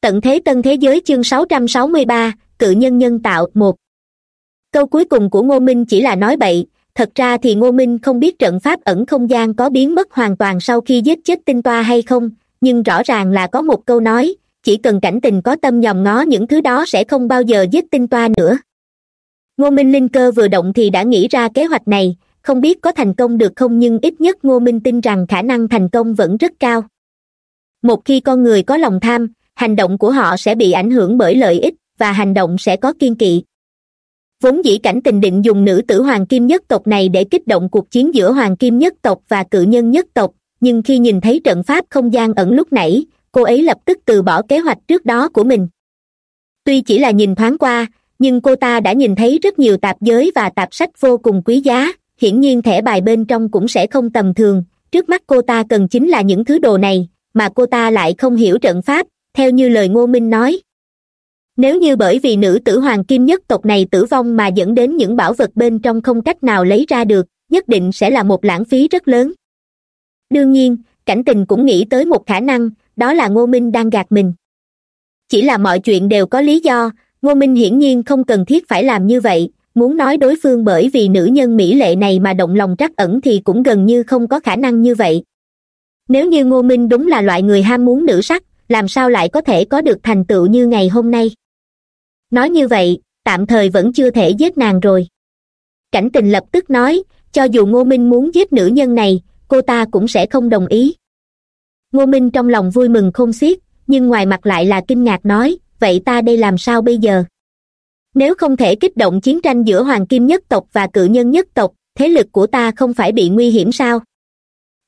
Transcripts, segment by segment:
tận thế tân thế giới chương sáu trăm sáu mươi ba, cự nhân nhân tạo, một. Câu cuối cùng của ngô minh chỉ là nói bậy, thật ra thì ngô minh không biết trận pháp ẩn không gian có biến mất hoàn toàn sau khi giết chết tinh toa hay không, nhưng rõ ràng là có một câu nói, chỉ cần cảnh tình có tâm nhòm ngó những thứ đó sẽ không bao giờ giết tinh toa nữa. Ngô minh linh cơ vừa động thì đã nghĩ ra kế hoạch này, không biết có thành công được không nhưng ít nhất ngô minh tin rằng khả năng thành công vẫn rất cao. Một khi con người có lòng tham hành động của họ sẽ bị ảnh hưởng bởi lợi ích và hành động sẽ có kiên kỵ. Vốn dĩ cảnh tình định dùng nữ tử hoàng kim nhất tộc này để kích động cuộc chiến giữa hoàng kim nhất tộc và cự nhân nhất tộc, nhưng khi nhìn thấy trận pháp không gian ẩn lúc nãy, cô ấy lập tức từ bỏ kế hoạch trước đó của mình. Tuy chỉ là nhìn thoáng qua, nhưng cô ta đã nhìn thấy rất nhiều tạp giới và tạp sách vô cùng quý giá, hiển nhiên thẻ bài bên trong cũng sẽ không tầm thường, trước mắt cô ta cần chính là những thứ đồ này, mà cô ta lại không hiểu trận pháp theo như lời ngô minh nói. Nếu như bởi vì nữ tử hoàng kim nhất tộc này tử vong mà dẫn đến những bảo vật bên trong không cách nào lấy ra được, nhất định sẽ là một lãng phí rất lớn. Đương nhiên, cảnh tình cũng nghĩ tới một khả năng, đó là ngô minh đang gạt mình. Chỉ là mọi chuyện đều có lý do, ngô minh hiển nhiên không cần thiết phải làm như vậy, muốn nói đối phương bởi vì nữ nhân mỹ lệ này mà động lòng trắc ẩn thì cũng gần như không có khả năng như vậy. Nếu như ngô minh đúng là loại người ham muốn nữ sắc làm sao lại có thể có được thành tựu như ngày hôm nay? Nói như vậy, tạm thời vẫn chưa thể giết nàng rồi. Cảnh tình lập tức nói, cho dù ngô minh muốn giết nữ nhân này, cô ta cũng sẽ không đồng ý. Ngô minh trong lòng vui mừng không xiết, nhưng ngoài mặt lại là kinh ngạc nói, vậy ta đây làm sao bây giờ? Nếu không thể kích động chiến tranh giữa hoàng kim nhất tộc và cự nhân nhất tộc, thế lực của ta không phải bị nguy hiểm sao?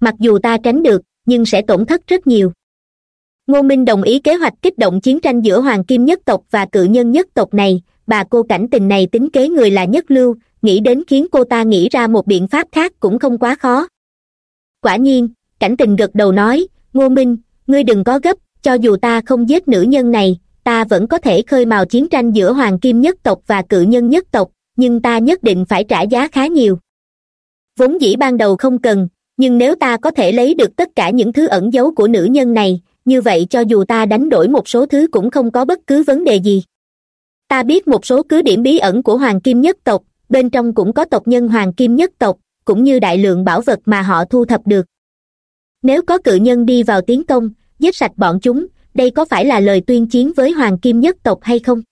Mặc dù ta tránh được, nhưng sẽ tổn thất rất nhiều ngô minh đồng ý kế hoạch kích động chiến tranh giữa hoàng kim nhất tộc và cự nhân nhất tộc này. Bà cô cảnh tình này tính kế người là nhất lưu, nghĩ đến khiến cô ta nghĩ ra một biện pháp khác cũng không quá khó. Quả nhiên, cảnh tình gật đầu nói, ngô minh, ngươi đừng có gấp, cho dù ta không giết nữ nhân này, ta vẫn có thể khơi mào chiến tranh giữa hoàng kim nhất tộc và cự nhân nhất tộc, nhưng ta nhất định phải trả giá khá nhiều. Vốn dĩ ban đầu không cần, nhưng nếu ta có thể lấy được tất cả những thứ ẩn giấu của nữ nhân này như vậy cho dù ta đánh đổi một số thứ cũng không có bất cứ vấn đề gì. Ta biết một số cứ điểm bí ẩn của hoàng kim nhất tộc, bên trong cũng có tộc nhân hoàng kim nhất tộc, cũng như đại lượng bảo vật mà họ thu thập được. Nếu có cự nhân đi vào tiến công, giết sạch bọn chúng, đây có phải là lời tuyên chiến với hoàng kim nhất tộc hay không?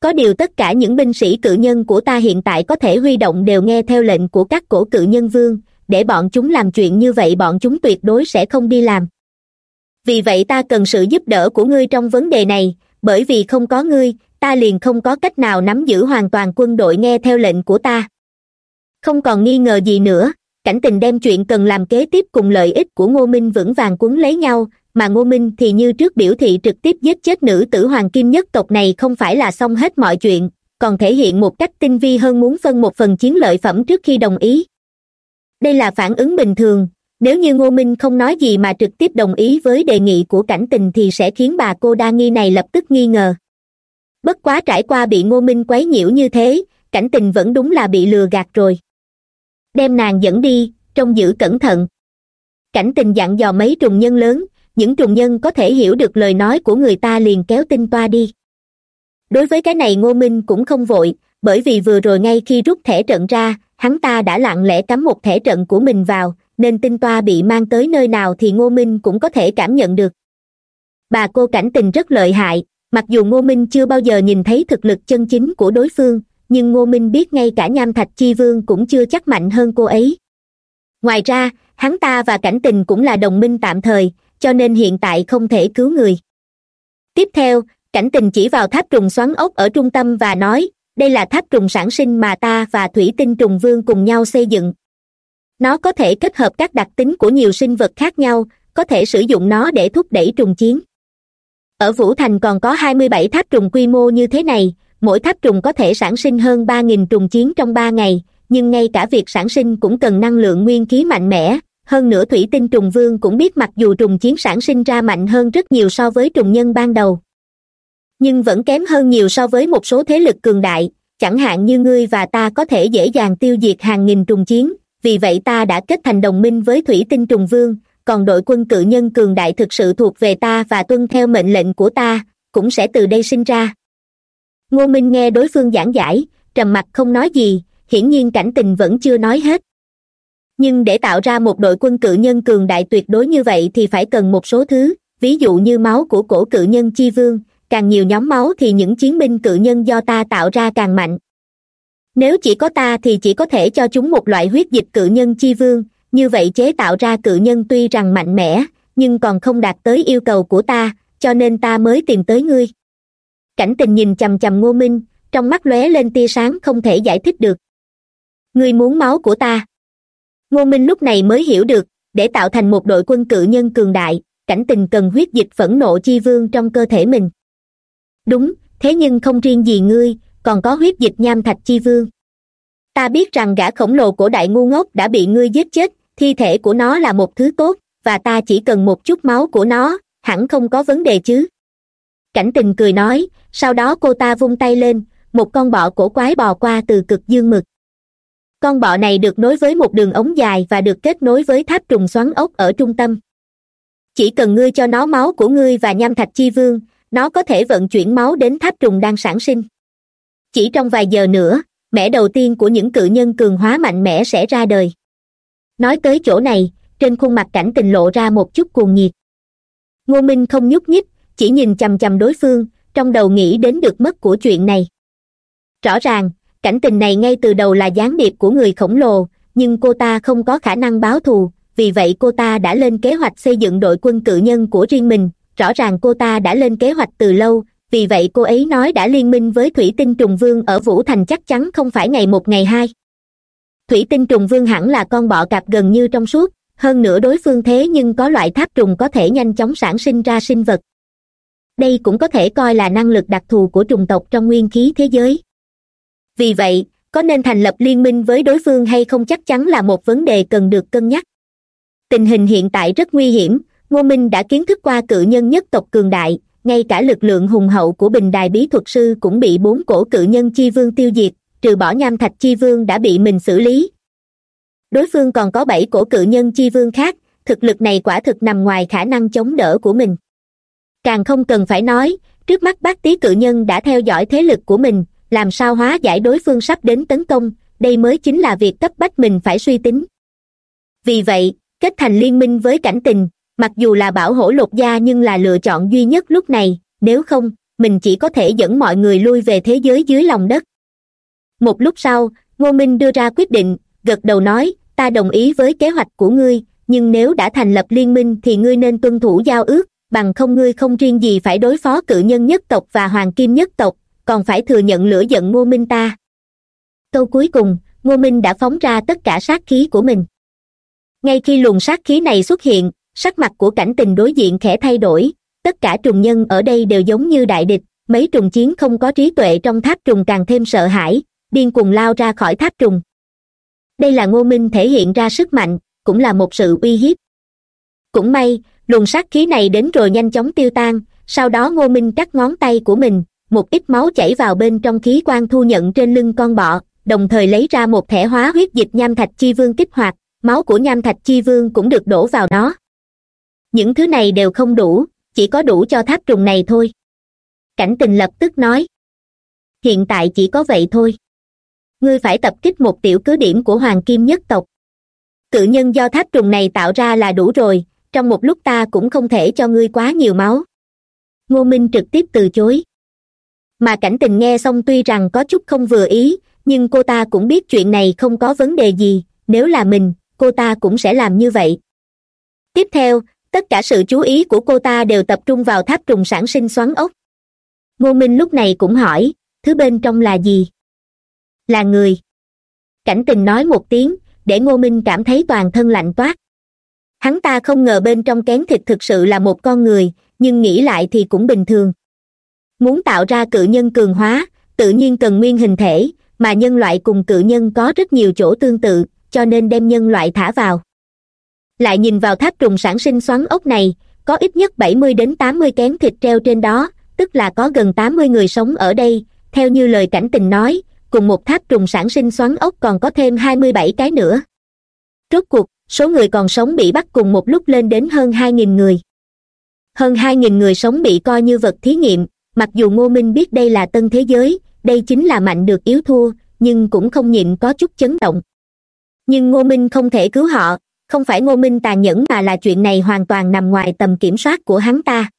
Có điều tất cả những binh sĩ cự nhân của ta hiện tại có thể huy động đều nghe theo lệnh của các cổ cự nhân vương, để bọn chúng làm chuyện như vậy bọn chúng tuyệt đối sẽ không đi làm vì vậy ta cần sự giúp đỡ của ngươi trong vấn đề này, bởi vì không có ngươi, ta liền không có cách nào nắm giữ hoàn toàn quân đội nghe theo lệnh của ta. Không còn nghi ngờ gì nữa, cảnh tình đem chuyện cần làm kế tiếp cùng lợi ích của ngô minh vững vàng quấn lấy nhau, mà ngô minh thì như trước biểu thị trực tiếp giết chết nữ tử hoàng kim nhất tộc này không phải là xong hết mọi chuyện, còn thể hiện một cách tinh vi hơn muốn phân một phần chiến lợi phẩm trước khi đồng ý. Đây là phản ứng bình thường nếu như ngô minh không nói gì mà trực tiếp đồng ý với đề nghị của cảnh tình thì sẽ khiến bà cô đa nghi này lập tức nghi ngờ. Bất quá trải qua bị ngô minh quấy nhiễu như thế, cảnh tình vẫn đúng là bị lừa gạt rồi. Đem nàng dẫn đi, trông giữ cẩn thận. Cảnh tình dặn dò mấy trùng nhân lớn, những trùng nhân có thể hiểu được lời nói của người ta liền kéo tinh toa đi. Đối với cái này ngô minh cũng không vội, bởi vì vừa rồi ngay khi rút thẻ trận ra, hắn ta đã lặng lẽ cắm một thẻ trận của mình vào nên tinh toa bị mang tới nơi nào thì ngô minh cũng có thể cảm nhận được. Bà cô cảnh tình rất lợi hại, mặc dù ngô minh chưa bao giờ nhìn thấy thực lực chân chính của đối phương, nhưng ngô minh biết ngay cả nham thạch chi vương cũng chưa chắc mạnh hơn cô ấy. Ngoài ra, hắn ta và cảnh tình cũng là đồng minh tạm thời, cho nên hiện tại không thể cứu người. Tiếp theo, cảnh tình chỉ vào tháp trùng xoắn ốc ở trung tâm và nói, đây là tháp trùng sản sinh mà ta và thủy tinh trùng vương cùng nhau xây dựng nó có thể kết hợp các đặc tính của nhiều sinh vật khác nhau, có thể sử dụng nó để thúc đẩy trùng chiến. Ở vũ thành còn có hai mươi bảy tháp trùng quy mô như thế này, mỗi tháp trùng có thể sản sinh hơn ba nghìn trùng chiến trong ba ngày, nhưng ngay cả việc sản sinh cũng cần năng lượng nguyên khí mạnh mẽ. Hơn nữa thủy tinh trùng vương cũng biết mặc dù trùng chiến sản sinh ra mạnh hơn rất nhiều so với trùng nhân ban đầu. Nhưng vẫn kém hơn nhiều so với một số thế lực cường đại, chẳng hạn như ngươi và ta có thể dễ dàng tiêu diệt hàng nghìn trùng chiến vì vậy ta đã kết thành đồng minh với thủy tinh trùng vương, còn đội quân cự nhân cường đại thực sự thuộc về ta và tuân theo mệnh lệnh của ta, cũng sẽ từ đây sinh ra. Ngô minh nghe đối phương giảng giải, trầm mặc không nói gì, hiển nhiên cảnh tình vẫn chưa nói hết. Nhưng để tạo ra một đội quân cự nhân cường đại tuyệt đối như vậy thì phải cần một số thứ, ví dụ như máu của cổ cự nhân chi vương, càng nhiều nhóm máu thì những chiến binh cự nhân do ta tạo ra càng mạnh nếu chỉ có ta thì chỉ có thể cho chúng một loại huyết dịch cự nhân chi vương. Như vậy chế tạo ra cự nhân tuy rằng mạnh mẽ, nhưng còn không đạt tới yêu cầu của ta, cho nên ta mới tìm tới ngươi. Cảnh tình nhìn chằm chằm ngô minh, trong mắt lóe lên tia sáng không thể giải thích được. Ngươi muốn máu của ta. Ngô minh lúc này mới hiểu được, để tạo thành một đội quân cự nhân cường đại, cảnh tình cần huyết dịch phẫn nộ chi vương trong cơ thể mình. Đúng, thế nhưng không riêng gì ngươi còn có huyết dịch nham thạch chi vương. Ta biết rằng gã khổng lồ cổ đại ngu ngốc đã bị ngươi giết chết, thi thể của nó là một thứ tốt, và ta chỉ cần một chút máu của nó, hẳn không có vấn đề chứ. Cảnh tình cười nói, sau đó cô ta vung tay lên, một con bọ cổ quái bò qua từ cực dương mực. Con bọ này được nối với một đường ống dài và được kết nối với tháp trùng xoắn ốc ở trung tâm. Chỉ cần ngươi cho nó máu của ngươi và nham thạch chi vương, nó có thể vận chuyển máu đến tháp trùng đang sản sinh chỉ trong vài giờ nữa, mẻ đầu tiên của những cự nhân cường hóa mạnh mẽ sẽ ra đời. Nói tới chỗ này, trên khuôn mặt cảnh tình lộ ra một chút cuồng nhiệt. Ngô minh không nhúc nhích, chỉ nhìn chằm chằm đối phương, trong đầu nghĩ đến được mất của chuyện này. Rõ ràng, cảnh tình này ngay từ đầu là gián điệp của người khổng lồ, nhưng cô ta không có khả năng báo thù, vì vậy cô ta đã lên kế hoạch xây dựng đội quân cự nhân của riêng mình. Rõ ràng cô ta đã lên kế hoạch từ lâu vì vậy cô ấy nói đã liên minh với thủy tinh trùng vương ở vũ thành chắc chắn không phải ngày một, ngày hai. Thủy tinh trùng vương hẳn là con bọ cạp gần như trong suốt, hơn nữa đối phương thế nhưng có loại tháp trùng có thể nhanh chóng sản sinh ra sinh vật. Đây cũng có thể coi là năng lực đặc thù của trùng tộc trong nguyên khí thế giới. Vì vậy, có nên thành lập liên minh với đối phương hay không chắc chắn là một vấn đề cần được cân nhắc. Tình hình hiện tại rất nguy hiểm, ngô minh đã kiến thức qua cự nhân nhất tộc cường đại ngay cả lực lượng hùng hậu của bình đài bí thuật sư cũng bị bốn cổ cự nhân chi vương tiêu diệt, trừ bỏ nham thạch chi vương đã bị mình xử lý. Đối phương còn có bảy cổ cự nhân chi vương khác, thực lực này quả thực nằm ngoài khả năng chống đỡ của mình. Càng không cần phải nói, trước mắt bác tý cự nhân đã theo dõi thế lực của mình, làm sao hóa giải đối phương sắp đến tấn công, đây mới chính là việc cấp bách mình phải suy tính. Vì vậy, kết thành liên minh với cảnh tình mặc dù là bảo hộ lột gia nhưng là lựa chọn duy nhất lúc này, nếu không, mình chỉ có thể dẫn mọi người lui về thế giới dưới lòng đất. Một lúc sau, ngô minh đưa ra quyết định, gật đầu nói, ta đồng ý với kế hoạch của ngươi, nhưng nếu đã thành lập liên minh thì ngươi nên tuân thủ giao ước, bằng không ngươi không riêng gì phải đối phó cự nhân nhất tộc và hoàng kim nhất tộc, còn phải thừa nhận lửa giận ngô minh ta. Câu cuối cùng, ngô minh đã phóng ra tất cả sát khí của mình. Ngay khi luồng sát khí này xuất hiện sắc mặt của cảnh tình đối diện khẽ thay đổi, tất cả trùng nhân ở đây đều giống như đại địch, mấy trùng chiến không có trí tuệ trong tháp trùng càng thêm sợ hãi, điên cuồng lao ra khỏi tháp trùng. Đây là ngô minh thể hiện ra sức mạnh, cũng là một sự uy hiếp. Cũng may, luồng sát khí này đến rồi nhanh chóng tiêu tan, sau đó ngô minh cắt ngón tay của mình, một ít máu chảy vào bên trong khí quan thu nhận trên lưng con bọ, đồng thời lấy ra một thẻ hóa huyết dịch nham thạch chi vương kích hoạt, máu của nham thạch chi vương cũng được đổ vào nó những thứ này đều không đủ, chỉ có đủ cho tháp trùng này thôi. Cảnh tình lập tức nói. Hiện tại chỉ có vậy thôi. Ngươi phải tập kích một tiểu cứ điểm của hoàng kim nhất tộc. Cự nhân do tháp trùng này tạo ra là đủ rồi, trong một lúc ta cũng không thể cho ngươi quá nhiều máu. Ngô minh trực tiếp từ chối. Mà cảnh tình nghe xong tuy rằng có chút không vừa ý, nhưng cô ta cũng biết chuyện này không có vấn đề gì, nếu là mình, cô ta cũng sẽ làm như vậy. Tiếp theo tất cả sự chú ý của cô ta đều tập trung vào tháp trùng sản sinh xoắn ốc. Ngô minh lúc này cũng hỏi, thứ bên trong là gì? Là người. Cảnh tình nói một tiếng, để ngô minh cảm thấy toàn thân lạnh toát. Hắn ta không ngờ bên trong kén thịt thực sự là một con người, nhưng nghĩ lại thì cũng bình thường. Muốn tạo ra cự nhân cường hóa, tự nhiên cần nguyên hình thể, mà nhân loại cùng cự nhân có rất nhiều chỗ tương tự, cho nên đem nhân loại thả vào lại nhìn vào tháp trùng sản sinh xoắn ốc này, có ít nhất bảy mươi đến tám mươi kén thịt treo trên đó, tức là có gần tám mươi người sống ở đây. Theo như lời cảnh tình nói, cùng một tháp trùng sản sinh xoắn ốc còn có thêm hai mươi bảy cái nữa. Rốt cuộc, số người còn sống bị bắt cùng một lúc lên đến hơn hai nghìn người. Hơn hai nghìn người sống bị coi như vật thí nghiệm, mặc dù ngô minh biết đây là tân thế giới, đây chính là mạnh được yếu thua, nhưng cũng không nhịn có chút chấn động. Nhưng ngô minh không thể cứu họ không phải ngô minh tàn nhẫn mà là chuyện này hoàn toàn nằm ngoài tầm kiểm soát của hắn ta.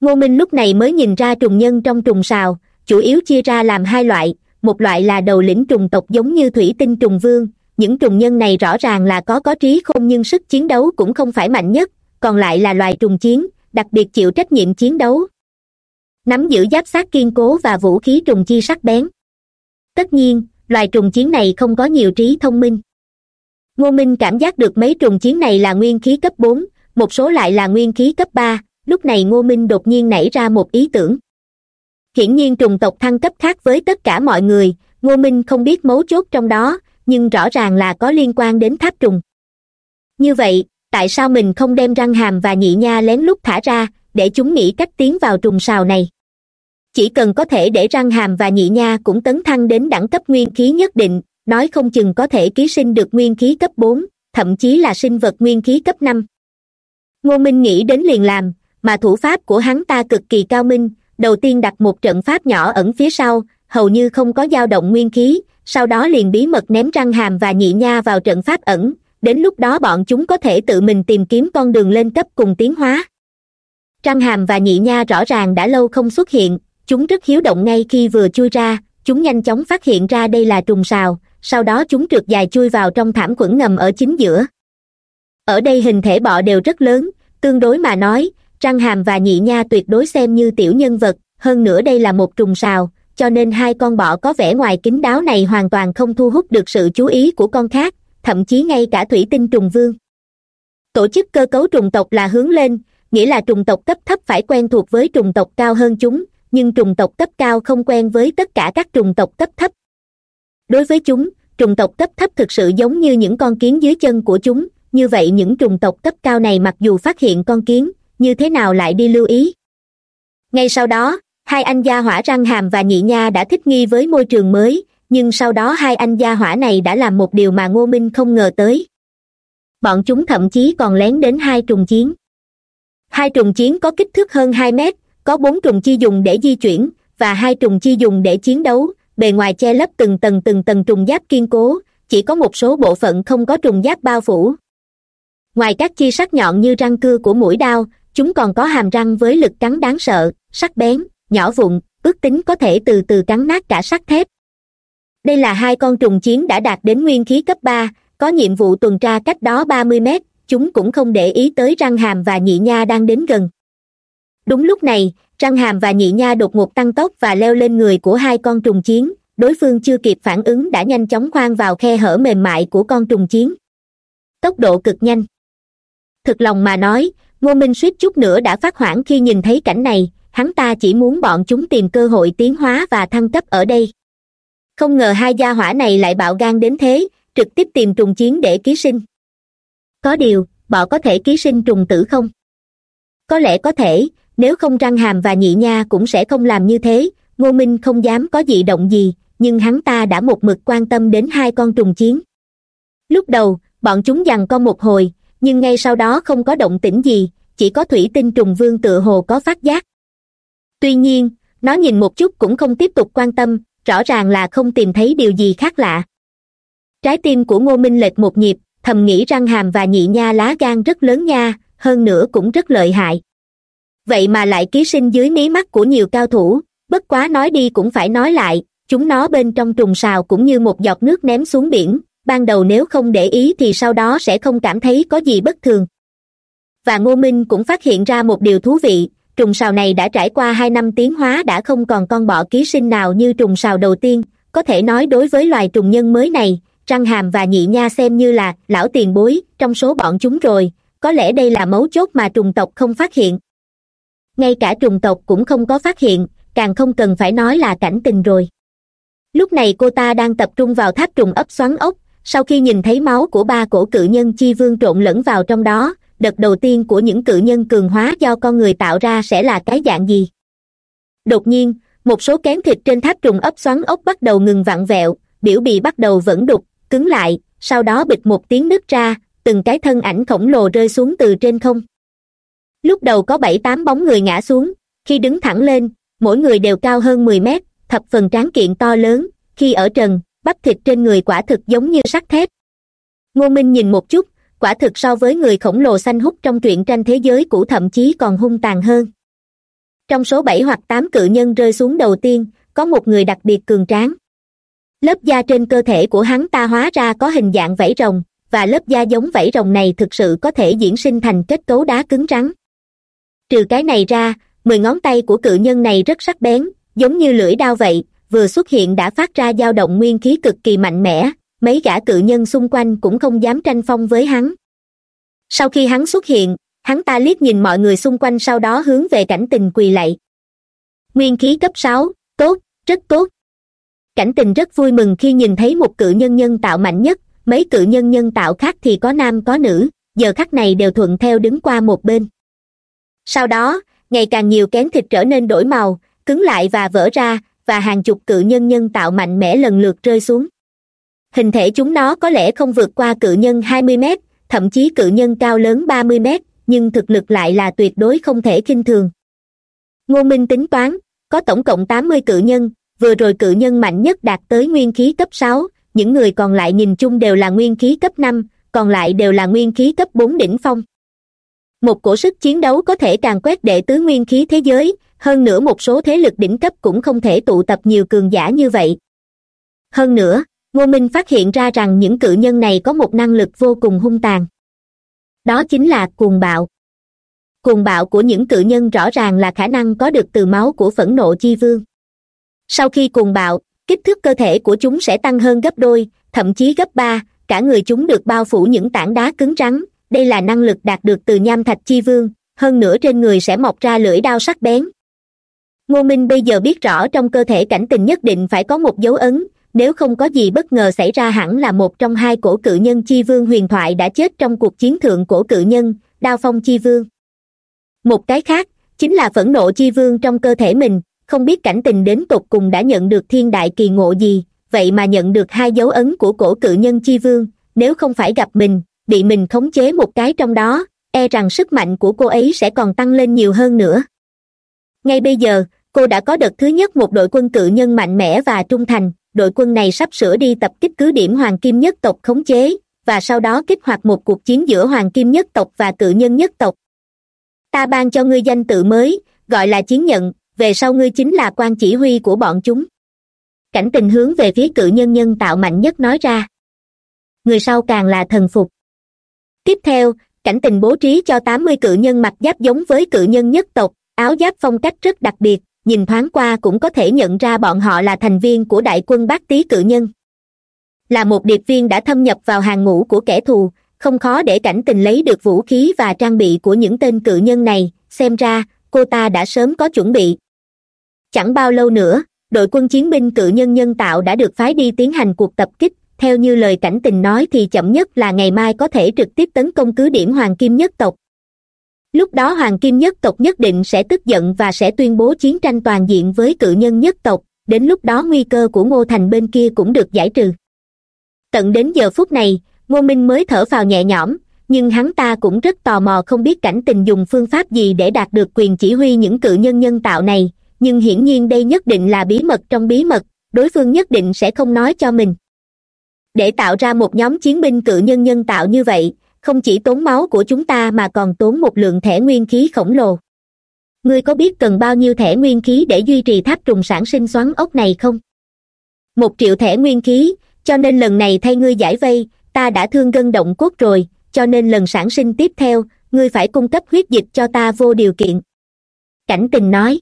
Ngô minh lúc này mới nhìn ra trùng nhân trong trùng sào, chủ yếu chia ra làm hai loại, một loại là đầu lĩnh trùng tộc giống như thủy tinh trùng vương, những trùng nhân này rõ ràng là có có trí khôn nhưng sức chiến đấu cũng không phải mạnh nhất, còn lại là loài trùng chiến, đặc biệt chịu trách nhiệm chiến đấu. Nắm giữ giáp sát kiên cố và vũ khí trùng chi sắc bén. Tất nhiên, loài trùng chiến này không có nhiều trí thông minh ngô minh cảm giác được mấy trùng chiến này là nguyên khí cấp bốn, một số lại là nguyên khí cấp ba. Lúc này ngô minh đột nhiên nảy ra một ý tưởng. Hiển nhiên trùng tộc thăng cấp khác với tất cả mọi người, ngô minh không biết mấu chốt trong đó, nhưng rõ ràng là có liên quan đến tháp trùng. Như vậy, tại sao mình không đem răng hàm và nhị nha lén lút thả ra, để chúng nghĩ cách tiến vào trùng sào này? Chỉ cần có thể để răng hàm và nhị nha cũng tấn thăng đến đẳng cấp nguyên khí nhất định nói không chừng có thể ký sinh được nguyên khí cấp bốn, thậm chí là sinh vật nguyên khí cấp năm. Ngô minh nghĩ đến liền làm, mà thủ pháp của hắn ta cực kỳ cao minh, đầu tiên đặt một trận pháp nhỏ ẩn phía sau, hầu như không có dao động nguyên khí, sau đó liền bí mật ném răng hàm và nhị nha vào trận pháp ẩn, đến lúc đó bọn chúng có thể tự mình tìm kiếm con đường lên cấp cùng tiến hóa. Răng hàm và nhị nha rõ ràng đã lâu không xuất hiện, chúng rất hiếu động ngay khi vừa chui ra, chúng nhanh chóng phát hiện ra đây là trùng sào sau đó chúng trượt dài chui vào trong thảm quẩn ngầm ở chính giữa. Ở đây hình thể bọ đều rất lớn, tương đối mà nói, răng hàm và nhị nha tuyệt đối xem như tiểu nhân vật, hơn nữa đây là một trùng sào, cho nên hai con bọ có vẻ ngoài kín đáo này hoàn toàn không thu hút được sự chú ý của con khác, thậm chí ngay cả thủy tinh trùng vương. Tổ chức cơ cấu trùng tộc là hướng lên, nghĩa là trùng tộc cấp thấp phải quen thuộc với trùng tộc cao hơn chúng, nhưng trùng tộc cấp cao không quen với tất cả các trùng tộc cấp thấp đối với chúng, trùng tộc cấp thấp thực sự giống như những con kiến dưới chân của chúng. Như vậy những trùng tộc cấp cao này mặc dù phát hiện con kiến, như thế nào lại đi lưu ý? Ngay sau đó, hai anh gia hỏa răng hàm và nhị nha đã thích nghi với môi trường mới, nhưng sau đó hai anh gia hỏa này đã làm một điều mà ngô minh không ngờ tới. Bọn chúng thậm chí còn lén đến hai trùng chiến. Hai trùng chiến có kích thước hơn hai mét, có bốn trùng chi dùng để di chuyển, và hai trùng chi dùng để chiến đấu bề ngoài che lấp từng tầng từng tầng trùng giáp kiên cố, chỉ có một số bộ phận không có trùng giáp bao phủ. Ngoài các chi sắc nhọn như răng cưa của mũi đao, chúng còn có hàm răng với lực cắn đáng sợ, sắc bén, nhỏ vụn, ước tính có thể từ từ cắn nát cả sắt thép. Đây là hai con trùng chiến đã đạt đến nguyên khí cấp ba, có nhiệm vụ tuần tra cách đó ba mươi mét, chúng cũng không để ý tới răng hàm và nhị nha đang đến gần. Đúng lúc này răng hàm và nhị nha đột ngột tăng tốc và leo lên người của hai con trùng chiến, đối phương chưa kịp phản ứng đã nhanh chóng khoan vào khe hở mềm mại của con trùng chiến. Tốc độ cực nhanh. Thực lòng mà nói, ngô minh suýt chút nữa đã phát hoảng khi nhìn thấy cảnh này, hắn ta chỉ muốn bọn chúng tìm cơ hội tiến hóa và thăng cấp ở đây. Không ngờ hai gia hỏa này lại bạo gan đến thế, trực tiếp tìm trùng chiến để ký sinh. Có điều bọ có thể ký sinh trùng tử không? Có lẽ có thể nếu không răng hàm và nhị nha cũng sẽ không làm như thế, ngô minh không dám có dị động gì, nhưng hắn ta đã một mực quan tâm đến hai con trùng chiến. Lúc đầu, bọn chúng dằn con một hồi, nhưng ngay sau đó không có động tĩnh gì, chỉ có thủy tinh trùng vương tựa hồ có phát giác. Tuy nhiên, nó nhìn một chút cũng không tiếp tục quan tâm, rõ ràng là không tìm thấy điều gì khác lạ. Trái tim của ngô minh lệch một nhịp, thầm nghĩ răng hàm và nhị nha lá gan rất lớn nha, hơn nữa cũng rất lợi hại vậy mà lại ký sinh dưới mí mắt của nhiều cao thủ, bất quá nói đi cũng phải nói lại, chúng nó bên trong trùng sào cũng như một giọt nước ném xuống biển, ban đầu nếu không để ý thì sau đó sẽ không cảm thấy có gì bất thường. Và ngô minh cũng phát hiện ra một điều thú vị, trùng sào này đã trải qua hai năm tiến hóa đã không còn con bọ ký sinh nào như trùng sào đầu tiên, có thể nói đối với loài trùng nhân mới này, răng hàm và nhị nha xem như là lão tiền bối trong số bọn chúng rồi, có lẽ đây là mấu chốt mà trùng tộc không phát hiện ngay cả trùng tộc cũng không có phát hiện, càng không cần phải nói là cảnh tình rồi. Lúc này cô ta đang tập trung vào tháp trùng ấp xoắn ốc, sau khi nhìn thấy máu của ba cổ cự nhân chi vương trộn lẫn vào trong đó, đợt đầu tiên của những cự nhân cường hóa do con người tạo ra sẽ là cái dạng gì? Đột nhiên, một số kén thịt trên tháp trùng ấp xoắn ốc bắt đầu ngừng vặn vẹo, biểu bì bắt đầu vẫn đục, cứng lại, sau đó bịch một tiếng nứt ra, từng cái thân ảnh khổng lồ rơi xuống từ trên không lúc đầu có bảy tám bóng người ngã xuống, khi đứng thẳng lên, mỗi người đều cao hơn mười mét, thập phần tráng kiện to lớn, khi ở trần, bắp thịt trên người quả thực giống như sắt thép. Ngô minh nhìn một chút, quả thực so với người khổng lồ xanh hút trong truyện tranh thế giới cũ thậm chí còn hung tàn hơn. Trong số bảy hoặc tám cự nhân rơi xuống đầu tiên, có một người đặc biệt cường tráng. Lớp da trên cơ thể của hắn ta hóa ra có hình dạng vảy rồng, và lớp da giống vảy rồng này thực sự có thể diễn sinh thành kết cấu đá cứng rắn trừ cái này ra, mười ngón tay của cự nhân này rất sắc bén, giống như lưỡi đao vậy, vừa xuất hiện đã phát ra dao động nguyên khí cực kỳ mạnh mẽ, mấy gã cự nhân xung quanh cũng không dám tranh phong với hắn. Sau khi hắn xuất hiện, hắn ta liếc nhìn mọi người xung quanh sau đó hướng về cảnh tình quỳ lạy. Nguyên khí cấp sáu, tốt, rất tốt. Cảnh tình rất vui mừng khi nhìn thấy một cự nhân nhân tạo mạnh nhất, mấy cự nhân nhân tạo khác thì có nam có nữ, giờ khắc này đều thuận theo đứng qua một bên sau đó, ngày càng nhiều kén thịt trở nên đổi màu, cứng lại và vỡ ra, và hàng chục cự nhân nhân tạo mạnh mẽ lần lượt rơi xuống. Hình thể chúng nó có lẽ không vượt qua cự nhân hai mươi mét, thậm chí cự nhân cao lớn ba mươi mét, nhưng thực lực lại là tuyệt đối không thể k i n h thường. Ngô minh tính toán, có tổng cộng tám mươi cự nhân, vừa rồi cự nhân mạnh nhất đạt tới nguyên khí cấp sáu, những người còn lại nhìn chung đều là nguyên khí cấp năm, còn lại đều là nguyên khí cấp bốn đỉnh phong một cổ sức chiến đấu có thể càng quét đệ tứ nguyên khí thế giới, hơn nữa một số thế lực đỉnh cấp cũng không thể tụ tập nhiều cường giả như vậy. Hơn nữa, ngô minh phát hiện ra rằng những cự nhân này có một năng lực vô cùng hung tàn. Đó chính là cuồng bạo. Cuồng bạo của những cự nhân rõ ràng là khả năng có được từ máu của phẫn nộ chi vương. Sau khi cuồng bạo, kích thước cơ thể của chúng sẽ tăng hơn gấp đôi, thậm chí gấp ba, cả người chúng được bao phủ những tảng đá cứng rắn đây là năng lực đạt được từ nham thạch chi vương, hơn nữa trên người sẽ mọc ra lưỡi đao sắc bén. Ngô minh bây giờ biết rõ trong cơ thể cảnh tình nhất định phải có một dấu ấn, nếu không có gì bất ngờ xảy ra hẳn là một trong hai cổ cự nhân chi vương huyền thoại đã chết trong cuộc chiến thượng cổ cự nhân, đao phong chi vương. Một cái khác, chính là phẫn nộ chi vương trong cơ thể mình, không biết cảnh tình đến tột cùng đã nhận được thiên đại kỳ ngộ gì, vậy mà nhận được hai dấu ấn của cổ cự nhân chi vương, nếu không phải gặp mình bị mình khống chế một cái trong đó e rằng sức mạnh của cô ấy sẽ còn tăng lên nhiều hơn nữa. Ngay bây giờ, cô đã có đợt thứ nhất một đội quân cự nhân mạnh mẽ và trung thành, đội quân này sắp sửa đi tập kích cứ điểm hoàng kim nhất tộc khống chế, và sau đó kích hoạt một cuộc chiến giữa hoàng kim nhất tộc và cự nhân nhất tộc. Ta ban cho ngươi danh tự mới, gọi là chiến nhận, về sau ngươi chính là quan chỉ huy của bọn chúng. Cảnh tình hướng về phía cự nhân nhân tạo mạnh nhất nói ra. Người sau càng là thần phục tiếp theo, cảnh tình bố trí cho tám mươi cự nhân mặc giáp giống với cự nhân nhất tộc, áo giáp phong cách rất đặc biệt, nhìn thoáng qua cũng có thể nhận ra bọn họ là thành viên của đại quân bát tý cự nhân. Là một điệp viên đã thâm nhập vào hàng ngũ của kẻ thù, không khó để cảnh tình lấy được vũ khí và trang bị của những tên cự nhân này, xem ra, cô ta đã sớm có chuẩn bị. Chẳng bao lâu nữa, đội quân chiến binh cự nhân nhân tạo đã được phái đi tiến hành cuộc tập kích theo như lời cảnh tình nói thì chậm nhất là ngày mai có thể trực tiếp tấn công cứ điểm hoàng kim nhất tộc. Lúc đó hoàng kim nhất tộc nhất định sẽ tức giận và sẽ tuyên bố chiến tranh toàn diện với cự nhân nhất tộc, đến lúc đó nguy cơ của ngô thành bên kia cũng được giải trừ. Tận đến giờ phút này, ngô minh mới thở phào nhẹ nhõm, nhưng hắn ta cũng rất tò mò không biết cảnh tình dùng phương pháp gì để đạt được quyền chỉ huy những cự nhân nhân tạo này, nhưng hiển nhiên đây nhất định là bí mật trong bí mật, đối phương nhất định sẽ không nói cho mình để tạo ra một nhóm chiến binh cự nhân nhân tạo như vậy, không chỉ tốn máu của chúng ta mà còn tốn một lượng thẻ nguyên khí khổng lồ. Ngươi có biết cần bao nhiêu thẻ nguyên khí để duy trì tháp trùng sản sinh xoắn ốc này không? Một triệu thẻ nguyên khí, cho nên lần này thay ngươi giải vây, ta đã thương gân động cốt rồi, cho nên lần sản sinh tiếp theo, ngươi phải cung cấp huyết dịch cho ta vô điều kiện. Cảnh tình nói.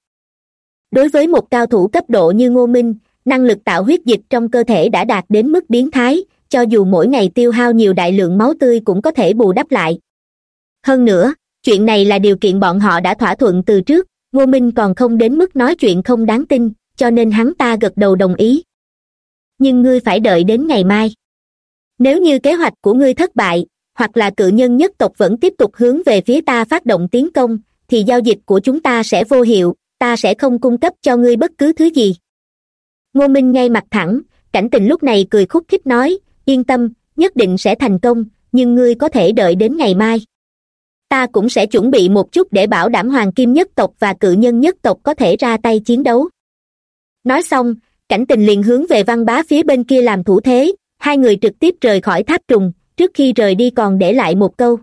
Đối với một cao thủ cấp độ như ngô minh năng lực tạo huyết dịch trong cơ thể đã đạt đến mức biến thái, cho dù mỗi ngày tiêu hao nhiều đại lượng máu tươi cũng có thể bù đắp lại. Hơn nữa, chuyện này là điều kiện bọn họ đã thỏa thuận từ trước, ngô minh còn không đến mức nói chuyện không đáng tin, cho nên hắn ta gật đầu đồng ý. Nhưng ngươi phải đợi đến ngày mai. Nếu như kế hoạch của ngươi thất bại, hoặc là cự nhân nhất tộc vẫn tiếp tục hướng về phía ta phát động tiến công, thì giao dịch của chúng ta sẽ vô hiệu, ta sẽ không cung cấp cho ngươi bất cứ thứ gì ngô minh ngay mặt thẳng, cảnh tình lúc này cười khúc khích nói, yên tâm, nhất định sẽ thành công, nhưng ngươi có thể đợi đến ngày mai. Ta cũng sẽ chuẩn bị một chút để bảo đảm hoàng kim nhất tộc và cự nhân nhất tộc có thể ra tay chiến đấu. Nói xong, cảnh tình liền hướng về văn bá phía bên kia làm thủ thế, hai người trực tiếp rời khỏi tháp trùng, trước khi rời đi còn để lại một câu.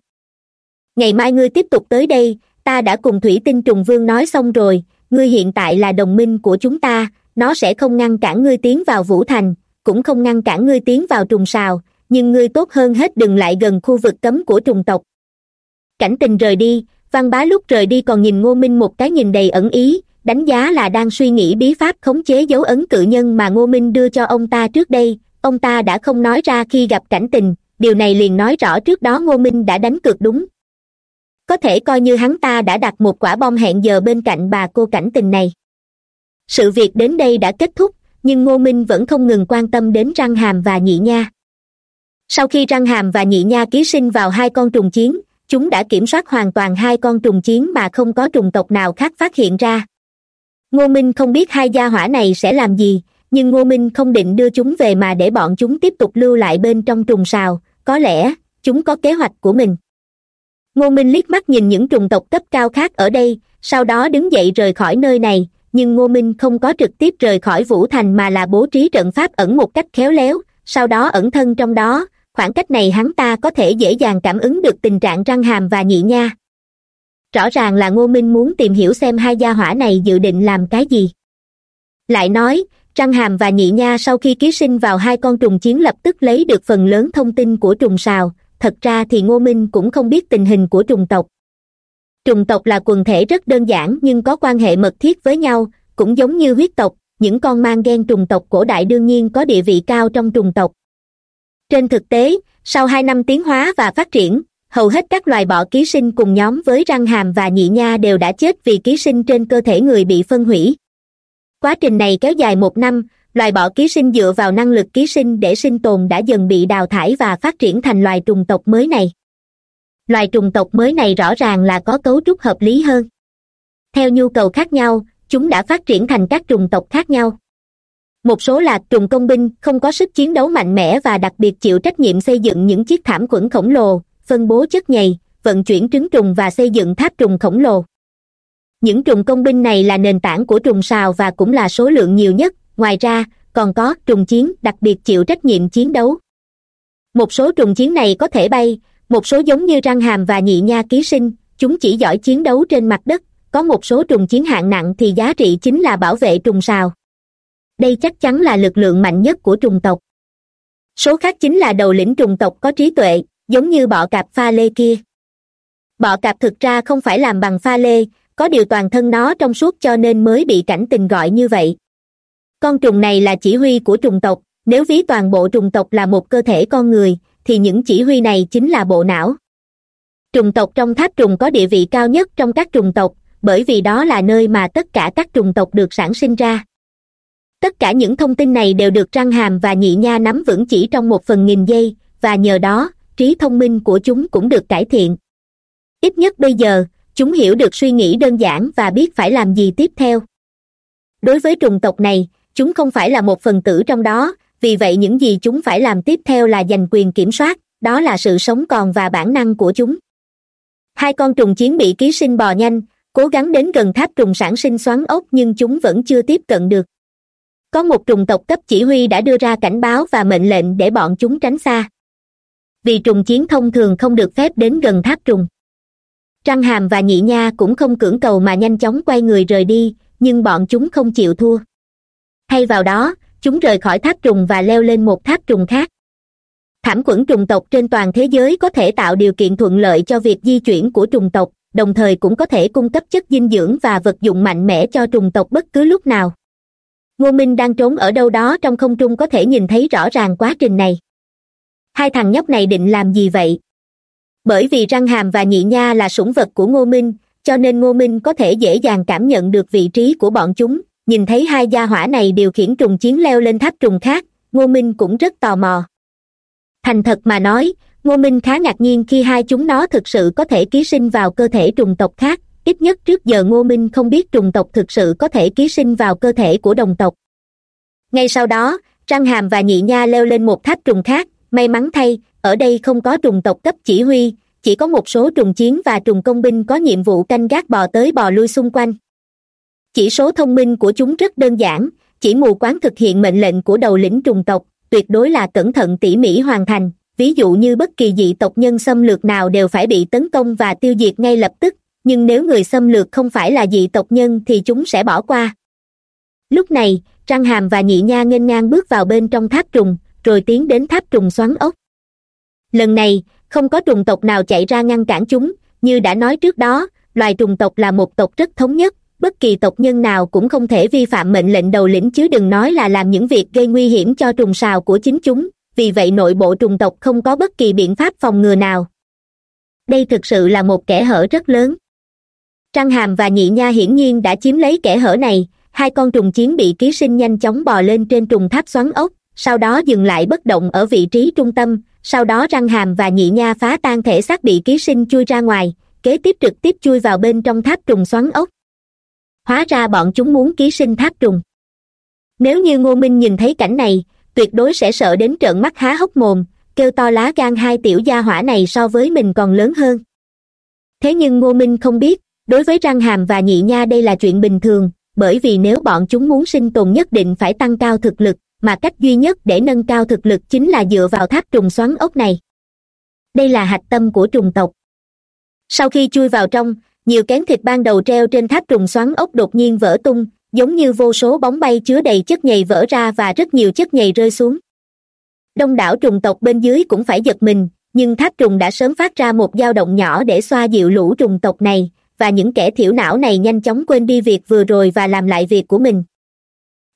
Ngày mai ngươi tiếp tục tới đây, ta đã cùng thủy tinh trùng vương nói xong rồi, ngươi hiện tại là đồng minh của chúng ta nó sẽ không ngăn cản ngươi tiến vào vũ thành, cũng không ngăn cản ngươi tiến vào trùng sào, nhưng ngươi tốt hơn hết đừng lại gần khu vực cấm của trùng tộc. Cảnh tình rời đi, văn bá lúc rời đi còn nhìn ngô minh một cái nhìn đầy ẩn ý, đánh giá là đang suy nghĩ bí pháp khống chế dấu ấn cự nhân mà ngô minh đưa cho ông ta trước đây, ông ta đã không nói ra khi gặp cảnh tình, điều này liền nói rõ trước đó ngô minh đã đánh cược đúng. Có thể coi như hắn ta đã đặt một quả bom hẹn giờ bên cạnh bà cô cảnh tình này sự việc đến đây đã kết thúc, nhưng ngô minh vẫn không ngừng quan tâm đến răng hàm và nhị nha. Sau khi răng hàm và nhị nha ký sinh vào hai con trùng chiến, chúng đã kiểm soát hoàn toàn hai con trùng chiến mà không có trùng tộc nào khác phát hiện ra. Ngô minh không biết hai gia hỏa này sẽ làm gì, nhưng ngô minh không định đưa chúng về mà để bọn chúng tiếp tục lưu lại bên trong trùng sào, có lẽ, chúng có kế hoạch của mình. Ngô minh liếc mắt nhìn những trùng tộc cấp cao khác ở đây, sau đó đứng dậy rời khỏi nơi này nhưng ngô minh không có trực tiếp rời khỏi vũ thành mà là bố trí trận pháp ẩn một cách khéo léo, sau đó ẩn thân trong đó. Khoảng cách này hắn ta có thể dễ dàng cảm ứng được tình trạng răng hàm và nhị nha. Rõ ràng là ngô minh muốn tìm hiểu xem hai gia hỏa này dự định làm cái gì. Lại nói, răng hàm và nhị nha sau khi ký sinh vào hai con trùng chiến lập tức lấy được phần lớn thông tin của trùng sào. Thật ra thì ngô minh cũng không biết tình hình của trùng tộc trùng tộc là quần thể rất đơn giản nhưng có quan hệ mật thiết với nhau, cũng giống như huyết tộc. Những con mang gen trùng tộc cổ đại đương nhiên có địa vị cao trong trùng tộc. Trên thực tế, sau hai năm tiến hóa và phát triển, hầu hết các loài bọ ký sinh cùng nhóm với răng hàm và nhị nha đều đã chết vì ký sinh trên cơ thể người bị phân hủy. Quá trình này kéo dài một năm, loài bọ ký sinh dựa vào năng lực ký sinh để sinh tồn đã dần bị đào thải và phát triển thành loài trùng tộc mới này loài trùng tộc mới này rõ ràng là có cấu trúc hợp lý hơn. Theo nhu cầu khác nhau, chúng đã phát triển thành các trùng tộc khác nhau. Một số là trùng công binh, không có sức chiến đấu mạnh mẽ và đặc biệt chịu trách nhiệm xây dựng những chiếc thảm khuẩn khổng lồ, phân bố chất nhầy, vận chuyển trứng trùng và xây dựng tháp trùng khổng lồ. Những trùng công binh này là nền tảng của trùng sào và cũng là số lượng nhiều nhất, ngoài ra, còn có trùng chiến đặc biệt chịu trách nhiệm chiến đấu. Một số trùng chiến này có thể bay một số giống như răng hàm và nhị nha ký sinh, chúng chỉ giỏi chiến đấu trên mặt đất, có một số trùng chiến hạng nặng thì giá trị chính là bảo vệ trùng sào. Đây chắc chắn là lực lượng mạnh nhất của trùng tộc. Số khác chính là đầu lĩnh trùng tộc có trí tuệ, giống như bọ cạp pha lê kia. Bọ cạp thực ra không phải làm bằng pha lê, có điều toàn thân nó trong suốt cho nên mới bị cảnh tình gọi như vậy. Con trùng này là chỉ huy của trùng tộc, nếu ví toàn bộ trùng tộc là một cơ thể con người thì những chỉ huy này chính là bộ não. Trùng tộc trong tháp trùng có địa vị cao nhất trong các trùng tộc, bởi vì đó là nơi mà tất cả các trùng tộc được sản sinh ra. Tất cả những thông tin này đều được răng hàm và nhị nha nắm vững chỉ trong một phần nghìn giây, và nhờ đó, trí thông minh của chúng cũng được cải thiện. Ít nhất bây giờ, chúng hiểu được suy nghĩ đơn giản và biết phải làm gì tiếp theo. Đối với trùng tộc này, chúng không phải là một phần tử trong đó vì vậy những gì chúng phải làm tiếp theo là giành quyền kiểm soát, đó là sự sống còn và bản năng của chúng. Hai con trùng chiến bị ký sinh bò nhanh, cố gắng đến gần tháp trùng sản sinh xoắn ốc nhưng chúng vẫn chưa tiếp cận được. Có một trùng tộc cấp chỉ huy đã đưa ra cảnh báo và mệnh lệnh để bọn chúng tránh xa. Vì trùng chiến thông thường không được phép đến gần tháp trùng. Trăng hàm và nhị nha cũng không cưỡng cầu mà nhanh chóng quay người rời đi, nhưng bọn chúng không chịu thua. Thay vào đó chúng rời khỏi tháp trùng và leo lên một tháp trùng khác. Thảm quẩn trùng tộc trên toàn thế giới có thể tạo điều kiện thuận lợi cho việc di chuyển của trùng tộc, đồng thời cũng có thể cung cấp chất dinh dưỡng và vật dụng mạnh mẽ cho trùng tộc bất cứ lúc nào. Ngô minh đang trốn ở đâu đó trong không trung có thể nhìn thấy rõ ràng quá trình này. Hai thằng nhóc này định làm gì vậy? Bởi vì răng hàm và nhị nha là sủng vật của ngô minh, cho nên ngô minh có thể dễ dàng cảm nhận được vị trí của bọn chúng nhìn thấy hai gia hỏa này điều khiển trùng chiến leo lên tháp trùng khác, ngô minh cũng rất tò mò. Thành thật mà nói, ngô minh khá ngạc nhiên khi hai chúng nó thực sự có thể ký sinh vào cơ thể trùng tộc khác, ít nhất trước giờ ngô minh không biết trùng tộc thực sự có thể ký sinh vào cơ thể của đồng tộc. Ngay sau đó răng hàm và nhị nha leo lên một tháp trùng khác, may mắn thay, ở đây không có trùng tộc cấp chỉ huy, chỉ có một số trùng chiến và trùng công binh có nhiệm vụ canh gác bò tới bò lui xung quanh chỉ số thông minh của chúng rất đơn giản, chỉ mù quáng thực hiện mệnh lệnh của đầu lĩnh trùng tộc, tuyệt đối là cẩn thận tỉ mỉ hoàn thành. Ví dụ như bất kỳ dị tộc nhân xâm lược nào đều phải bị tấn công và tiêu diệt ngay lập tức, nhưng nếu người xâm lược không phải là dị tộc nhân thì chúng sẽ bỏ qua. Lúc này, trăng hàm và nhị nha nghênh ngang bước vào bên trong tháp trùng, rồi tiến đến tháp trùng xoắn ốc. Lần này, không có trùng tộc nào chạy ra ngăn cản chúng, như đã nói trước đó, loài trùng tộc là một tộc rất thống nhất bất kỳ tộc nhân nào cũng không thể vi phạm mệnh lệnh đầu lĩnh chứ đừng nói là làm những việc gây nguy hiểm cho trùng sào của chính chúng. Vì vậy nội bộ trùng tộc không có bất kỳ biện pháp phòng ngừa nào. Đây thực sự là một kẻ hở rất lớn. Trăng hàm và nhị nha hiển nhiên đã chiếm lấy kẻ hở này. Hai con trùng chiến bị ký sinh nhanh chóng bò lên trên trùng tháp xoắn ốc, sau đó dừng lại bất động ở vị trí trung tâm. Sau đó răng hàm và nhị nha phá tan thể xác bị ký sinh chui ra ngoài, kế tiếp trực tiếp chui vào bên trong tháp trùng xoắn ốc hóa ra bọn chúng muốn ký sinh tháp trùng. Nếu như ngô minh nhìn thấy cảnh này, tuyệt đối sẽ sợ đến trợn mắt há hốc mồm, kêu to lá gan hai tiểu gia hỏa này so với mình còn lớn hơn. Thế nhưng ngô minh không biết, đối với răng hàm và nhị nha đây là chuyện bình thường, bởi vì nếu bọn chúng muốn sinh tồn nhất định phải tăng cao thực lực, mà cách duy nhất để nâng cao thực lực chính là dựa vào tháp trùng xoắn ốc này. Đây là hạch tâm của trùng tộc. Sau khi chui vào trong nhiều kén thịt ban đầu treo trên tháp trùng xoắn ốc đột nhiên vỡ tung, giống như vô số bóng bay chứa đầy chất nhầy vỡ ra và rất nhiều chất nhầy rơi xuống. Đông đảo trùng tộc bên dưới cũng phải giật mình, nhưng tháp trùng đã sớm phát ra một dao động nhỏ để xoa dịu lũ trùng tộc này, và những kẻ thiểu não này nhanh chóng quên đi việc vừa rồi và làm lại việc của mình.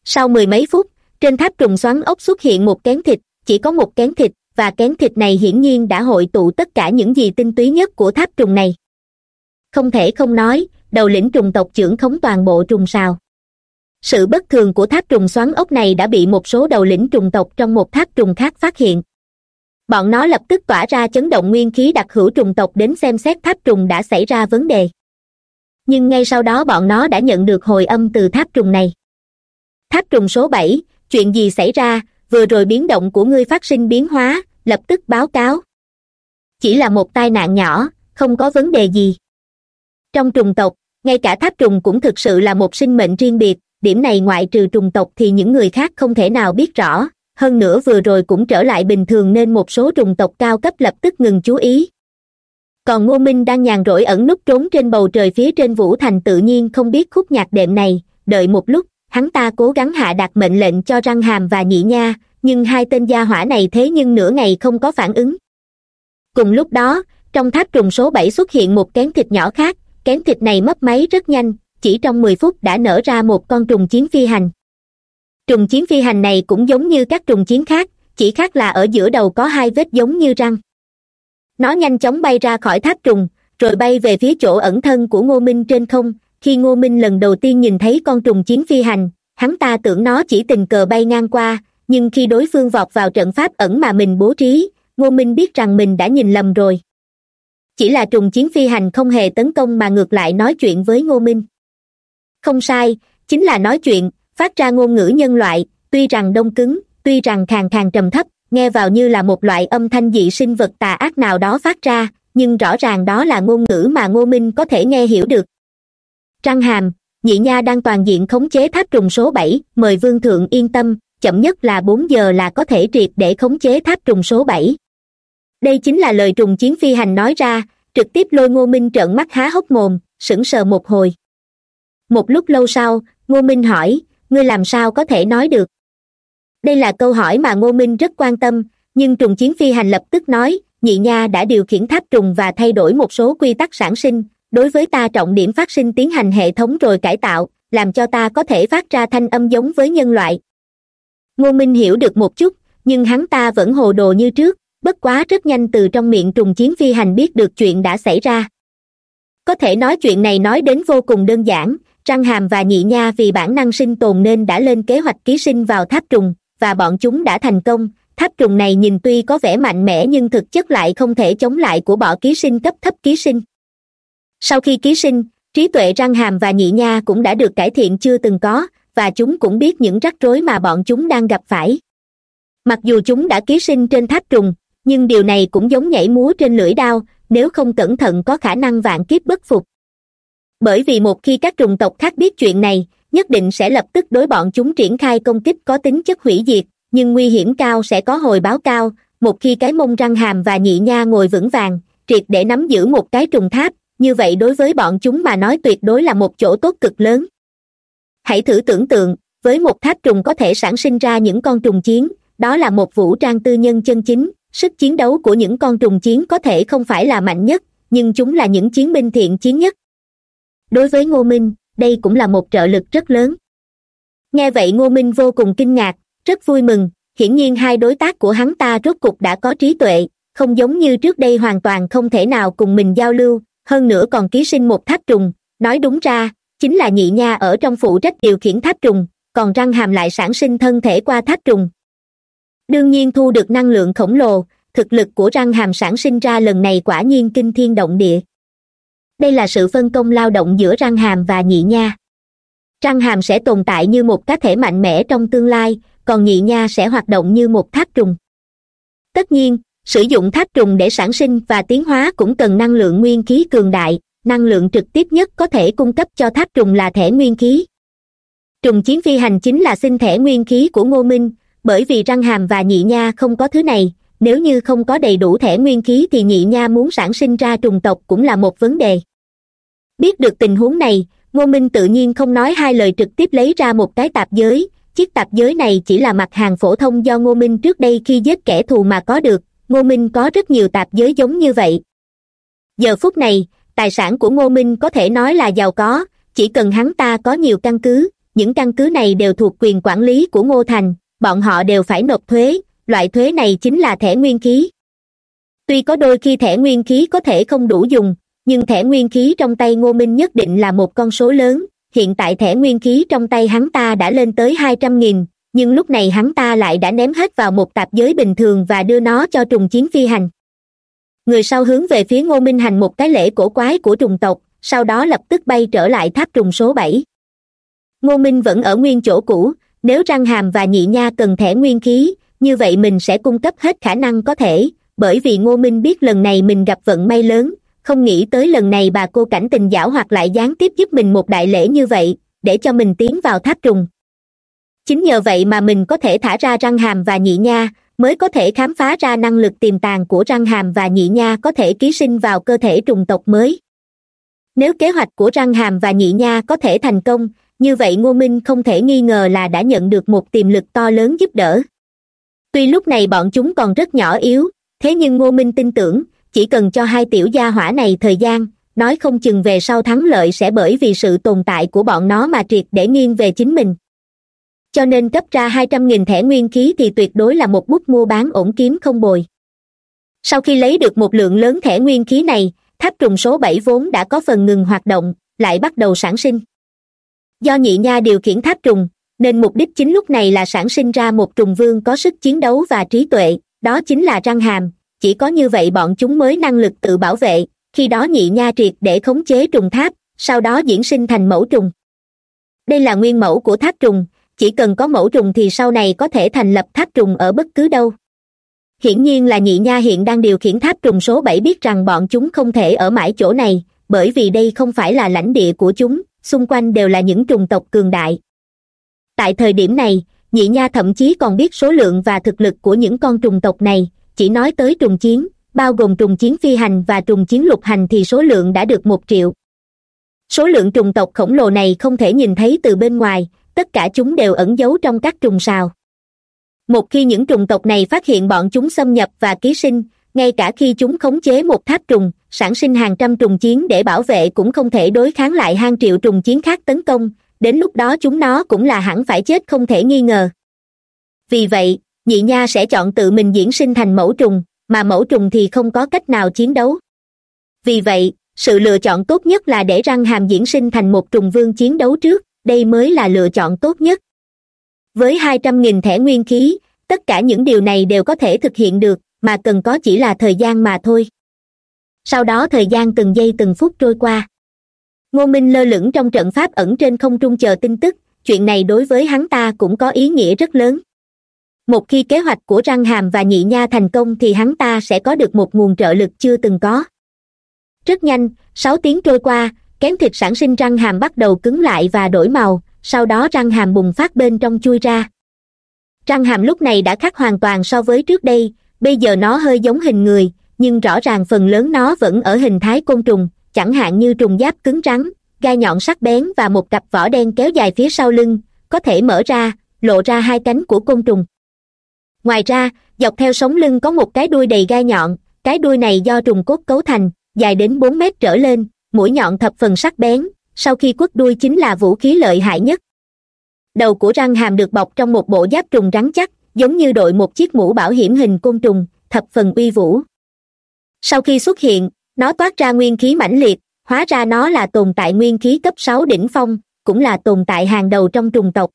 Sau mười mấy phút, trên tháp trùng xoắn ốc xuất hiện một kén thịt, chỉ có một kén thịt, và kén thịt này hiển nhiên đã hội tụ tất cả những gì tinh túy nhất của tháp trùng này không thể không nói, đầu lĩnh trùng tộc trưởng khống toàn bộ trùng sào. Sự bất thường của tháp trùng xoắn ốc này đã bị một số đầu lĩnh trùng tộc trong một tháp trùng khác phát hiện. Bọn nó lập tức tỏa ra chấn động nguyên khí đặc hữu trùng tộc đến xem xét tháp trùng đã xảy ra vấn đề. Nhưng ngay sau đó bọn nó đã nhận được hồi âm từ tháp trùng này. Tháp trùng số bảy, chuyện gì xảy ra, vừa rồi biến động của ngươi phát sinh biến hóa, lập tức báo cáo. Chỉ là một tai nạn nhỏ, không có vấn đề gì trong trùng tộc, ngay cả tháp trùng cũng thực sự là một sinh mệnh riêng biệt, điểm này ngoại trừ trùng tộc thì những người khác không thể nào biết rõ. Hơn nữa vừa rồi cũng trở lại bình thường nên một số trùng tộc cao cấp lập tức ngừng chú ý. Còn ngô minh đang nhàn rỗi ẩn núp trốn trên bầu trời phía trên vũ thành tự nhiên không biết khúc nhạc đệm này. Đợi một lúc, hắn ta cố gắng hạ đặt mệnh lệnh cho răng hàm và nhị nha, nhưng hai tên gia hỏa này thế nhưng nửa ngày không có phản ứng. Cùng lúc đó, trong tháp trùng số bảy xuất hiện một kén thịt nhỏ khác kén thịt này mất máy rất nhanh, chỉ trong mười phút đã nở ra một con trùng chiến phi hành. Trùng chiến phi hành này cũng giống như các trùng chiến khác, chỉ khác là ở giữa đầu có hai vết giống như răng. Nó nhanh chóng bay ra khỏi tháp trùng, rồi bay về phía chỗ ẩn thân của ngô minh trên không. Khi ngô minh lần đầu tiên nhìn thấy con trùng chiến phi hành, hắn ta tưởng nó chỉ tình cờ bay ngang qua, nhưng khi đối phương vọt vào trận pháp ẩn mà mình bố trí, ngô minh biết rằng mình đã nhìn lầm rồi chỉ là trùng chiến phi hành không hề tấn công mà ngược lại nói chuyện với ngô minh. Không sai, chính là nói chuyện, phát ra ngôn ngữ nhân loại, tuy rằng đông cứng, tuy rằng khàn khàn trầm thấp, nghe vào như là một loại âm thanh dị sinh vật tà ác nào đó phát ra, nhưng rõ ràng đó là ngôn ngữ mà ngô minh có thể nghe hiểu được. Trăng hàm, nhị nha đang toàn diện khống chế tháp trùng số bảy, mời vương thượng yên tâm, chậm nhất là bốn giờ là có thể triệt để khống chế tháp trùng số bảy đây chính là lời trùng chiến phi hành nói ra, trực tiếp lôi ngô minh trợn mắt há hốc mồm, sững sờ một hồi. Một lúc lâu sau, ngô minh hỏi, ngươi làm sao có thể nói được? Đây là câu hỏi mà ngô minh rất quan tâm, nhưng trùng chiến phi hành lập tức nói, nhị nha đã điều khiển tháp trùng và thay đổi một số quy tắc sản sinh, đối với ta trọng điểm phát sinh tiến hành hệ thống rồi cải tạo, làm cho ta có thể phát ra thanh âm giống với nhân loại. Ngô minh hiểu được một chút, nhưng hắn ta vẫn hồ đồ như trước bất quá rất nhanh từ trong miệng trùng chiến phi hành biết được chuyện đã xảy ra. Có thể nói chuyện này nói đến vô cùng đơn giản, trăng hàm và nhị nha vì bản năng sinh tồn nên đã lên kế hoạch ký sinh vào tháp trùng, và bọn chúng đã thành công. Tháp trùng này nhìn tuy có vẻ mạnh mẽ nhưng thực chất lại không thể chống lại của bọ ký sinh cấp thấp ký sinh. Sau khi ký sinh, trí tuệ răng hàm và nhị nha cũng đã được cải thiện chưa từng có, và chúng cũng biết những rắc rối mà bọn chúng đang gặp phải. Mặc dù chúng đã ký sinh trên tháp trùng nhưng điều này cũng giống nhảy múa trên lưỡi đao, nếu không cẩn thận có khả năng vạn kiếp bất phục. Bởi vì một khi các trùng tộc khác biết chuyện này, nhất định sẽ lập tức đối bọn chúng triển khai công kích có tính chất hủy diệt, nhưng nguy hiểm cao sẽ có hồi báo cao. Một khi cái mông răng hàm và nhị nha ngồi vững vàng, triệt để nắm giữ một cái trùng tháp, như vậy đối với bọn chúng mà nói tuyệt đối là một chỗ tốt cực lớn. Hãy thử tưởng tượng, với một tháp trùng có thể sản sinh ra những con trùng chiến, đó là một vũ trang tư nhân chân chính sức chiến đấu của những con trùng chiến có thể không phải là mạnh nhất, nhưng chúng là những chiến binh thiện chiến nhất. Đối với ngô minh, đây cũng là một trợ lực rất lớn. Nghe vậy ngô minh vô cùng kinh ngạc, rất vui mừng. Hiển nhiên hai đối tác của hắn ta rốt cục đã có trí tuệ, không giống như trước đây hoàn toàn không thể nào cùng mình giao lưu. Hơn nữa còn ký sinh một tháp trùng. Nói đúng ra, chính là nhị nha ở trong phụ trách điều khiển tháp trùng, còn răng hàm lại sản sinh thân thể qua tháp trùng đương nhiên thu được năng lượng khổng lồ, thực lực của răng hàm sản sinh ra lần này quả nhiên kinh thiên động địa. Đây là sự phân công lao động giữa răng hàm và nhị nha. Răng hàm sẽ tồn tại như một cá thể mạnh mẽ trong tương lai, còn nhị nha sẽ hoạt động như một tháp trùng. Tất nhiên, sử dụng tháp trùng để sản sinh và tiến hóa cũng cần năng lượng nguyên khí cường đại, năng lượng trực tiếp nhất có thể cung cấp cho tháp trùng là thẻ nguyên khí. Trùng chiến phi hành chính là sinh thẻ nguyên khí của ngô minh bởi vì răng hàm và nhị nha không có thứ này, nếu như không có đầy đủ thẻ nguyên khí thì nhị nha muốn sản sinh ra trùng tộc cũng là một vấn đề. Biết được tình huống này, ngô minh tự nhiên không nói hai lời trực tiếp lấy ra một cái tạp giới. Chiếc tạp giới này chỉ là mặt hàng phổ thông do ngô minh trước đây khi giết kẻ thù mà có được. Ngô minh có rất nhiều tạp giới giống như vậy. Giờ phút này, tài sản của ngô minh có thể nói là giàu có. Chỉ cần hắn ta có nhiều căn cứ, những căn cứ này đều thuộc quyền quản lý của ngô thành bọn họ đều phải nộp thuế, loại thuế này chính là thẻ nguyên khí. Tuy có đôi khi thẻ nguyên khí có thể không đủ dùng, nhưng thẻ nguyên khí trong tay ngô minh nhất định là một con số lớn. Hiện tại thẻ nguyên khí trong tay hắn ta đã lên tới hai trăm nghìn, nhưng lúc này hắn ta lại đã ném hết vào một tạp giới bình thường và đưa nó cho trùng chiến phi hành. Người sau hướng về phía ngô minh hành một cái lễ cổ quái của trùng tộc, sau đó lập tức bay trở lại tháp trùng số bảy. Ngô minh vẫn ở nguyên chỗ cũ nếu răng hàm và nhị nha cần thẻ nguyên khí, như vậy mình sẽ cung cấp hết khả năng có thể. Bởi vì ngô minh biết lần này mình gặp vận may lớn, không nghĩ tới lần này bà cô cảnh tình giảo hoặc lại gián tiếp giúp mình một đại lễ như vậy, để cho mình tiến vào tháp trùng. Chính nhờ vậy mà mình có thể thả ra răng hàm và nhị nha, mới có thể khám phá ra năng lực tiềm tàng của răng hàm và nhị nha có thể ký sinh vào cơ thể trùng tộc mới. Nếu kế hoạch của răng hàm và nhị nha có thể thành công như vậy ngô minh không thể nghi ngờ là đã nhận được một tiềm lực to lớn giúp đỡ. Tuy lúc này bọn chúng còn rất nhỏ yếu, thế nhưng ngô minh tin tưởng, chỉ cần cho hai tiểu gia hỏa này thời gian, nói không chừng về sau thắng lợi sẽ bởi vì sự tồn tại của bọn nó mà triệt để nghiêng về chính mình. Cho nên cấp ra hai trăm nghìn thẻ nguyên khí thì tuyệt đối là một bút mua bán ổn kiếm không bồi. Sau khi lấy được một lượng lớn thẻ nguyên khí này, tháp trùng số bảy vốn đã có phần ngừng hoạt động, lại bắt đầu sản sinh do nhị nha điều khiển tháp trùng, nên mục đích chính lúc này là sản sinh ra một trùng vương có sức chiến đấu và trí tuệ, đó chính là răng hàm. Chỉ có như vậy bọn chúng mới năng lực tự bảo vệ, khi đó nhị nha triệt để khống chế trùng tháp, sau đó diễn sinh thành mẫu trùng. Đây là nguyên mẫu của tháp trùng, chỉ cần có mẫu trùng thì sau này có thể thành lập tháp trùng ở bất cứ đâu. Hiển nhiên là nhị nha hiện đang điều khiển tháp trùng số bảy biết rằng bọn chúng không thể ở mãi chỗ này, bởi vì đây không phải là lãnh địa của chúng xung quanh đều là những trùng tộc cường đại. Tại thời điểm này, nhị nha thậm chí còn biết số lượng và thực lực của những con trùng tộc này, chỉ nói tới trùng chiến, bao gồm trùng chiến phi hành và trùng chiến lục hành thì số lượng đã được một triệu. Số lượng trùng tộc khổng lồ này không thể nhìn thấy từ bên ngoài, tất cả chúng đều ẩn giấu trong các trùng sào. Một khi những trùng tộc này phát hiện bọn chúng xâm nhập và ký sinh ngay cả khi chúng khống chế một tháp trùng, sản sinh hàng trăm trùng chiến để bảo vệ cũng không thể đối kháng lại hàng triệu trùng chiến khác tấn công, đến lúc đó chúng nó cũng là hẳn phải chết không thể nghi ngờ. Vì vậy, nhị nha sẽ chọn tự mình diễn sinh thành mẫu trùng, mà mẫu trùng thì không có cách nào chiến đấu. Vì vậy, sự lựa chọn tốt nhất là để răng hàm diễn sinh thành một trùng vương chiến đấu trước, đây mới là lựa chọn tốt nhất. Với hai trăm nghìn thẻ nguyên khí, tất cả những điều này đều có thể thực hiện được mà cần có chỉ là thời gian mà thôi. Sau đó thời gian từng giây từng phút trôi qua. Ngô minh lơ lửng trong trận pháp ẩn trên không trung chờ tin tức, chuyện này đối với hắn ta cũng có ý nghĩa rất lớn. Một khi kế hoạch của răng hàm và nhị nha thành công thì hắn ta sẽ có được một nguồn trợ lực chưa từng có. Rất nhanh, sáu tiếng trôi qua, kén thịt sản sinh răng hàm bắt đầu cứng lại và đổi màu, sau đó răng hàm bùng phát bên trong chui ra. Răng hàm lúc này đã khác hoàn toàn so với trước đây bây giờ nó hơi giống hình người, nhưng rõ ràng phần lớn nó vẫn ở hình thái côn trùng, chẳng hạn như trùng giáp cứng rắn, gai nhọn sắc bén và một cặp vỏ đen kéo dài phía sau lưng, có thể mở ra, lộ ra hai cánh của côn trùng. Ngoài ra, dọc theo sống lưng có một cái đuôi đầy gai nhọn, cái đuôi này do trùng cốt cấu thành, dài đến bốn mét trở lên, mũi nhọn thập phần sắc bén, sau khi quất đuôi chính là vũ khí lợi hại nhất. Đầu của răng hàm được bọc trong một bộ giáp trùng rắn chắc giống như đội một chiếc mũ bảo hiểm hình côn trùng, thập phần uy vũ. Sau khi xuất hiện, nó toát ra nguyên khí mãnh liệt, hóa ra nó là tồn tại nguyên khí cấp sáu đỉnh phong, cũng là tồn tại hàng đầu trong trùng tộc.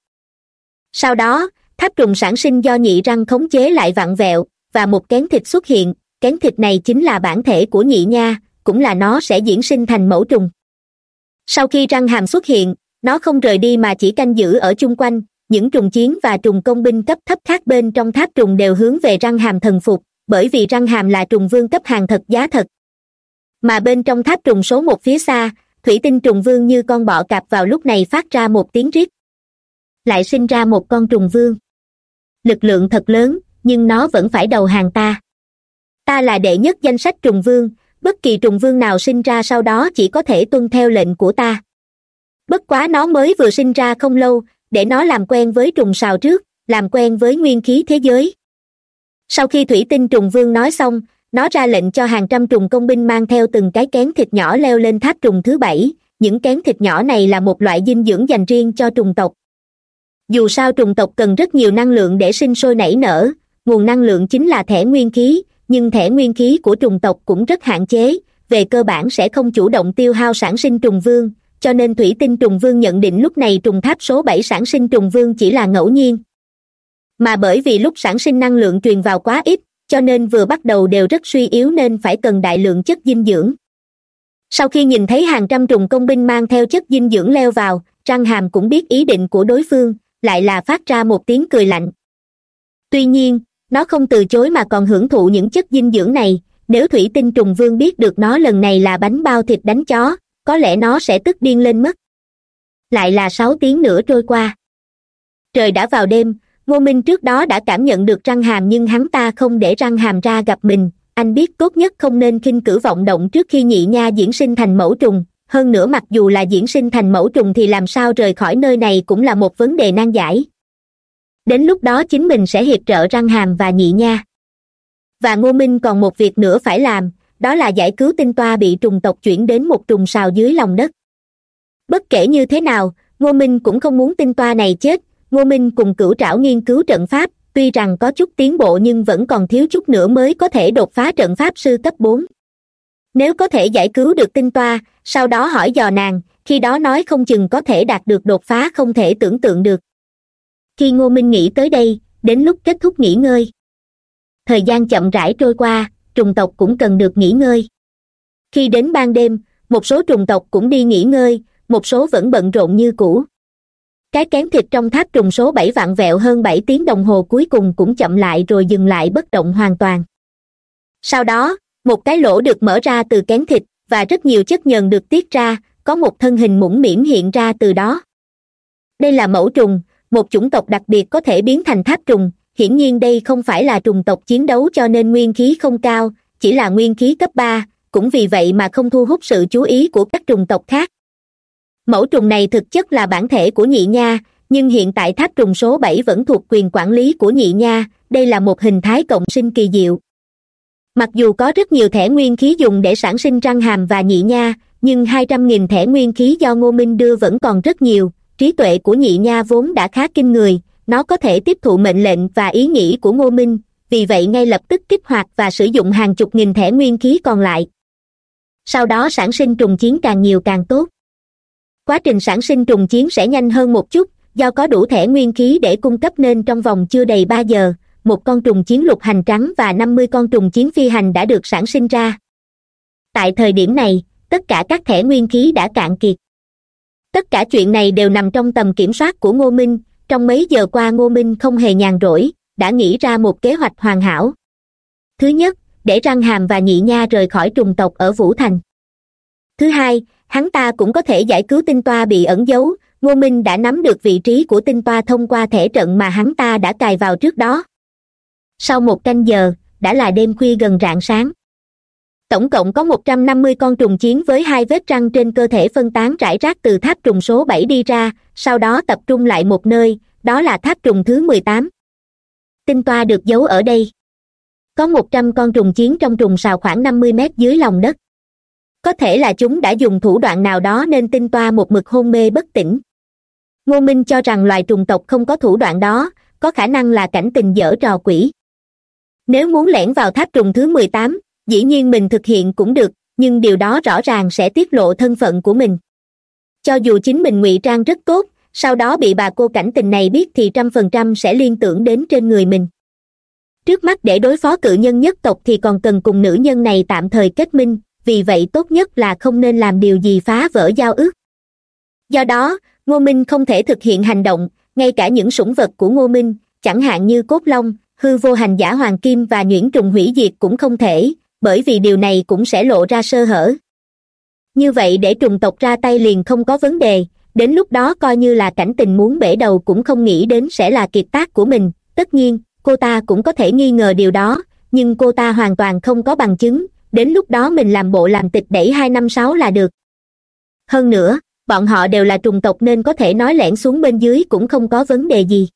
Sau đó, tháp trùng sản sinh do nhị răng khống chế lại vặn vẹo, và một kén thịt xuất hiện. Kén thịt này chính là bản thể của nhị nha, cũng là nó sẽ diễn sinh thành mẫu trùng. Sau khi răng hàm xuất hiện, nó không rời đi mà chỉ canh giữ ở chung quanh những trùng chiến và trùng công binh cấp thấp khác bên trong tháp trùng đều hướng về răng hàm thần phục, bởi vì răng hàm là trùng vương cấp hàng thật giá thật. Mà bên trong tháp trùng số một phía xa, thủy tinh trùng vương như con bọ cạp vào lúc này phát ra một tiếng rít lại sinh ra một con trùng vương. Lực lượng thật lớn, nhưng nó vẫn phải đầu hàng ta. Ta là đệ nhất danh sách trùng vương, bất kỳ trùng vương nào sinh ra sau đó chỉ có thể tuân theo lệnh của ta. Bất quá nó mới vừa sinh ra không lâu để nó làm quen với trùng sào trước, làm quen với nguyên khí thế giới. Sau khi thủy tinh trùng vương nói xong, nó ra lệnh cho hàng trăm trùng công binh mang theo từng cái kén thịt nhỏ leo lên tháp trùng thứ bảy. Những kén thịt nhỏ này là một loại dinh dưỡng dành riêng cho trùng tộc. Dù sao trùng tộc cần rất nhiều năng lượng để sinh sôi nảy nở, nguồn năng lượng chính là thẻ nguyên khí, nhưng thẻ nguyên khí của trùng tộc cũng rất hạn chế, về cơ bản sẽ không chủ động tiêu hao sản sinh trùng vương cho nên thủy tinh trùng vương nhận định lúc này trùng tháp số bảy sản sinh trùng vương chỉ là ngẫu nhiên. Mà bởi vì lúc sản sinh năng lượng truyền vào quá ít, cho nên vừa bắt đầu đều rất suy yếu nên phải cần đại lượng chất dinh dưỡng. Sau khi nhìn thấy hàng trăm trùng công binh mang theo chất dinh dưỡng leo vào răng hàm cũng biết ý định của đối phương, lại là phát ra một tiếng cười lạnh. Tuy nhiên, nó không từ chối mà còn hưởng thụ những chất dinh dưỡng này, nếu thủy tinh trùng vương biết được nó lần này là bánh bao thịt đánh chó có lẽ nó sẽ tức điên lên mất. Lại là sáu tiếng nữa trôi qua. Trời đã vào đêm ngô minh trước đó đã cảm nhận được răng hàm nhưng hắn ta không để răng hàm ra gặp mình. Anh biết tốt nhất không nên khinh cử vọng động trước khi nhị nha diễn sinh thành mẫu trùng. Hơn nữa mặc dù là diễn sinh thành mẫu trùng thì làm sao rời khỏi nơi này cũng là một vấn đề nan giải. Đến lúc đó chính mình sẽ hiệp trợ răng hàm và nhị nha. Và ngô minh còn một việc nữa phải làm đó là giải cứu tinh toa bị trùng tộc chuyển đến một trùng sào dưới lòng đất. Bất kể như thế nào, ngô minh cũng không muốn tinh toa này chết. Ngô minh cùng cửu trảo nghiên cứu trận pháp, tuy rằng có chút tiến bộ nhưng vẫn còn thiếu chút nữa mới có thể đột phá trận pháp sư cấp bốn. Nếu có thể giải cứu được tinh toa, sau đó hỏi dò nàng, khi đó nói không chừng có thể đạt được đột phá không thể tưởng tượng được. Khi ngô minh nghĩ tới đây, đến lúc kết thúc nghỉ ngơi. Thời gian chậm rãi trôi qua trùng tộc cũng cần được nghỉ ngơi. Khi đến ban đêm, một số trùng tộc cũng đi nghỉ ngơi, một số vẫn bận rộn như cũ. Cái kén thịt trong tháp trùng số bảy vạn vẹo hơn bảy tiếng đồng hồ cuối cùng cũng chậm lại rồi dừng lại bất động hoàn toàn. Sau đó, một cái lỗ được mở ra từ kén thịt và rất nhiều chất nhờn được tiết ra, có một thân hình mũm mĩm hiện ra từ đó. Đây là mẫu trùng, một chủng tộc đặc biệt có thể biến thành tháp trùng hiển nhiên đây không phải là trùng tộc chiến đấu cho nên nguyên khí không cao, chỉ là nguyên khí cấp ba, cũng vì vậy mà không thu hút sự chú ý của các trùng tộc khác. Mẫu trùng này thực chất là bản thể của nhị nha, nhưng hiện tại tháp trùng số bảy vẫn thuộc quyền quản lý của nhị nha, đây là một hình thái cộng sinh kỳ diệu. Mặc dù có rất nhiều thẻ nguyên khí dùng để sản sinh răng hàm và nhị nha, nhưng hai trăm nghìn thẻ nguyên khí do ngô minh đưa vẫn còn rất nhiều, trí tuệ của nhị nha vốn đã khá kinh người nó có thể tiếp thụ mệnh lệnh và ý nghĩ của ngô minh, vì vậy ngay lập tức kích hoạt và sử dụng hàng chục nghìn thẻ nguyên khí còn lại. Sau đó sản sinh trùng chiến càng nhiều càng tốt. Quá trình sản sinh trùng chiến sẽ nhanh hơn một chút, do có đủ thẻ nguyên khí để cung cấp nên trong vòng chưa đầy ba giờ, một con trùng chiến lục hành trắng và năm mươi con trùng chiến phi hành đã được sản sinh ra. Tại thời điểm này, tất cả các thẻ nguyên khí đã cạn kiệt. Tất cả chuyện này đều nằm trong tầm kiểm soát của ngô minh trong mấy giờ qua ngô minh không hề nhàn rỗi, đã nghĩ ra một kế hoạch hoàn hảo. Thứ nhất, để răng hàm và nhị nha rời khỏi trùng tộc ở vũ thành. Thứ hai, hắn ta cũng có thể giải cứu tinh toa bị ẩn giấu, ngô minh đã nắm được vị trí của tinh toa thông qua thể trận mà hắn ta đã cài vào trước đó. Sau một canh giờ, đã là đêm khuya gần rạng sáng tổng cộng có một trăm năm mươi con trùng chiến với hai vết răng trên cơ thể phân tán rải rác từ tháp trùng số bảy đi ra, sau đó tập trung lại một nơi, đó là tháp trùng thứ mười tám. Tinh toa được giấu ở đây. Có một trăm con trùng chiến trong trùng sào khoảng năm mươi mét dưới lòng đất. Có thể là chúng đã dùng thủ đoạn nào đó nên tinh toa một mực hôn mê bất tỉnh. Ngô minh cho rằng loài trùng tộc không có thủ đoạn đó, có khả năng là cảnh tình dở trò quỷ. Nếu muốn lẻn vào tháp trùng thứ mười tám dĩ nhiên mình thực hiện cũng được, nhưng điều đó rõ ràng sẽ tiết lộ thân phận của mình. Cho dù chính mình ngụy trang rất tốt, sau đó bị bà cô cảnh tình này biết thì trăm phần trăm sẽ liên tưởng đến trên người mình. Trước mắt để đối phó cự nhân nhất tộc thì còn cần cùng nữ nhân này tạm thời kết minh, vì vậy tốt nhất là không nên làm điều gì phá vỡ giao ước. Do đó, ngô minh không thể thực hiện hành động, ngay cả những sủng vật của ngô minh, chẳng hạn như cốt long, hư vô hành giả hoàng kim và nhuyễn trùng hủy diệt cũng không thể bởi vì điều này cũng sẽ lộ ra sơ hở. Như vậy để trùng tộc ra tay liền không có vấn đề, đến lúc đó coi như là cảnh tình muốn bể đầu cũng không nghĩ đến sẽ là kiệt tác của mình, tất nhiên, cô ta cũng có thể nghi ngờ điều đó, nhưng cô ta hoàn toàn không có bằng chứng, đến lúc đó mình làm bộ làm tịch đẩy hai năm sáu là được. Hơn nữa, bọn họ đều là trùng tộc nên có thể nói lẻn xuống bên dưới cũng không có vấn đề gì.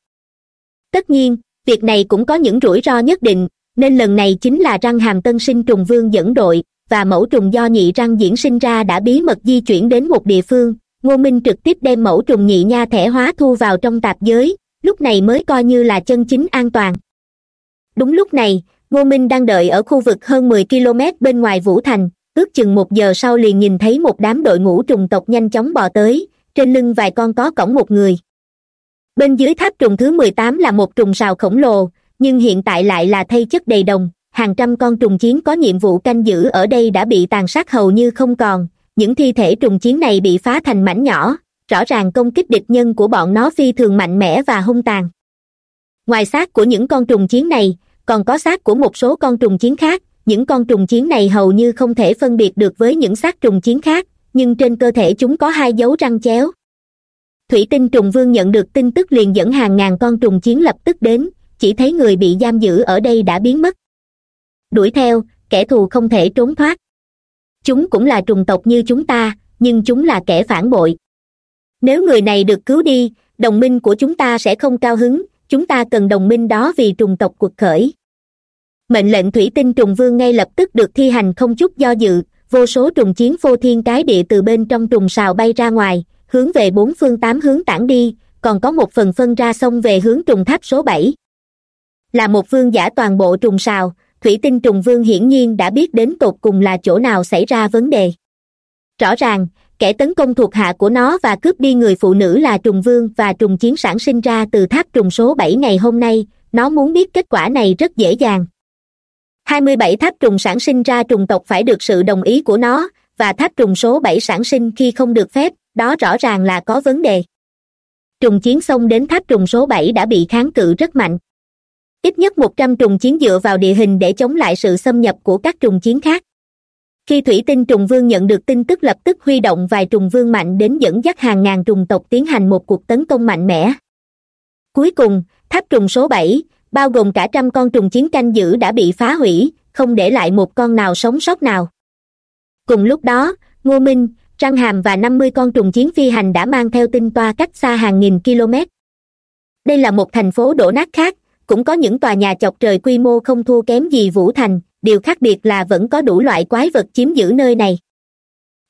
Tất nhiên, việc này cũng có những rủi ro nhất định nên lần này chính là răng hàm tân sinh trùng vương dẫn đội, và mẫu trùng do nhị răng diễn sinh ra đã bí mật di chuyển đến một địa phương. Ngô minh trực tiếp đem mẫu trùng nhị nha thẻ hóa thu vào trong tạp giới, lúc này mới coi như là chân chính an toàn. Đúng lúc này, ngô minh đang đợi ở khu vực hơn mười km bên ngoài vũ thành, ước chừng một giờ sau liền nhìn thấy một đám đội ngũ trùng tộc nhanh chóng bò tới, trên lưng vài con có cổng một người. Bên dưới tháp trùng thứ mười tám là một trùng sào khổng lồ nhưng hiện tại lại là thay chất đầy đồng, hàng trăm con trùng chiến có nhiệm vụ canh giữ ở đây đã bị tàn sát hầu như không còn, những thi thể trùng chiến này bị phá thành mảnh nhỏ, rõ ràng công kích địch nhân của bọn nó phi thường mạnh mẽ và hung tàn. Ngoài xác của những con trùng chiến này, còn có xác của một số con trùng chiến khác, những con trùng chiến này hầu như không thể phân biệt được với những xác trùng chiến khác, nhưng trên cơ thể chúng có hai dấu răng chéo. Thủy tinh trùng vương nhận được tin tức liền dẫn hàng ngàn con trùng chiến lập tức đến chỉ thấy người bị giam giữ ở đây đã biến mất. Đuổi theo, kẻ thù không thể trốn thoát. Chúng cũng là trùng tộc như chúng ta, nhưng chúng là kẻ phản bội. Nếu người này được cứu đi, đồng minh của chúng ta sẽ không cao hứng, chúng ta cần đồng minh đó vì trùng tộc cuộc khởi. Mệnh lệnh thủy tinh trùng vương ngay lập tức được thi hành không chút do dự, vô số trùng chiến phô thiên cái địa từ bên trong trùng sào bay ra ngoài, hướng về bốn phương tám hướng tản đi, còn có một phần phân ra sông về hướng trùng tháp số bảy là một vương giả toàn bộ trùng sào, thủy tinh trùng vương hiển nhiên đã biết đến tột cùng là chỗ nào xảy ra vấn đề. Rõ ràng, kẻ tấn công thuộc hạ của nó và cướp đi người phụ nữ là trùng vương và trùng chiến sản sinh ra từ tháp trùng số bảy ngày hôm nay, nó muốn biết kết quả này rất dễ dàng. Hai mươi bảy tháp trùng sản sinh ra trùng tộc phải được sự đồng ý của nó, và tháp trùng số bảy sản sinh khi không được phép, đó rõ ràng là có vấn đề. Trùng chiến xông đến tháp trùng số bảy đã bị kháng cự rất mạnh ít nhất một trăm trùng chiến dựa vào địa hình để chống lại sự xâm nhập của các trùng chiến khác. Khi thủy tinh trùng vương nhận được tin tức lập tức huy động vài trùng vương mạnh đến dẫn dắt hàng ngàn trùng tộc tiến hành một cuộc tấn công mạnh mẽ. Cuối cùng, tháp trùng số bảy, bao gồm cả trăm con trùng chiến canh giữ đã bị phá hủy, không để lại một con nào sống sót nào. Cùng lúc đó, ngô minh, trăng hàm và năm mươi con trùng chiến phi hành đã mang theo tinh toa cách xa hàng nghìn km đây là một thành phố đổ nát khác cũng có những tòa nhà chọc trời quy mô không thua kém gì vũ thành, điều khác biệt là vẫn có đủ loại quái vật chiếm giữ nơi này.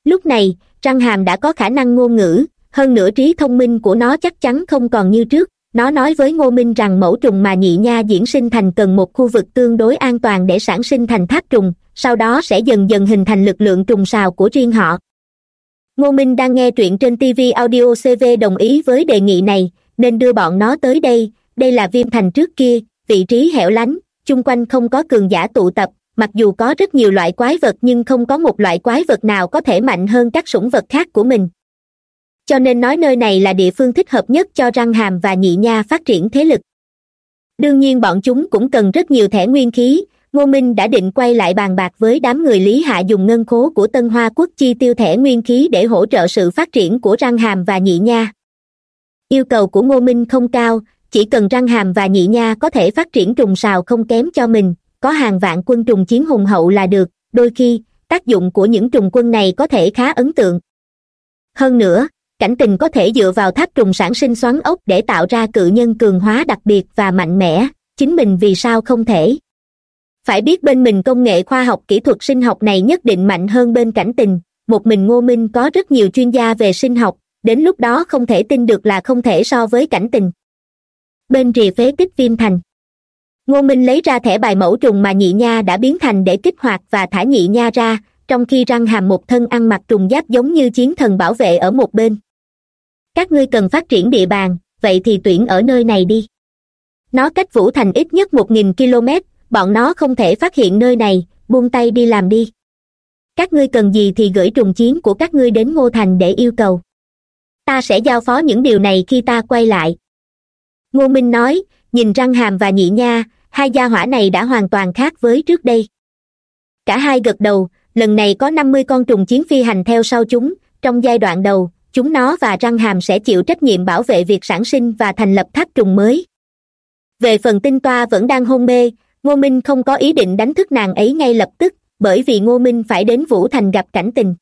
Lúc này răng hàm đã có khả năng ngôn ngữ, hơn nữa trí thông minh của nó chắc chắn không còn như trước. Nó nói với ngô minh rằng mẫu trùng mà nhị nha diễn sinh thành cần một khu vực tương đối an toàn để sản sinh thành tháp trùng, sau đó sẽ dần dần hình thành lực lượng trùng sào của riêng họ. Ngô minh đang nghe truyện trên tv audio cv đồng ý với đề nghị này, nên đưa bọn nó tới đây đây là viêm thành trước kia, vị trí hẻo lánh, chung quanh không có cường giả tụ tập, mặc dù có rất nhiều loại quái vật nhưng không có một loại quái vật nào có thể mạnh hơn các sủng vật khác của mình. Cho nên nói nơi này là địa phương thích hợp nhất cho răng hàm và nhị nha phát triển thế lực. Đương nhiên bọn chúng cũng cần rất nhiều thẻ nguyên khí, ngô minh đã định quay lại bàn bạc với đám người lý hạ dùng ngân khố của tân hoa quốc chi tiêu thẻ nguyên khí để hỗ trợ sự phát triển của răng hàm và nhị nha. Yêu cầu của ngô minh không cao chỉ cần răng hàm và nhị nha có thể phát triển trùng sào không kém cho mình, có hàng vạn quân trùng chiến hùng hậu là được, đôi khi, tác dụng của những trùng quân này có thể khá ấn tượng. Hơn nữa, cảnh tình có thể dựa vào tháp trùng sản sinh xoắn ốc để tạo ra cự nhân cường hóa đặc biệt và mạnh mẽ, chính mình vì sao không thể? Phải biết bên mình công nghệ khoa học kỹ thuật sinh học này nhất định mạnh hơn bên cảnh tình, một mình ngô minh có rất nhiều chuyên gia về sinh học, đến lúc đó không thể tin được là không thể so với cảnh tình bên rìa phế tích viêm thành. Ngô minh lấy ra thẻ bài mẫu trùng mà nhị nha đã biến thành để kích hoạt và thả nhị nha ra, trong khi răng hàm một thân ăn mặc trùng giáp giống như chiến thần bảo vệ ở một bên. Các ngươi cần phát triển địa bàn, vậy thì tuyển ở nơi này đi. Nó cách vũ thành ít nhất một nghìn km, bọn nó không thể phát hiện nơi này, buông tay đi làm đi. Các ngươi cần gì thì gửi trùng chiến của các ngươi đến ngô thành để yêu cầu. Ta sẽ giao phó những điều này khi ta quay lại ngô minh nói, nhìn răng hàm và nhị nha, hai gia hỏa này đã hoàn toàn khác với trước đây. Cả hai gật đầu, lần này có năm mươi con trùng chiến phi hành theo sau chúng. Trong giai đoạn đầu, chúng nó và răng hàm sẽ chịu trách nhiệm bảo vệ việc sản sinh và thành lập tháp trùng mới. Về phần tinh toa vẫn đang hôn mê, ngô minh không có ý định đánh thức nàng ấy ngay lập tức, bởi vì ngô minh phải đến vũ thành gặp cảnh tình.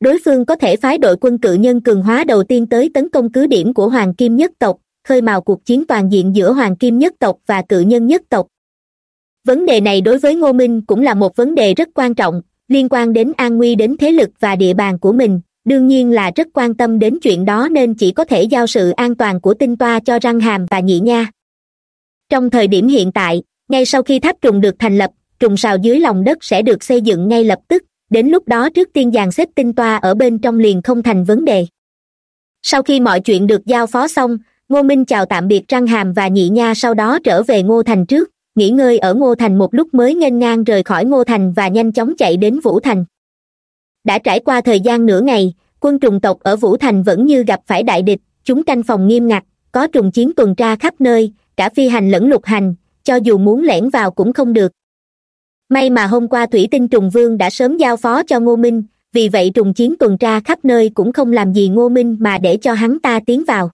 Đối phương có thể phái đội quân cự nhân cường hóa đầu tiên tới tấn công cứ điểm của hoàng kim nhất tộc khơi mào cuộc chiến toàn diện giữa hoàng kim nhất tộc và cự nhân nhất tộc. Vấn đề này đối với ngô minh cũng là một vấn đề rất quan trọng, liên quan đến an nguy đến thế lực và địa bàn của mình, đương nhiên là rất quan tâm đến chuyện đó nên chỉ có thể giao sự an toàn của tinh toa cho răng hàm và nhị nha. Trong thời điểm hiện tại, ngay sau khi tháp trùng được thành lập, trùng sào dưới lòng đất sẽ được xây dựng ngay lập tức, đến lúc đó trước tiên dàn xếp tinh toa ở bên trong liền không thành vấn đề. Sau khi mọi chuyện được giao phó xong ngô minh chào tạm biệt trăng hàm và nhị nha sau đó trở về ngô thành trước, nghỉ ngơi ở ngô thành một lúc mới nghênh ngang rời khỏi ngô thành và nhanh chóng chạy đến vũ thành. Đã trải qua thời gian nửa ngày, quân trùng tộc ở vũ thành vẫn như gặp phải đại địch, chúng canh phòng nghiêm ngặt, có trùng chiến tuần tra khắp nơi, cả phi hành lẫn lục hành, cho dù muốn lẻn vào cũng không được. May mà hôm qua thủy tinh trùng vương đã sớm giao phó cho ngô minh, vì vậy trùng chiến tuần tra khắp nơi cũng không làm gì ngô minh mà để cho hắn ta tiến vào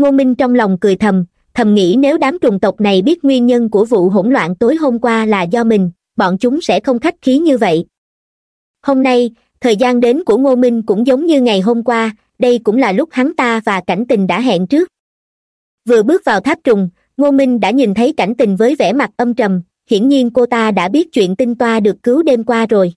ngô minh trong lòng cười thầm thầm nghĩ nếu đám trùng tộc này biết nguyên nhân của vụ hỗn loạn tối hôm qua là do mình, bọn chúng sẽ không khách khí như vậy. Hôm nay, thời gian đến của ngô minh cũng giống như ngày hôm qua, đây cũng là lúc hắn ta và cảnh tình đã hẹn trước. Vừa bước vào tháp trùng, ngô minh đã nhìn thấy cảnh tình với vẻ mặt âm trầm, hiển nhiên cô ta đã biết chuyện tinh toa được cứu đêm qua rồi.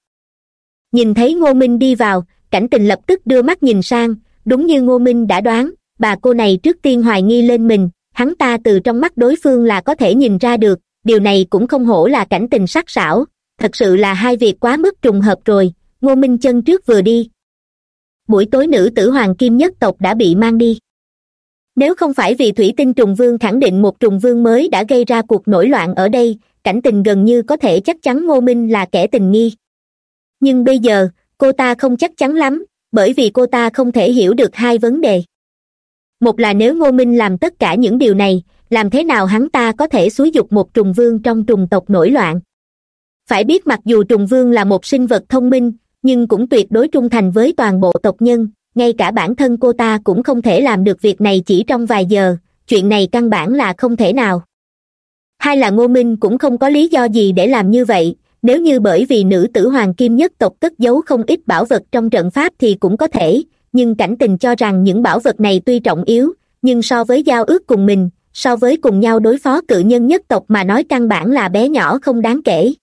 Nhìn thấy ngô minh đi vào, cảnh tình lập tức đưa mắt nhìn sang, đúng như ngô minh đã đoán bà cô này trước tiên hoài nghi lên mình, hắn ta từ trong mắt đối phương là có thể nhìn ra được, điều này cũng không hổ là cảnh tình sắc sảo. Thật sự là hai việc quá mức trùng hợp rồi, ngô minh chân trước vừa đi. Buổi tối nữ tử hoàng kim nhất tộc đã bị mang đi. Nếu không phải vì thủy tinh trùng vương khẳng định một trùng vương mới đã gây ra cuộc nổi loạn ở đây, cảnh tình gần như có thể chắc chắn ngô minh là kẻ tình nghi. Nhưng bây giờ, cô ta không chắc chắn lắm, bởi vì cô ta không thể hiểu được hai vấn đề một là nếu ngô minh làm tất cả những điều này, làm thế nào hắn ta có thể xúi dục một trùng vương trong trùng tộc nổi loạn? Phải biết mặc dù trùng vương là một sinh vật thông minh, nhưng cũng tuyệt đối trung thành với toàn bộ tộc nhân, ngay cả bản thân cô ta cũng không thể làm được việc này chỉ trong vài giờ, chuyện này căn bản là không thể nào. Hai là ngô minh cũng không có lý do gì để làm như vậy, nếu như bởi vì nữ tử hoàng kim nhất tộc cất giấu không ít bảo vật trong trận pháp thì cũng có thể nhưng cảnh tình cho rằng những bảo vật này tuy trọng yếu, nhưng so với giao ước cùng mình, so với cùng nhau đối phó cự nhân nhất tộc mà nói căn bản là bé nhỏ không đáng kể.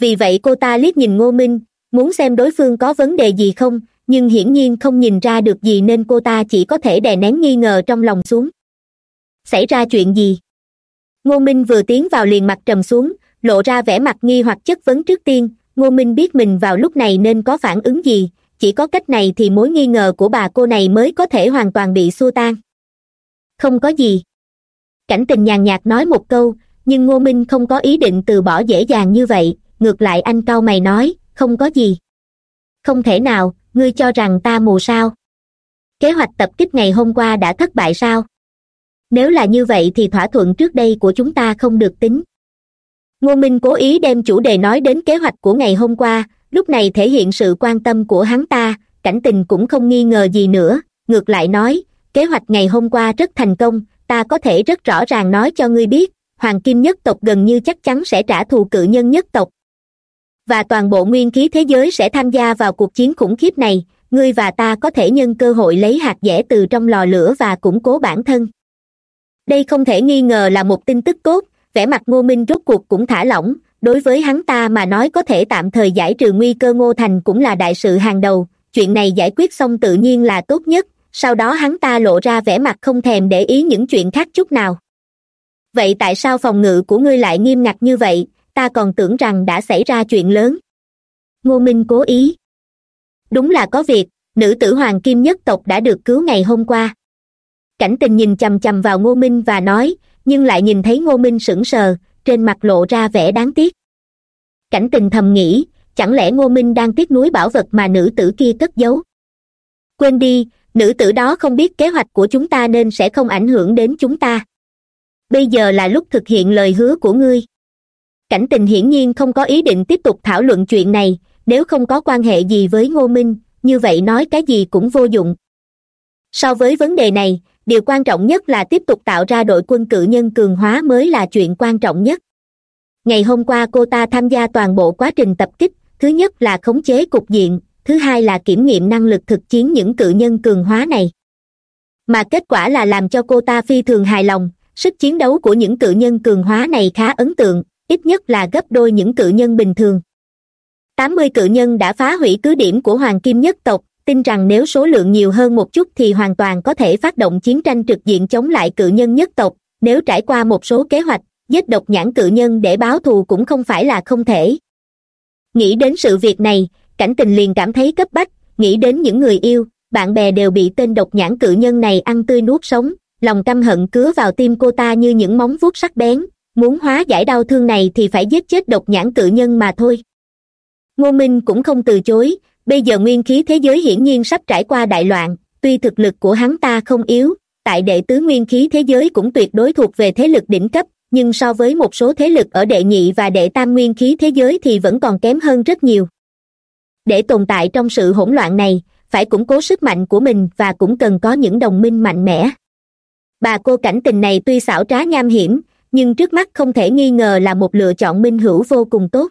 Vì vậy cô ta liếc nhìn ngô minh, muốn xem đối phương có vấn đề gì không, nhưng hiển nhiên không nhìn ra được gì nên cô ta chỉ có thể đè nén nghi ngờ trong lòng xuống. Xảy ra chuyện gì? Ngô minh vừa tiến vào liền mặt trầm xuống, lộ ra vẻ mặt nghi hoặc chất vấn trước tiên. Ngô minh biết mình vào lúc này nên có phản ứng gì chỉ có cách này thì mối nghi ngờ của bà cô này mới có thể hoàn toàn bị xua tan. Không có gì. Cảnh tình nhàn nhạt nói một câu, nhưng ngô minh không có ý định từ bỏ dễ dàng như vậy, ngược lại anh cau mày nói, không có gì. Không thể nào, ngươi cho rằng ta mù sao? Kế hoạch tập kích ngày hôm qua đã thất bại sao? Nếu là như vậy thì thỏa thuận trước đây của chúng ta không được tính. Ngô minh cố ý đem chủ đề nói đến kế hoạch của ngày hôm qua lúc này thể hiện sự quan tâm của hắn ta, cảnh tình cũng không nghi ngờ gì nữa, ngược lại nói, kế hoạch ngày hôm qua rất thành công, ta có thể rất rõ ràng nói cho ngươi biết, hoàng kim nhất tộc gần như chắc chắn sẽ trả thù cự nhân nhất tộc. Và toàn bộ nguyên khí thế giới sẽ tham gia vào cuộc chiến khủng khiếp này, ngươi và ta có thể nhân cơ hội lấy hạt dẻ từ trong lò lửa và củng cố bản thân. Đây không thể nghi ngờ là một tin tức tốt, vẻ mặt ngô minh rốt cuộc cũng thả lỏng đối với hắn ta mà nói có thể tạm thời giải trừ nguy cơ ngô thành cũng là đại sự hàng đầu. Chuyện này giải quyết xong tự nhiên là tốt nhất. Sau đó hắn ta lộ ra vẻ mặt không thèm để ý những chuyện khác chút nào. Vậy tại sao phòng ngự của ngươi lại nghiêm ngặt như vậy? Ta còn tưởng rằng đã xảy ra chuyện lớn. Ngô minh cố ý. Đúng là có việc, nữ tử hoàng kim nhất tộc đã được cứu ngày hôm qua. Cảnh tình nhìn chằm chằm vào ngô minh và nói, nhưng lại nhìn thấy ngô minh sững sờ trên mặt lộ ra vẻ đáng tiếc. Cảnh tình thầm nghĩ, chẳng lẽ ngô minh đang tiếc nuối bảo vật mà nữ tử kia cất giấu? Quên đi, nữ tử đó không biết kế hoạch của chúng ta nên sẽ không ảnh hưởng đến chúng ta. Bây giờ là lúc thực hiện lời hứa của ngươi. Cảnh tình hiển nhiên không có ý định tiếp tục thảo luận chuyện này, nếu không có quan hệ gì với ngô minh, như vậy nói cái gì cũng vô dụng. So với vấn đề này điều quan trọng nhất là tiếp tục tạo ra đội quân cử nhân cường hóa mới là chuyện quan trọng nhất. Ngày hôm qua cô ta tham gia toàn bộ quá trình tập kích, thứ nhất là khống chế cục diện, thứ hai là kiểm nghiệm năng lực thực chiến những cự nhân cường hóa này. Mà kết quả là làm cho cô ta phi thường hài lòng, sức chiến đấu của những cự nhân cường hóa này khá ấn tượng, ít nhất là gấp đôi những cự nhân bình thường. Tám mươi cự nhân đã phá hủy cứ điểm của hoàng kim nhất tộc tin rằng nếu số lượng nhiều hơn một chút thì hoàn toàn có thể phát động chiến tranh trực diện chống lại cự nhân nhất tộc. Nếu trải qua một số kế hoạch, giết độc nhãn cự nhân để báo thù cũng không phải là không thể. Nghĩ đến sự việc này, cảnh tình liền cảm thấy cấp bách, nghĩ đến những người yêu, bạn bè đều bị tên độc nhãn cự nhân này ăn tươi nuốt sống. Lòng căm hận cứa vào tim cô ta như những móng vuốt sắc bén. Muốn hóa giải đau thương này thì phải giết chết độc nhãn cự nhân mà thôi. Ngô minh cũng không từ chối bây giờ nguyên khí thế giới hiển nhiên sắp trải qua đại loạn, tuy thực lực của hắn ta không yếu, tại đệ tứ nguyên khí thế giới cũng tuyệt đối thuộc về thế lực đỉnh cấp, nhưng so với một số thế lực ở đệ nhị và đệ tam nguyên khí thế giới thì vẫn còn kém hơn rất nhiều. Để tồn tại trong sự hỗn loạn này, phải củng cố sức mạnh của mình và cũng cần có những đồng minh mạnh mẽ. Bà cô cảnh tình này tuy xảo trá nham hiểm, nhưng trước mắt không thể nghi ngờ là một lựa chọn minh hữu vô cùng tốt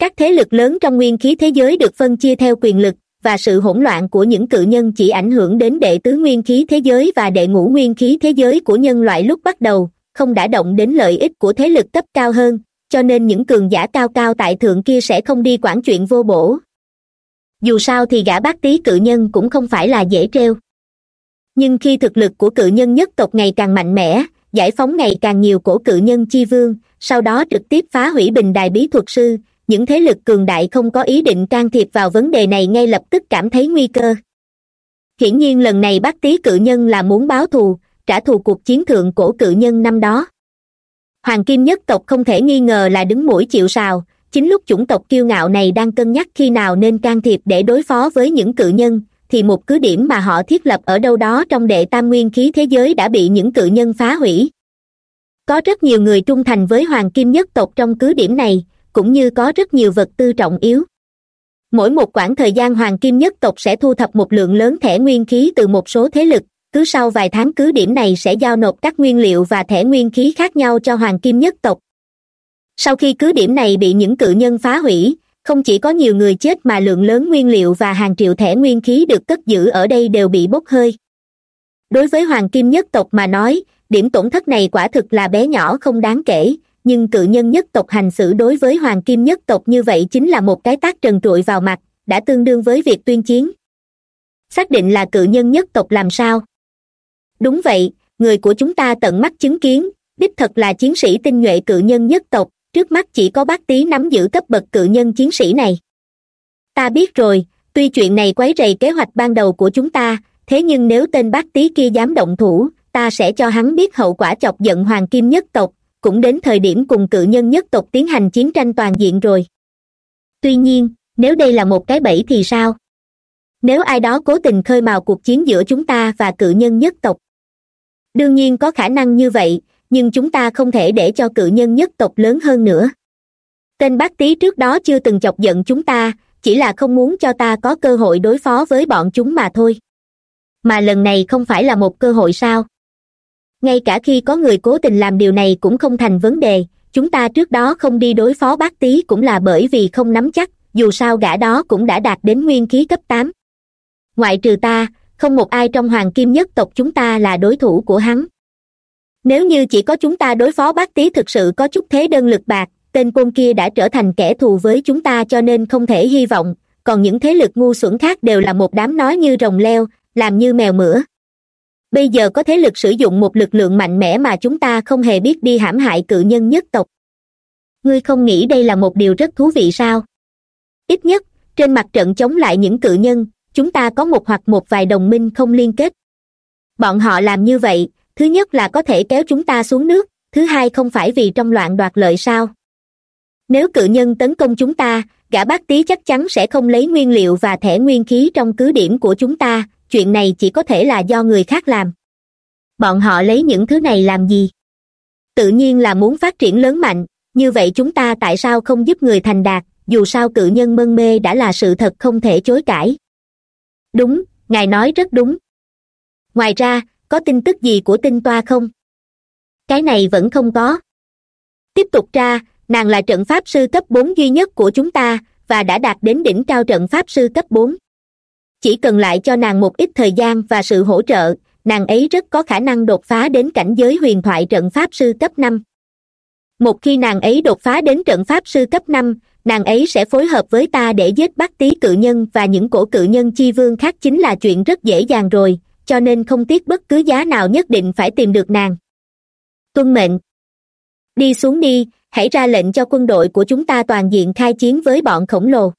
các thế lực lớn trong nguyên khí thế giới được phân chia theo quyền lực và sự hỗn loạn của những cự nhân chỉ ảnh hưởng đến đệ tứ nguyên khí thế giới và đệ ngũ nguyên khí thế giới của nhân loại lúc bắt đầu, không đã động đến lợi ích của thế lực cấp cao hơn, cho nên những cường giả cao cao tại thượng kia sẽ không đi quản chuyện vô bổ. Dù sao thì gã bác tý cự nhân cũng không phải là dễ treo nhưng khi thực lực của cự nhân nhất tộc ngày càng mạnh mẽ, giải phóng ngày càng nhiều cổ cự nhân chi vương, sau đó trực tiếp phá hủy bình đài bí thuật sư những thế lực cường đại không có ý định can thiệp vào vấn đề này ngay lập tức cảm thấy nguy cơ. Hiển nhiên lần này bác tý cự nhân là muốn báo thù, trả thù cuộc chiến thượng cổ cự nhân năm đó. Hoàng kim nhất tộc không thể nghi ngờ là đứng mũi chịu sào, chính lúc chủng tộc kiêu ngạo này đang cân nhắc khi nào nên can thiệp để đối phó với những cự nhân, thì một cứ điểm mà họ thiết lập ở đâu đó trong đệ tam nguyên khí thế giới đã bị những cự nhân phá hủy. Có rất nhiều người trung thành với hoàng kim nhất tộc trong cứ điểm này cũng như có rất nhiều vật tư trọng yếu. Mỗi một quãng thời gian hoàng kim nhất tộc sẽ thu thập một lượng lớn thẻ nguyên khí từ một số thế lực, cứ sau vài tháng cứ điểm này sẽ giao nộp các nguyên liệu và thẻ nguyên khí khác nhau cho hoàng kim nhất tộc. Sau khi cứ điểm này bị những cự nhân phá hủy, không chỉ có nhiều người chết mà lượng lớn nguyên liệu và hàng triệu thẻ nguyên khí được cất giữ ở đây đều bị bốc hơi. Đối với hoàng kim nhất tộc mà nói, điểm tổn thất này quả thực là bé nhỏ không đáng kể nhưng cự nhân nhất tộc hành xử đối với hoàng kim nhất tộc như vậy chính là một cái tác trần trụi vào mặt, đã tương đương với việc tuyên chiến. Xác định là cự nhân nhất tộc làm sao? Đúng vậy, người của chúng ta tận mắt chứng kiến, đích thật là chiến sĩ tinh nhuệ cự nhân nhất tộc, trước mắt chỉ có bác tý nắm giữ cấp bậc cự nhân chiến sĩ này. Ta biết rồi, tuy chuyện này quấy rầy kế hoạch ban đầu của chúng ta, thế nhưng nếu tên bác tý kia dám động thủ, ta sẽ cho hắn biết hậu quả chọc giận hoàng kim nhất tộc cũng đến thời điểm cùng cự nhân nhất tộc tiến hành chiến tranh toàn diện rồi. Tuy nhiên, nếu đây là một cái bẫy thì sao? Nếu ai đó cố tình khơi mào cuộc chiến giữa chúng ta và cự nhân nhất tộc. Đương nhiên có khả năng như vậy, nhưng chúng ta không thể để cho cự nhân nhất tộc lớn hơn nữa. Tên bác tý trước đó chưa từng chọc giận chúng ta, chỉ là không muốn cho ta có cơ hội đối phó với bọn chúng mà thôi. Mà lần này không phải là một cơ hội sao? Ngay cả khi có người cố tình làm điều này cũng không thành vấn đề, chúng ta trước đó không đi đối phó bác tý cũng là bởi vì không nắm chắc, dù sao gã đó cũng đã đạt đến nguyên khí cấp tám. Ngoại trừ ta, không một ai trong hoàng kim nhất tộc chúng ta là đối thủ của hắn. Nếu như chỉ có chúng ta đối phó bác tý thực sự có chút thế đơn lực bạc, tên côn kia đã trở thành kẻ thù với chúng ta cho nên không thể hy vọng, còn những thế lực ngu xuẩn khác đều là một đám nói như rồng leo, làm như mèo mửa bây giờ có thế lực sử dụng một lực lượng mạnh mẽ mà chúng ta không hề biết đi hãm hại cự nhân nhất tộc. Ngươi không nghĩ đây là một điều rất thú vị sao? Ít nhất, trên mặt trận chống lại những cự nhân, chúng ta có một hoặc một vài đồng minh không liên kết. Bọn họ làm như vậy, thứ nhất là có thể kéo chúng ta xuống nước, thứ hai không phải vì trong loạn đoạt lợi sao? Nếu cự nhân tấn công chúng ta, gã bác tý chắc chắn sẽ không lấy nguyên liệu và thẻ nguyên khí trong cứ điểm của chúng ta chuyện này chỉ có thể là do người khác làm. Bọn họ lấy những thứ này làm gì? Tự nhiên là muốn phát triển lớn mạnh, như vậy chúng ta tại sao không giúp người thành đạt, dù sao cự nhân mân mê đã là sự thật không thể chối cãi. Đúng, ngài nói rất đúng. Ngoài ra, có tin tức gì của tinh toa không? Cái này vẫn không có. Tiếp tục ra, nàng là trận pháp sư cấp bốn duy nhất của chúng ta, và đã đạt đến đỉnh cao trận pháp sư cấp bốn chỉ cần lại cho nàng một ít thời gian và sự hỗ trợ, nàng ấy rất có khả năng đột phá đến cảnh giới huyền thoại trận pháp sư cấp năm. Một khi nàng ấy đột phá đến trận pháp sư cấp năm, nàng ấy sẽ phối hợp với ta để giết bắt tý cự nhân và những cổ cự nhân chi vương khác chính là chuyện rất dễ dàng rồi, cho nên không tiếc bất cứ giá nào nhất định phải tìm được nàng. Tuân mệnh. Đi xuống đi, hãy ra lệnh cho quân đội của chúng ta toàn diện khai chiến với bọn khổng lồ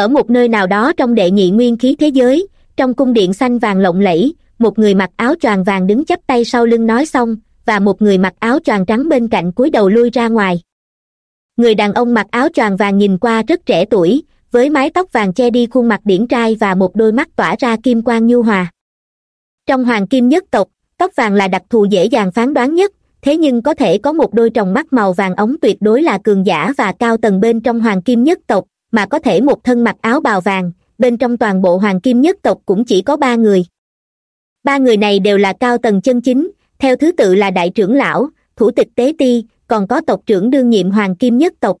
ở một nơi nào đó trong đệ nhị nguyên khí thế giới, trong cung điện xanh vàng lộng lẫy, một người mặc áo choàng vàng đứng chắp tay sau lưng nói xong, và một người mặc áo choàng trắng bên cạnh cúi đầu lui ra ngoài. Người đàn ông mặc áo choàng vàng nhìn qua rất trẻ tuổi, với mái tóc vàng che đi khuôn mặt điển trai và một đôi mắt tỏa ra kim quang nhu hòa. Trong hoàng kim nhất tộc, tóc vàng là đặc thù dễ dàng phán đoán nhất, thế nhưng có thể có một đôi tròng mắt màu vàng ống tuyệt đối là cường giả và cao tầng bên trong hoàng kim nhất tộc mà có thể một thân mặc áo bào vàng, bên trong toàn bộ hoàng kim nhất tộc cũng chỉ có ba người. Ba người này đều là cao tầng chân chính, theo thứ tự là đại trưởng lão, thủ tịch tế ti, còn có tộc trưởng đương nhiệm hoàng kim nhất tộc.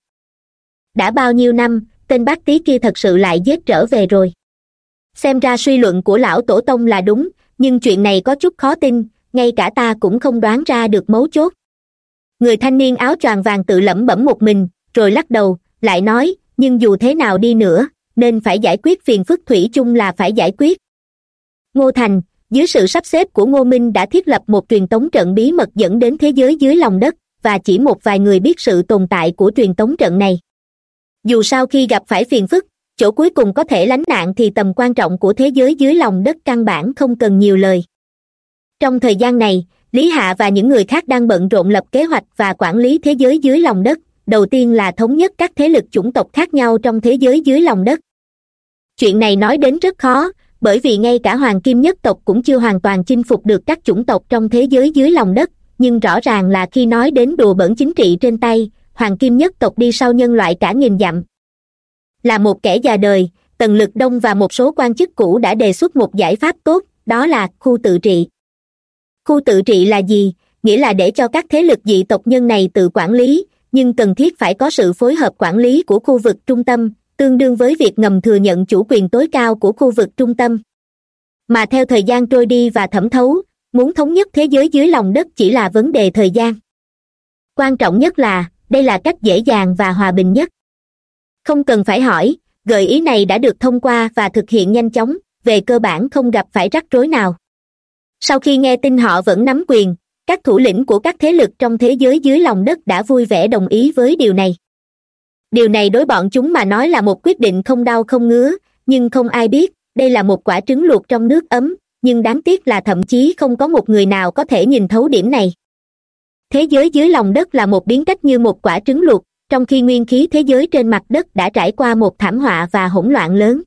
Đã bao nhiêu năm, tên bác tý kia thật sự lại giết trở về rồi. Xem ra suy luận của lão tổ tông là đúng, nhưng chuyện này có chút khó tin, ngay cả ta cũng không đoán ra được mấu chốt. Người thanh niên áo choàng vàng tự lẩm bẩm một mình, rồi lắc đầu, lại nói nhưng dù thế nào đi nữa, nên phải giải quyết phiền phức thủy chung là phải giải quyết. Ngô thành, dưới sự sắp xếp của ngô minh đã thiết lập một truyền tống trận bí mật dẫn đến thế giới dưới lòng đất, và chỉ một vài người biết sự tồn tại của truyền tống trận này. Dù sau khi gặp phải phiền phức, chỗ cuối cùng có thể lánh nạn thì tầm quan trọng của thế giới dưới lòng đất căn bản không cần nhiều lời. Trong thời gian này, lý hạ và những người khác đang bận rộn lập kế hoạch và quản lý thế giới dưới lòng đất đầu tiên là thống nhất các thế lực chủng tộc khác nhau trong thế giới dưới lòng đất. Chuyện này nói đến rất khó, bởi vì ngay cả hoàng kim nhất tộc cũng chưa hoàn toàn chinh phục được các chủng tộc trong thế giới dưới lòng đất, nhưng rõ ràng là khi nói đến đùa bẩn chính trị trên tay, hoàng kim nhất tộc đi sau nhân loại cả nghìn dặm. Là một kẻ già đời, tần lực đông và một số quan chức cũ đã đề xuất một giải pháp tốt, đó là khu tự trị. Khu tự trị là gì? Nghĩa là để cho các thế lực dị tộc nhân này tự quản lý nhưng cần thiết phải có sự phối hợp quản lý của khu vực trung tâm, tương đương với việc ngầm thừa nhận chủ quyền tối cao của khu vực trung tâm. Mà theo thời gian trôi đi và thẩm thấu, muốn thống nhất thế giới dưới lòng đất chỉ là vấn đề thời gian. Quan trọng nhất là, đây là cách dễ dàng và hòa bình nhất. Không cần phải hỏi, gợi ý này đã được thông qua và thực hiện nhanh chóng, về cơ bản không gặp phải rắc rối nào. Sau khi nghe tin họ vẫn nắm quyền các thủ lĩnh của các thế lực trong thế giới dưới lòng đất đã vui vẻ đồng ý với điều này. Điều này đối bọn chúng mà nói là một quyết định không đau không ngứa, nhưng không ai biết, đây là một quả trứng luộc trong nước ấm, nhưng đáng tiếc là thậm chí không có một người nào có thể nhìn thấu điểm này. Thế giới dưới lòng đất là một biến cách như một quả trứng luộc, trong khi nguyên khí thế giới trên mặt đất đã trải qua một thảm họa và hỗn loạn lớn.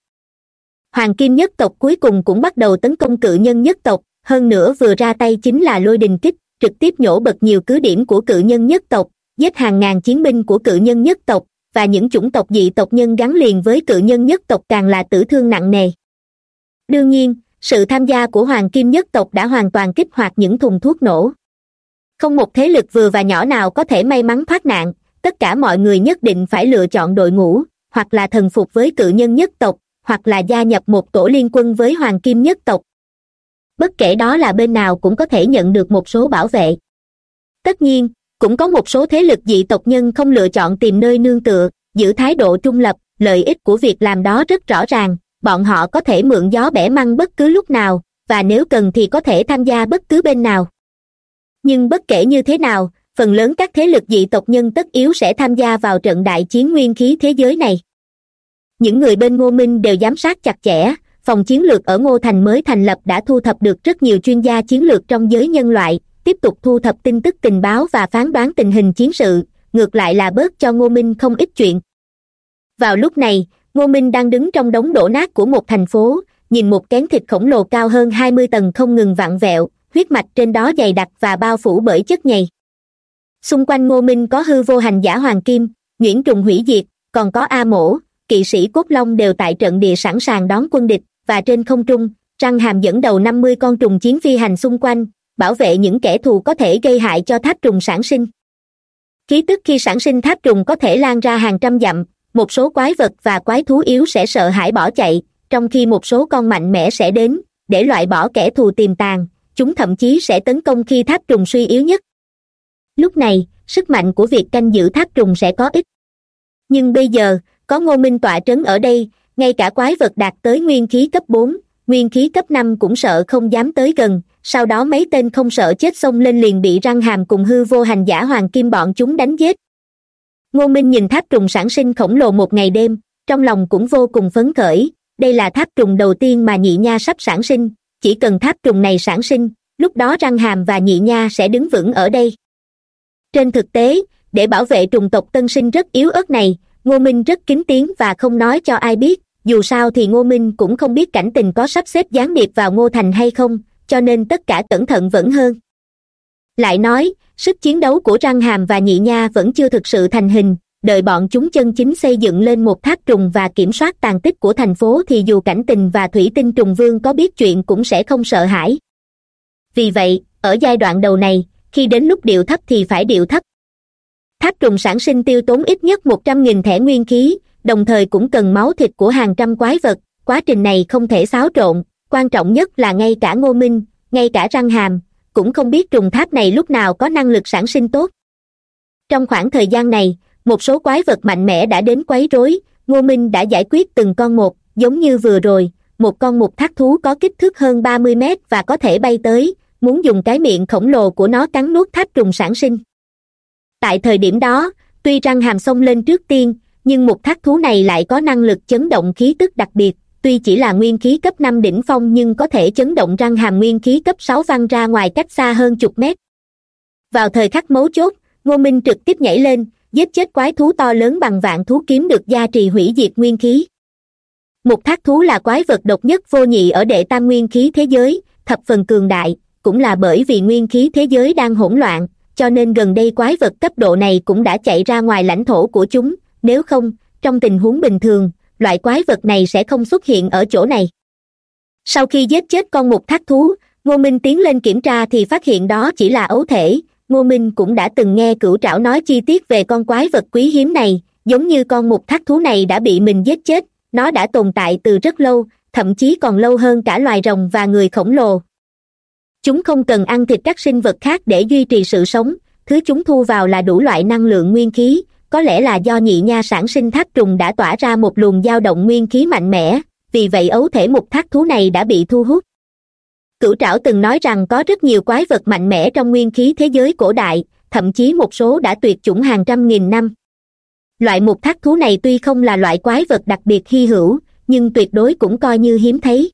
Hoàng kim nhất tộc cuối cùng cũng bắt đầu tấn công cự nhân nhất tộc, hơn nữa vừa ra tay chính là lôi đình kích trực tiếp nhổ bật nhiều cứ điểm của cự nhân nhất tộc, giết hàng ngàn chiến binh của cự nhân nhất tộc, và những chủng tộc dị tộc nhân gắn liền với cự nhân nhất tộc càng là tử thương nặng nề. Đương nhiên, sự tham gia của hoàng kim nhất tộc đã hoàn toàn kích hoạt những thùng thuốc nổ. Không một thế lực vừa và nhỏ nào có thể may mắn thoát nạn, tất cả mọi người nhất định phải lựa chọn đội ngũ, hoặc là thần phục với cự nhân nhất tộc, hoặc là gia nhập một tổ liên quân với hoàng kim nhất tộc bất kể đó là bên nào cũng có thể nhận được một số bảo vệ. Tất nhiên, cũng có một số thế lực dị tộc nhân không lựa chọn tìm nơi nương tựa, giữ thái độ trung lập, lợi ích của việc làm đó rất rõ ràng, bọn họ có thể mượn gió bẻ măng bất cứ lúc nào, và nếu cần thì có thể tham gia bất cứ bên nào. Nhưng bất kể như thế nào, phần lớn các thế lực dị tộc nhân tất yếu sẽ tham gia vào trận đại chiến nguyên khí thế giới này. Những người bên ngô minh đều giám sát chặt chẽ phòng chiến lược ở ngô thành mới thành lập đã thu thập được rất nhiều chuyên gia chiến lược trong giới nhân loại, tiếp tục thu thập tin tức tình báo và phán đoán tình hình chiến sự, ngược lại là bớt cho ngô minh không ít chuyện. Vào lúc này, ngô minh đang đứng trong đống đổ nát của một thành phố, nhìn một kén thịt khổng lồ cao hơn hai mươi tầng không ngừng vặn vẹo, huyết mạch trên đó dày đặc và bao phủ bởi chất nhầy. Xung quanh ngô minh có hư vô hành giả hoàng kim, nhuyễn trùng hủy diệt, còn có a mổ, kỵ sĩ cốt long đều tại trận địa sẵn sàng đón quân địch và trên không trung răng hàm dẫn đầu năm mươi con trùng chiến phi hành xung quanh, bảo vệ những kẻ thù có thể gây hại cho tháp trùng sản sinh. Khí tức khi sản sinh tháp trùng có thể lan ra hàng trăm dặm, một số quái vật và quái thú yếu sẽ sợ hãi bỏ chạy, trong khi một số con mạnh mẽ sẽ đến, để loại bỏ kẻ thù tiềm tàng, chúng thậm chí sẽ tấn công khi tháp trùng suy yếu nhất. Lúc này, sức mạnh của việc canh giữ tháp trùng sẽ có ích nhưng bây giờ, có ngô minh tọa trấn ở đây ngay cả quái vật đạt tới nguyên khí cấp bốn, nguyên khí cấp năm cũng sợ không dám tới gần, sau đó mấy tên không sợ chết xông lên liền bị răng hàm cùng hư vô hành giả hoàng kim bọn chúng đánh giết. Ngô minh nhìn tháp trùng sản sinh khổng lồ một ngày đêm, trong lòng cũng vô cùng phấn khởi, đây là tháp trùng đầu tiên mà nhị nha sắp sản sinh, chỉ cần tháp trùng này sản sinh, lúc đó răng hàm và nhị nha sẽ đứng vững ở đây. Trên thực tế, để bảo vệ trùng tộc tân sinh rất yếu ớt này ngô minh rất kín tiếng và không nói cho ai biết, dù sao thì ngô minh cũng không biết cảnh tình có sắp xếp gián điệp vào ngô thành hay không, cho nên tất cả cẩn thận vẫn hơn. Lại nói, sức chiến đấu của răng hàm và nhị nha vẫn chưa thực sự thành hình, đợi bọn chúng chân chính xây dựng lên một tháp trùng và kiểm soát tàn tích của thành phố thì dù cảnh tình và thủy tinh trùng vương có biết chuyện cũng sẽ không sợ hãi. Vì vậy, ở giai đoạn đầu này, khi đến lúc điệu thấp thì phải điệu thấp tháp trùng sản sinh tiêu tốn ít nhất một trăm nghìn thẻ nguyên khí, đồng thời cũng cần máu thịt của hàng trăm quái vật. Quá trình này không thể xáo trộn, quan trọng nhất là ngay cả ngô minh, ngay cả răng hàm, cũng không biết trùng tháp này lúc nào có năng lực sản sinh tốt. Trong khoảng thời gian này, một số quái vật mạnh mẽ đã đến quấy rối, ngô minh đã giải quyết từng con một, giống như vừa rồi, một con mục thác thú có kích thước hơn ba mươi mét và có thể bay tới, muốn dùng cái miệng khổng lồ của nó cắn nuốt tháp trùng sản sinh tại thời điểm đó, tuy răng hàm xông lên trước tiên, nhưng một thác thú này lại có năng lực chấn động khí tức đặc biệt. Tuy chỉ là nguyên khí cấp năm đỉnh phong nhưng có thể chấn động răng hàm nguyên khí cấp sáu văng ra ngoài cách xa hơn chục mét. Vào thời khắc mấu chốt, ngô minh trực tiếp nhảy lên, giết chết quái thú to lớn bằng vạn thú kiếm được gia trì hủy diệt nguyên khí. Một thác thú là quái vật độc nhất vô nhị ở đệ tam nguyên khí thế giới, thập phần cường đại, cũng là bởi vì nguyên khí thế giới đang hỗn loạn cho nên gần đây quái vật cấp độ này cũng đã chạy ra ngoài lãnh thổ của chúng. Nếu không, trong tình huống bình thường, loại quái vật này sẽ không xuất hiện ở chỗ này. Sau khi giết chết con mục thác thú, ngô minh tiến lên kiểm tra thì phát hiện đó chỉ là ấu thể. Ngô minh cũng đã từng nghe cửu trảo nói chi tiết về con quái vật quý hiếm này, giống như con mục thác thú này đã bị mình giết chết. Nó đã tồn tại từ rất lâu, thậm chí còn lâu hơn cả loài rồng và người khổng lồ chúng không cần ăn thịt các sinh vật khác để duy trì sự sống. Thứ chúng thu vào là đủ loại năng lượng nguyên khí. Có lẽ là do nhị nha sản sinh thác trùng đã tỏa ra một luồng dao động nguyên khí mạnh mẽ. Vì vậy ấu thể mục thác thú này đã bị thu hút. Cửu trảo từng nói rằng có rất nhiều quái vật mạnh mẽ trong nguyên khí thế giới cổ đại, thậm chí một số đã tuyệt chủng hàng trăm nghìn năm. Loại mục thác thú này tuy không là loại quái vật đặc biệt hy hữu, nhưng tuyệt đối cũng coi như hiếm thấy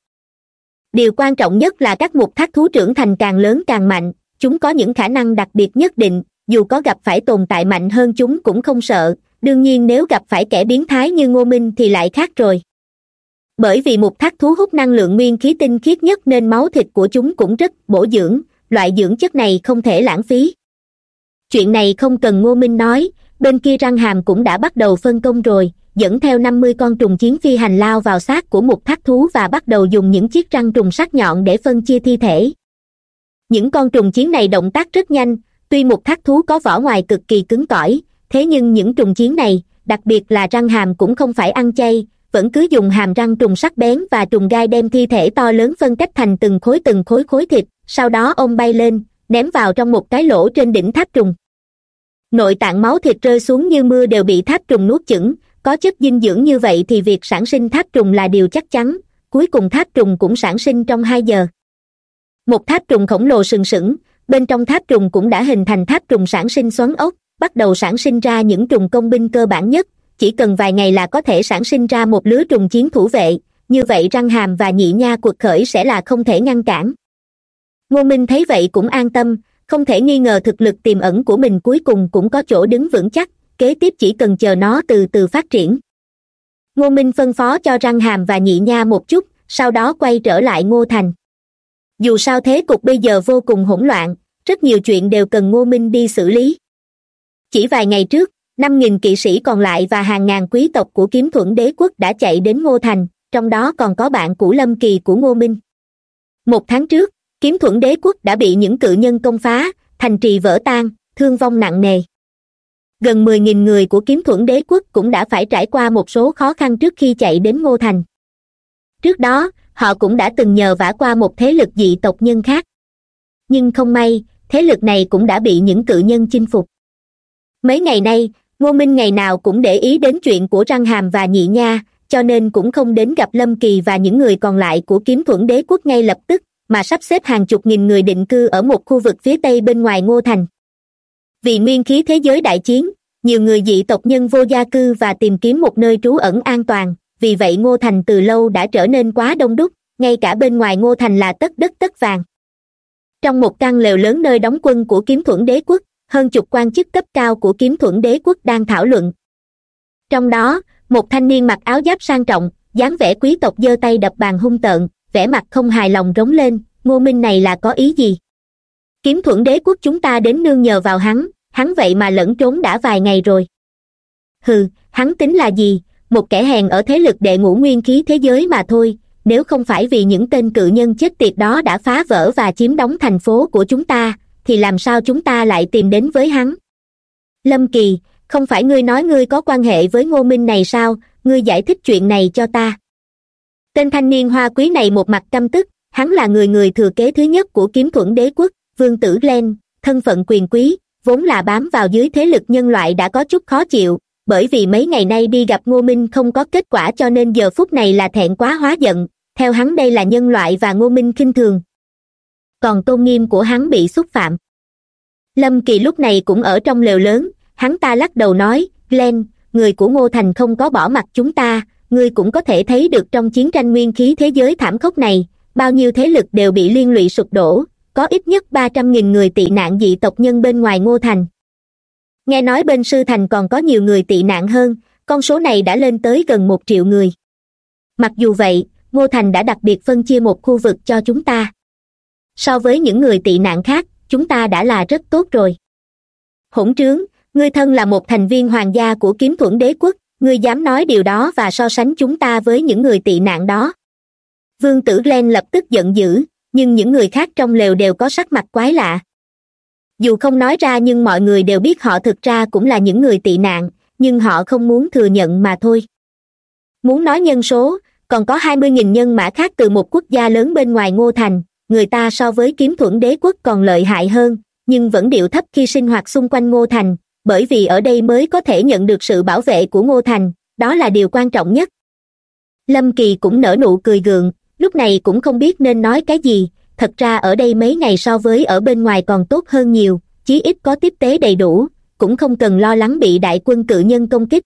điều quan trọng nhất là các mục thác thú trưởng thành càng lớn càng mạnh, chúng có những khả năng đặc biệt nhất định, dù có gặp phải tồn tại mạnh hơn chúng cũng không sợ, đương nhiên nếu gặp phải kẻ biến thái như ngô minh thì lại khác rồi. Bởi vì mục thác thú hút năng lượng nguyên khí tinh khiết nhất nên máu thịt của chúng cũng rất bổ dưỡng, loại dưỡng chất này không thể lãng phí. Chuyện này không cần ngô minh nói, bên kia răng hàm cũng đã bắt đầu phân công rồi dẫn theo năm mươi con trùng chiến phi hành lao vào xác của một thác thú và bắt đầu dùng những chiếc răng trùng sắc nhọn để phân chia thi thể. Những con trùng chiến này động tác rất nhanh, tuy một thác thú có vỏ ngoài cực kỳ cứng cỏi, thế nhưng những trùng chiến này, đặc biệt là răng hàm cũng không phải ăn chay, vẫn cứ dùng hàm răng trùng sắc bén và trùng gai đem thi thể to lớn phân cách thành từng khối từng khối khối thịt, sau đó ông bay lên, ném vào trong một cái lỗ trên đỉnh tháp trùng. Nội tạng máu thịt rơi xuống như mưa đều bị tháp trùng nuốt chửng có chất dinh dưỡng như vậy thì việc sản sinh tháp trùng là điều chắc chắn, cuối cùng tháp trùng cũng sản sinh trong hai giờ. Một tháp trùng khổng lồ sừng sững, bên trong tháp trùng cũng đã hình thành tháp trùng sản sinh xoắn ốc, bắt đầu sản sinh ra những trùng công binh cơ bản nhất, chỉ cần vài ngày là có thể sản sinh ra một lứa trùng chiến thủ vệ, như vậy răng hàm và nhị nha cuộc khởi sẽ là không thể ngăn cản. Ngô minh thấy vậy cũng an tâm, không thể nghi ngờ thực lực tiềm ẩn của mình cuối cùng cũng có chỗ đứng vững chắc kế tiếp chỉ cần chờ nó từ từ phát triển. Ngô minh phân phó cho răng hàm và nhị nha một chút, sau đó quay trở lại ngô thành. Dù sao thế cục bây giờ vô cùng hỗn loạn, rất nhiều chuyện đều cần ngô minh đi xử lý. Chỉ vài ngày trước, năm nghìn kỵ sĩ còn lại và hàng ngàn quý tộc của kiếm thuẫn đế quốc đã chạy đến ngô thành, trong đó còn có bạn cũ lâm kỳ của ngô minh. Một tháng trước, kiếm thuẫn đế quốc đã bị những cự nhân công phá, thành trì vỡ tan, thương vong nặng nề gần mười nghìn người của kiếm thuẫn đế quốc cũng đã phải trải qua một số khó khăn trước khi chạy đến ngô thành. Trước đó, họ cũng đã từng nhờ vả qua một thế lực dị tộc nhân khác. Nhưng không may, thế lực này cũng đã bị những cự nhân chinh phục. Mấy ngày nay, ngô minh ngày nào cũng để ý đến chuyện của răng hàm và nhị nha, cho nên cũng không đến gặp lâm kỳ và những người còn lại của kiếm thuẫn đế quốc ngay lập tức, mà sắp xếp hàng chục nghìn người định cư ở một khu vực phía tây bên ngoài ngô thành vì nguyên khí thế giới đại chiến, nhiều người dị tộc nhân vô gia cư và tìm kiếm một nơi trú ẩn an toàn. Vì vậy ngô thành từ lâu đã trở nên quá đông đúc, ngay cả bên ngoài ngô thành là tất đất tất vàng. Trong một căn lều lớn nơi đóng quân của kiếm thuẫn đế quốc, hơn chục quan chức cấp cao của kiếm thuẫn đế quốc đang thảo luận. Trong đó, một thanh niên mặc áo giáp sang trọng, dáng vẻ quý tộc giơ tay đập bàn hung tợn, vẻ mặt không hài lòng rống lên, ngô minh này là có ý gì? Kiếm thuẫn đế quốc chúng ta đến nương nhờ vào hắn hắn vậy mà lẫn trốn đã vài ngày rồi. Hừ, hắn tính là gì? Một kẻ hèn ở thế lực đệ ngũ nguyên khí thế giới mà thôi, nếu không phải vì những tên cự nhân chết tiệt đó đã phá vỡ và chiếm đóng thành phố của chúng ta, thì làm sao chúng ta lại tìm đến với hắn? Lâm kỳ, không phải ngươi nói ngươi có quan hệ với ngô minh này sao? Ngươi giải thích chuyện này cho ta. Tên thanh niên hoa quý này một mặt căm tức, hắn là người người thừa kế thứ nhất của kiếm thuẫn đế quốc vương tử glen thân phận quyền quý, vốn là bám vào dưới thế lực nhân loại đã có chút khó chịu, bởi vì mấy ngày nay đi gặp ngô minh không có kết quả cho nên giờ phút này là thẹn quá hóa giận, theo hắn đây là nhân loại và ngô minh khinh thường. Còn tôn nghiêm của hắn bị xúc phạm. Lâm kỳ lúc này cũng ở trong lều lớn, hắn ta lắc đầu nói, glenn, người của ngô thành không có bỏ mặt chúng ta, ngươi cũng có thể thấy được trong chiến tranh nguyên khí thế giới thảm khốc này, bao nhiêu thế lực đều bị liên lụy sụp đổ có ít nhất ba trăm nghìn người tị nạn dị tộc nhân bên ngoài ngô thành. Nghe nói bên sư thành còn có nhiều người tị nạn hơn, con số này đã lên tới gần một triệu người. Mặc dù vậy, ngô thành đã đặc biệt phân chia một khu vực cho chúng ta. So với những người tị nạn khác, chúng ta đã là rất tốt rồi. Hỗn trướng, ngươi thân là một thành viên hoàng gia của kiếm thuẫn đế quốc, ngươi dám nói điều đó và so sánh chúng ta với những người tị nạn đó. Vương tử glen lập tức giận dữ nhưng những người khác trong lều đều có sắc mặt quái lạ. Dù không nói ra nhưng mọi người đều biết họ thực ra cũng là những người tị nạn, nhưng họ không muốn thừa nhận mà thôi. Muốn nói nhân số, còn có hai mươi nghìn nhân mã khác từ một quốc gia lớn bên ngoài ngô thành, người ta so với kiếm thuẫn đế quốc còn lợi hại hơn, nhưng vẫn điệu thấp khi sinh hoạt xung quanh ngô thành, bởi vì ở đây mới có thể nhận được sự bảo vệ của ngô thành, đó là điều quan trọng nhất. Lâm kỳ cũng nở nụ cười gượng lúc này cũng không biết nên nói cái gì, thật ra ở đây mấy ngày so với ở bên ngoài còn tốt hơn nhiều, chí ít có tiếp tế đầy đủ, cũng không cần lo lắng bị đại quân cự nhân công kích.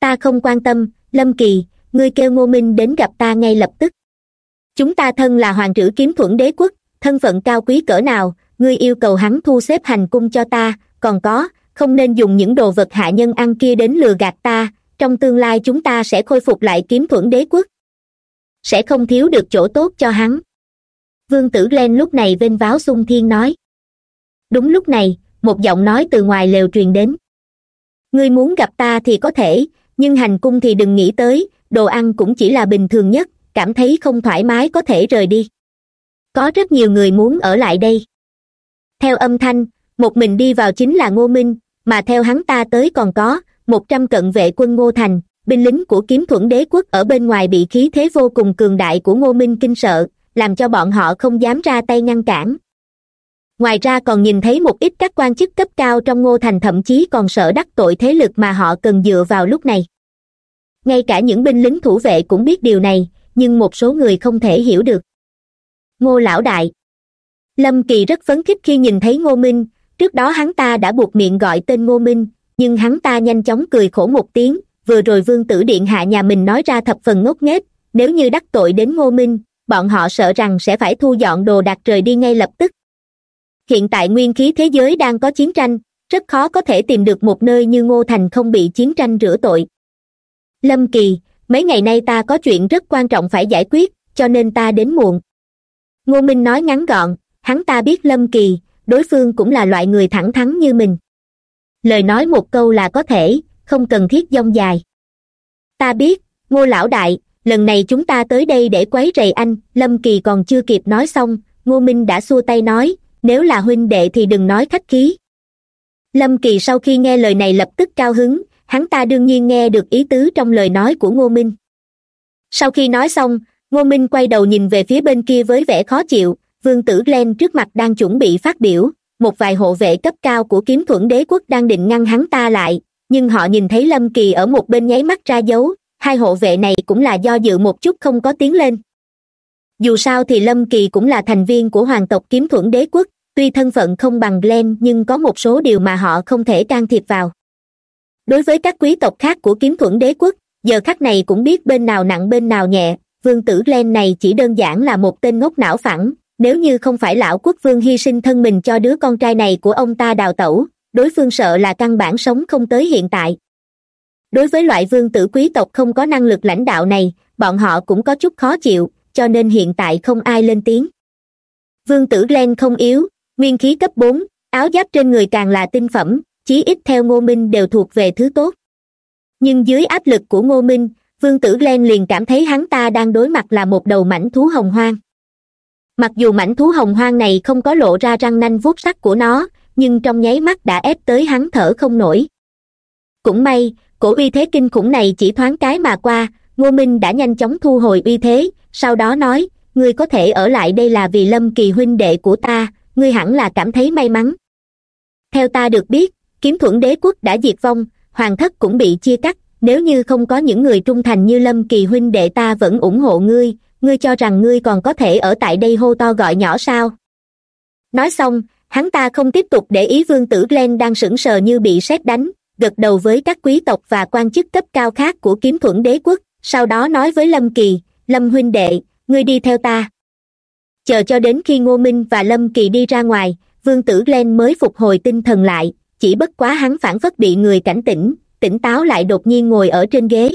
Ta không quan tâm, lâm kỳ, ngươi kêu ngô minh đến gặp ta ngay lập tức. Chúng ta thân là hoàng trữ kiếm thuẫn đế quốc, thân phận cao quý cỡ nào, ngươi yêu cầu hắn thu xếp hành cung cho ta, còn có, không nên dùng những đồ vật hạ nhân ăn kia đến lừa gạt ta, trong tương lai chúng ta sẽ khôi phục lại kiếm thuẫn đế quốc sẽ không thiếu được chỗ tốt cho hắn. Vương tử glen lúc này vênh váo sung thiên nói. Đúng lúc này, một giọng nói từ ngoài lều truyền đến. Ngươi muốn gặp ta thì có thể, nhưng hành cung thì đừng nghĩ tới, đồ ăn cũng chỉ là bình thường nhất, cảm thấy không thoải mái có thể rời đi. Có rất nhiều người muốn ở lại đây. Theo âm thanh, một mình đi vào chính là ngô minh, mà theo hắn ta tới còn có một trăm cận vệ quân ngô thành binh lính của kiếm thuẫn đế quốc ở bên ngoài bị khí thế vô cùng cường đại của ngô minh kinh sợ, làm cho bọn họ không dám ra tay ngăn cản. Ngoài ra còn nhìn thấy một ít các quan chức cấp cao trong ngô thành thậm chí còn sợ đắc tội thế lực mà họ cần dựa vào lúc này. Ngay cả những binh lính thủ vệ cũng biết điều này, nhưng một số người không thể hiểu được. Ngô lão đại lâm kỳ rất phấn khích khi nhìn thấy ngô minh, trước đó hắn ta đã buộc miệng gọi tên ngô minh, nhưng hắn ta nhanh chóng cười khổ một tiếng vừa rồi vương tử điện hạ nhà mình nói ra thập phần ngốc nghếch, nếu như đắc tội đến ngô minh, bọn họ sợ rằng sẽ phải thu dọn đồ đạc rời đi ngay lập tức. Hiện tại nguyên khí thế giới đang có chiến tranh, rất khó có thể tìm được một nơi như ngô thành không bị chiến tranh rửa tội. Lâm kỳ, mấy ngày nay ta có chuyện rất quan trọng phải giải quyết, cho nên ta đến muộn. Ngô minh nói ngắn gọn, hắn ta biết lâm kỳ, đối phương cũng là loại người thẳng thắn như mình. Lời nói một câu là có thể không cần thiết dông dài. Ta biết, ngô lão đại, lần này chúng ta tới đây để quấy rầy anh, lâm kỳ còn chưa kịp nói xong, ngô minh đã xua tay nói, nếu là huynh đệ thì đừng nói khách khí. Lâm kỳ sau khi nghe lời này lập tức cao hứng, hắn ta đương nhiên nghe được ý tứ trong lời nói của ngô minh. Sau khi nói xong, ngô minh quay đầu nhìn về phía bên kia với vẻ khó chịu, vương tử glen trước mặt đang chuẩn bị phát biểu, một vài hộ vệ cấp cao của kiếm thuẫn đế quốc đang định ngăn hắn ta lại nhưng họ nhìn thấy lâm kỳ ở một bên nháy mắt ra dấu, hai hộ vệ này cũng là do dự một chút không có tiếng lên. Dù sao thì lâm kỳ cũng là thành viên của hoàng tộc kiếm thuẫn đế quốc, tuy thân phận không bằng glen nhưng có một số điều mà họ không thể can thiệp vào. Đối với các quý tộc khác của kiếm thuẫn đế quốc, giờ khắc này cũng biết bên nào nặng bên nào nhẹ, vương tử glen này chỉ đơn giản là một tên ngốc não phẳng, nếu như không phải lão quốc vương hy sinh thân mình cho đứa con trai này của ông ta đào tẩu đối phương sợ là căn bản sống không tới hiện tại. Đối với loại vương tử quý tộc không có năng lực lãnh đạo này, bọn họ cũng có chút khó chịu, cho nên hiện tại không ai lên tiếng. Vương tử glen không yếu, nguyên khí cấp bốn, áo giáp trên người càng là tinh phẩm, chí ít theo ngô minh đều thuộc về thứ tốt. Nhưng dưới áp lực của ngô minh, vương tử glen liền cảm thấy hắn ta đang đối mặt là một đầu mảnh thú hồng hoang. Mặc dù mảnh thú hồng hoang này không có lộ ra răng nanh vuốt sắc của nó nhưng trong nháy mắt đã ép tới hắn thở không nổi. Cũng may, cổ uy thế kinh khủng này chỉ thoáng cái mà qua, ngô minh đã nhanh chóng thu hồi uy thế, sau đó nói, ngươi có thể ở lại đây là vì lâm kỳ huynh đệ của ta, ngươi hẳn là cảm thấy may mắn. Theo ta được biết, kiếm thuẫn đế quốc đã diệt vong, hoàng thất cũng bị chia cắt, nếu như không có những người trung thành như lâm kỳ huynh đệ ta vẫn ủng hộ ngươi ngươi cho rằng ngươi còn có thể ở tại đây hô to gọi nhỏ sao? Nói xong hắn ta không tiếp tục để ý vương tử glen đang sững sờ như bị sét đánh, gật đầu với các quý tộc và quan chức cấp cao khác của kiếm thuẫn đế quốc, sau đó nói với lâm kỳ, lâm huynh đệ, ngươi đi theo ta. Chờ cho đến khi ngô minh và lâm kỳ đi ra ngoài, vương tử glen mới phục hồi tinh thần lại, chỉ bất quá hắn phản phất bị người cảnh tỉnh tỉnh táo lại đột nhiên ngồi ở trên ghế.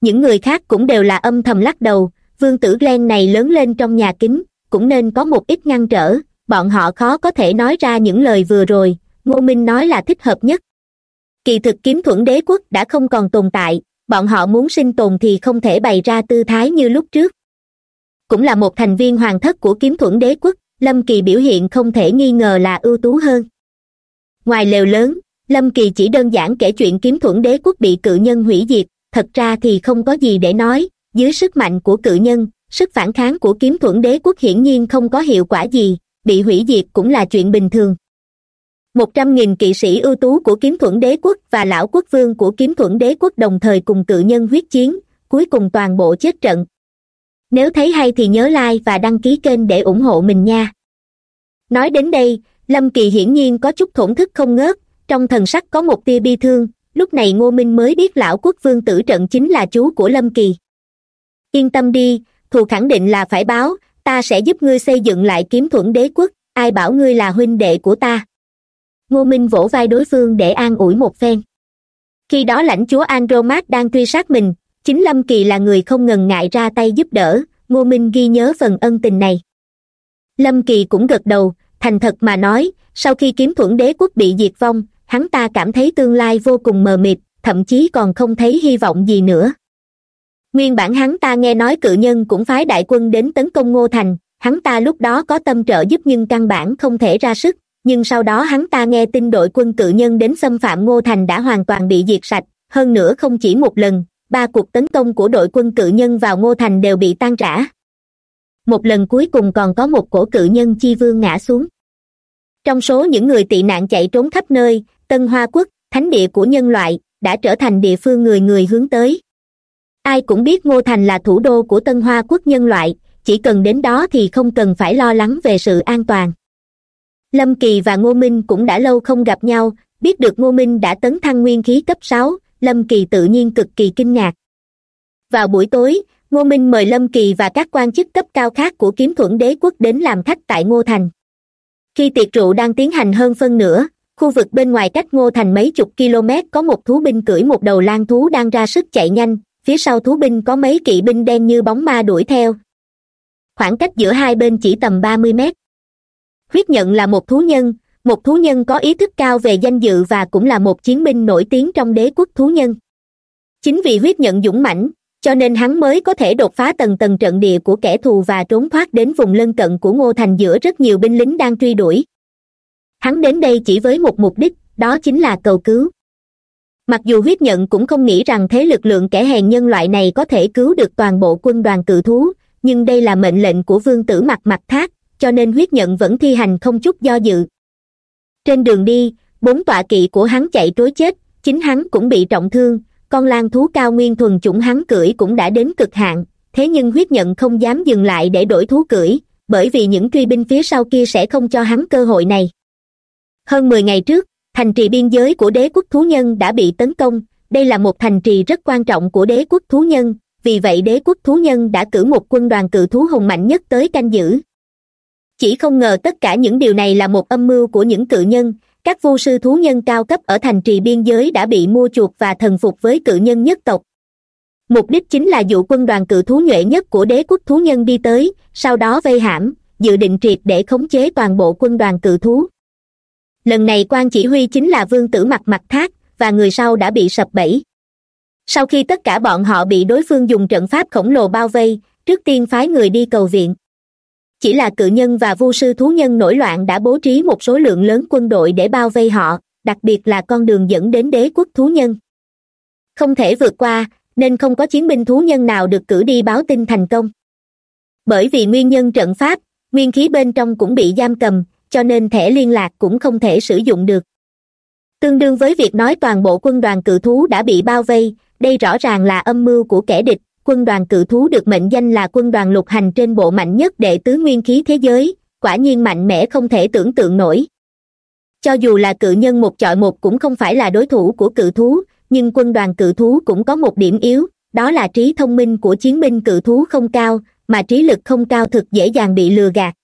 Những người khác cũng đều là âm thầm lắc đầu, vương tử glen này lớn lên trong nhà kính, cũng nên có một ít ngăn trở bọn họ khó có thể nói ra những lời vừa rồi, ngô minh nói là thích hợp nhất. Kỳ thực kiếm thuẫn đế quốc đã không còn tồn tại, bọn họ muốn sinh tồn thì không thể bày ra tư thái như lúc trước. Cũng là một thành viên hoàng thất của kiếm thuẫn đế quốc, lâm kỳ biểu hiện không thể nghi ngờ là ưu tú hơn. Ngoài lều lớn, lâm kỳ chỉ đơn giản kể chuyện kiếm thuẫn đế quốc bị cự nhân hủy diệt, thật ra thì không có gì để nói, dưới sức mạnh của cự nhân, sức phản kháng của kiếm thuẫn đế quốc hiển nhiên không có hiệu quả gì bị hủy diệt cũng là chuyện bình thường. Một trăm nghìn kỵ sĩ ưu tú của kiếm thuẫn đế quốc và lão quốc vương của kiếm thuẫn đế quốc đồng thời cùng cự nhân huyết chiến, cuối cùng toàn bộ chết trận. Nếu thấy hay thì nhớ like và đăng ký kênh để ủng hộ mình nha. Nói đến đây, lâm kỳ hiển nhiên có chút thổn thức không ngớt, trong thần sắc có một tia bi thương, lúc này ngô minh mới biết lão quốc vương tử trận chính là chú của lâm kỳ. Yên tâm đi, thù khẳng định là phải báo ta sẽ giúp ngươi xây dựng lại kiếm thuẫn đế quốc, ai bảo ngươi là huynh đệ của ta. Ngô minh vỗ vai đối phương để an ủi một phen. Khi đó lãnh chúa andromat đang truy sát mình, chính lâm kỳ là người không ngần ngại ra tay giúp đỡ, ngô minh ghi nhớ phần ân tình này. Lâm kỳ cũng gật đầu, thành thật mà nói, sau khi kiếm thuẫn đế quốc bị diệt vong, hắn ta cảm thấy tương lai vô cùng mờ mịt, thậm chí còn không thấy hy vọng gì nữa nguyên bản hắn ta nghe nói cự nhân cũng phái đại quân đến tấn công ngô thành, hắn ta lúc đó có tâm trợ giúp nhưng căn bản không thể ra sức, nhưng sau đó hắn ta nghe tin đội quân cự nhân đến xâm phạm ngô thành đã hoàn toàn bị diệt sạch, hơn nữa không chỉ một lần, ba cuộc tấn công của đội quân cự nhân vào ngô thành đều bị tan rã. Một lần cuối cùng còn có một cổ cự nhân chi vương ngã xuống. Trong số những người tị nạn chạy trốn khắp nơi, tân hoa quốc, thánh địa của nhân loại, đã trở thành địa phương người người hướng tới ai cũng biết ngô thành là thủ đô của tân hoa quốc nhân loại, chỉ cần đến đó thì không cần phải lo lắng về sự an toàn. Lâm kỳ và ngô minh cũng đã lâu không gặp nhau, biết được ngô minh đã tấn thăng nguyên khí cấp sáu, lâm kỳ tự nhiên cực kỳ kinh ngạc. Vào buổi tối, ngô minh mời lâm kỳ và các quan chức cấp cao khác của kiếm thuẫn đế quốc đến làm khách tại ngô thành. Khi tiệc rượu đang tiến hành hơn phân nửa, khu vực bên ngoài cách ngô thành mấy chục km có một thú binh cưỡi một đầu lang thú đang ra sức chạy nhanh phía sau thú binh có mấy kỵ binh đen như bóng ma đuổi theo. Khoảng cách giữa hai bên chỉ tầm ba mươi mét. Huyết nhận là một thú nhân, một thú nhân có ý thức cao về danh dự và cũng là một chiến binh nổi tiếng trong đế quốc thú nhân. Chính vì huyết nhận dũng mãnh, cho nên hắn mới có thể đột phá tầng tầng trận địa của kẻ thù và trốn thoát đến vùng lân cận của ngô thành giữa rất nhiều binh lính đang truy đuổi. Hắn đến đây chỉ với một mục đích, đó chính là cầu cứu mặc dù huyết nhận cũng không nghĩ rằng thế lực lượng kẻ hèn nhân loại này có thể cứu được toàn bộ quân đoàn cự thú, nhưng đây là mệnh lệnh của vương tử mặt mặt thác, cho nên huyết nhận vẫn thi hành không chút do dự. Trên đường đi, bốn tọa kỵ của hắn chạy trối chết, chính hắn cũng bị trọng thương, con lang thú cao nguyên thuần chủng hắn cưỡi cũng đã đến cực hạn, thế nhưng huyết nhận không dám dừng lại để đổi thú cưỡi, bởi vì những truy binh phía sau kia sẽ không cho hắn cơ hội này. Hơn mười ngày trước thành trì biên giới của đế quốc thú nhân đã bị tấn công. Đây là một thành trì rất quan trọng của đế quốc thú nhân. Vì vậy đế quốc thú nhân đã cử một quân đoàn cự thú hùng mạnh nhất tới canh giữ. Chỉ không ngờ tất cả những điều này là một âm mưu của những cự nhân. Các vu sư thú nhân cao cấp ở thành trì biên giới đã bị mua chuộc và thần phục với cự nhân nhất tộc. Mục đích chính là dụ quân đoàn cự thú nhuệ nhất của đế quốc thú nhân đi tới, sau đó vây hãm, dự định triệt để khống chế toàn bộ quân đoàn cự thú lần này quan chỉ huy chính là vương tử mặt mặt thác, và người sau đã bị sập bẫy. Sau khi tất cả bọn họ bị đối phương dùng trận pháp khổng lồ bao vây, trước tiên phái người đi cầu viện. Chỉ là cự nhân và vu sư thú nhân nổi loạn đã bố trí một số lượng lớn quân đội để bao vây họ, đặc biệt là con đường dẫn đến đế quốc thú nhân. Không thể vượt qua, nên không có chiến binh thú nhân nào được cử đi báo tin thành công. Bởi vì nguyên nhân trận pháp, nguyên khí bên trong cũng bị giam cầm cho nên thẻ liên lạc cũng không thể sử dụng được. Tương đương với việc nói toàn bộ quân đoàn cự thú đã bị bao vây, đây rõ ràng là âm mưu của kẻ địch. Quân đoàn cự thú được mệnh danh là quân đoàn lục hành trên bộ mạnh nhất đệ tứ nguyên khí thế giới, quả nhiên mạnh mẽ không thể tưởng tượng nổi. Cho dù là cự nhân một chọi một cũng không phải là đối thủ của cự thú, nhưng quân đoàn cự thú cũng có một điểm yếu, đó là trí thông minh của chiến binh cự thú không cao, mà trí lực không cao thực dễ dàng bị lừa gạt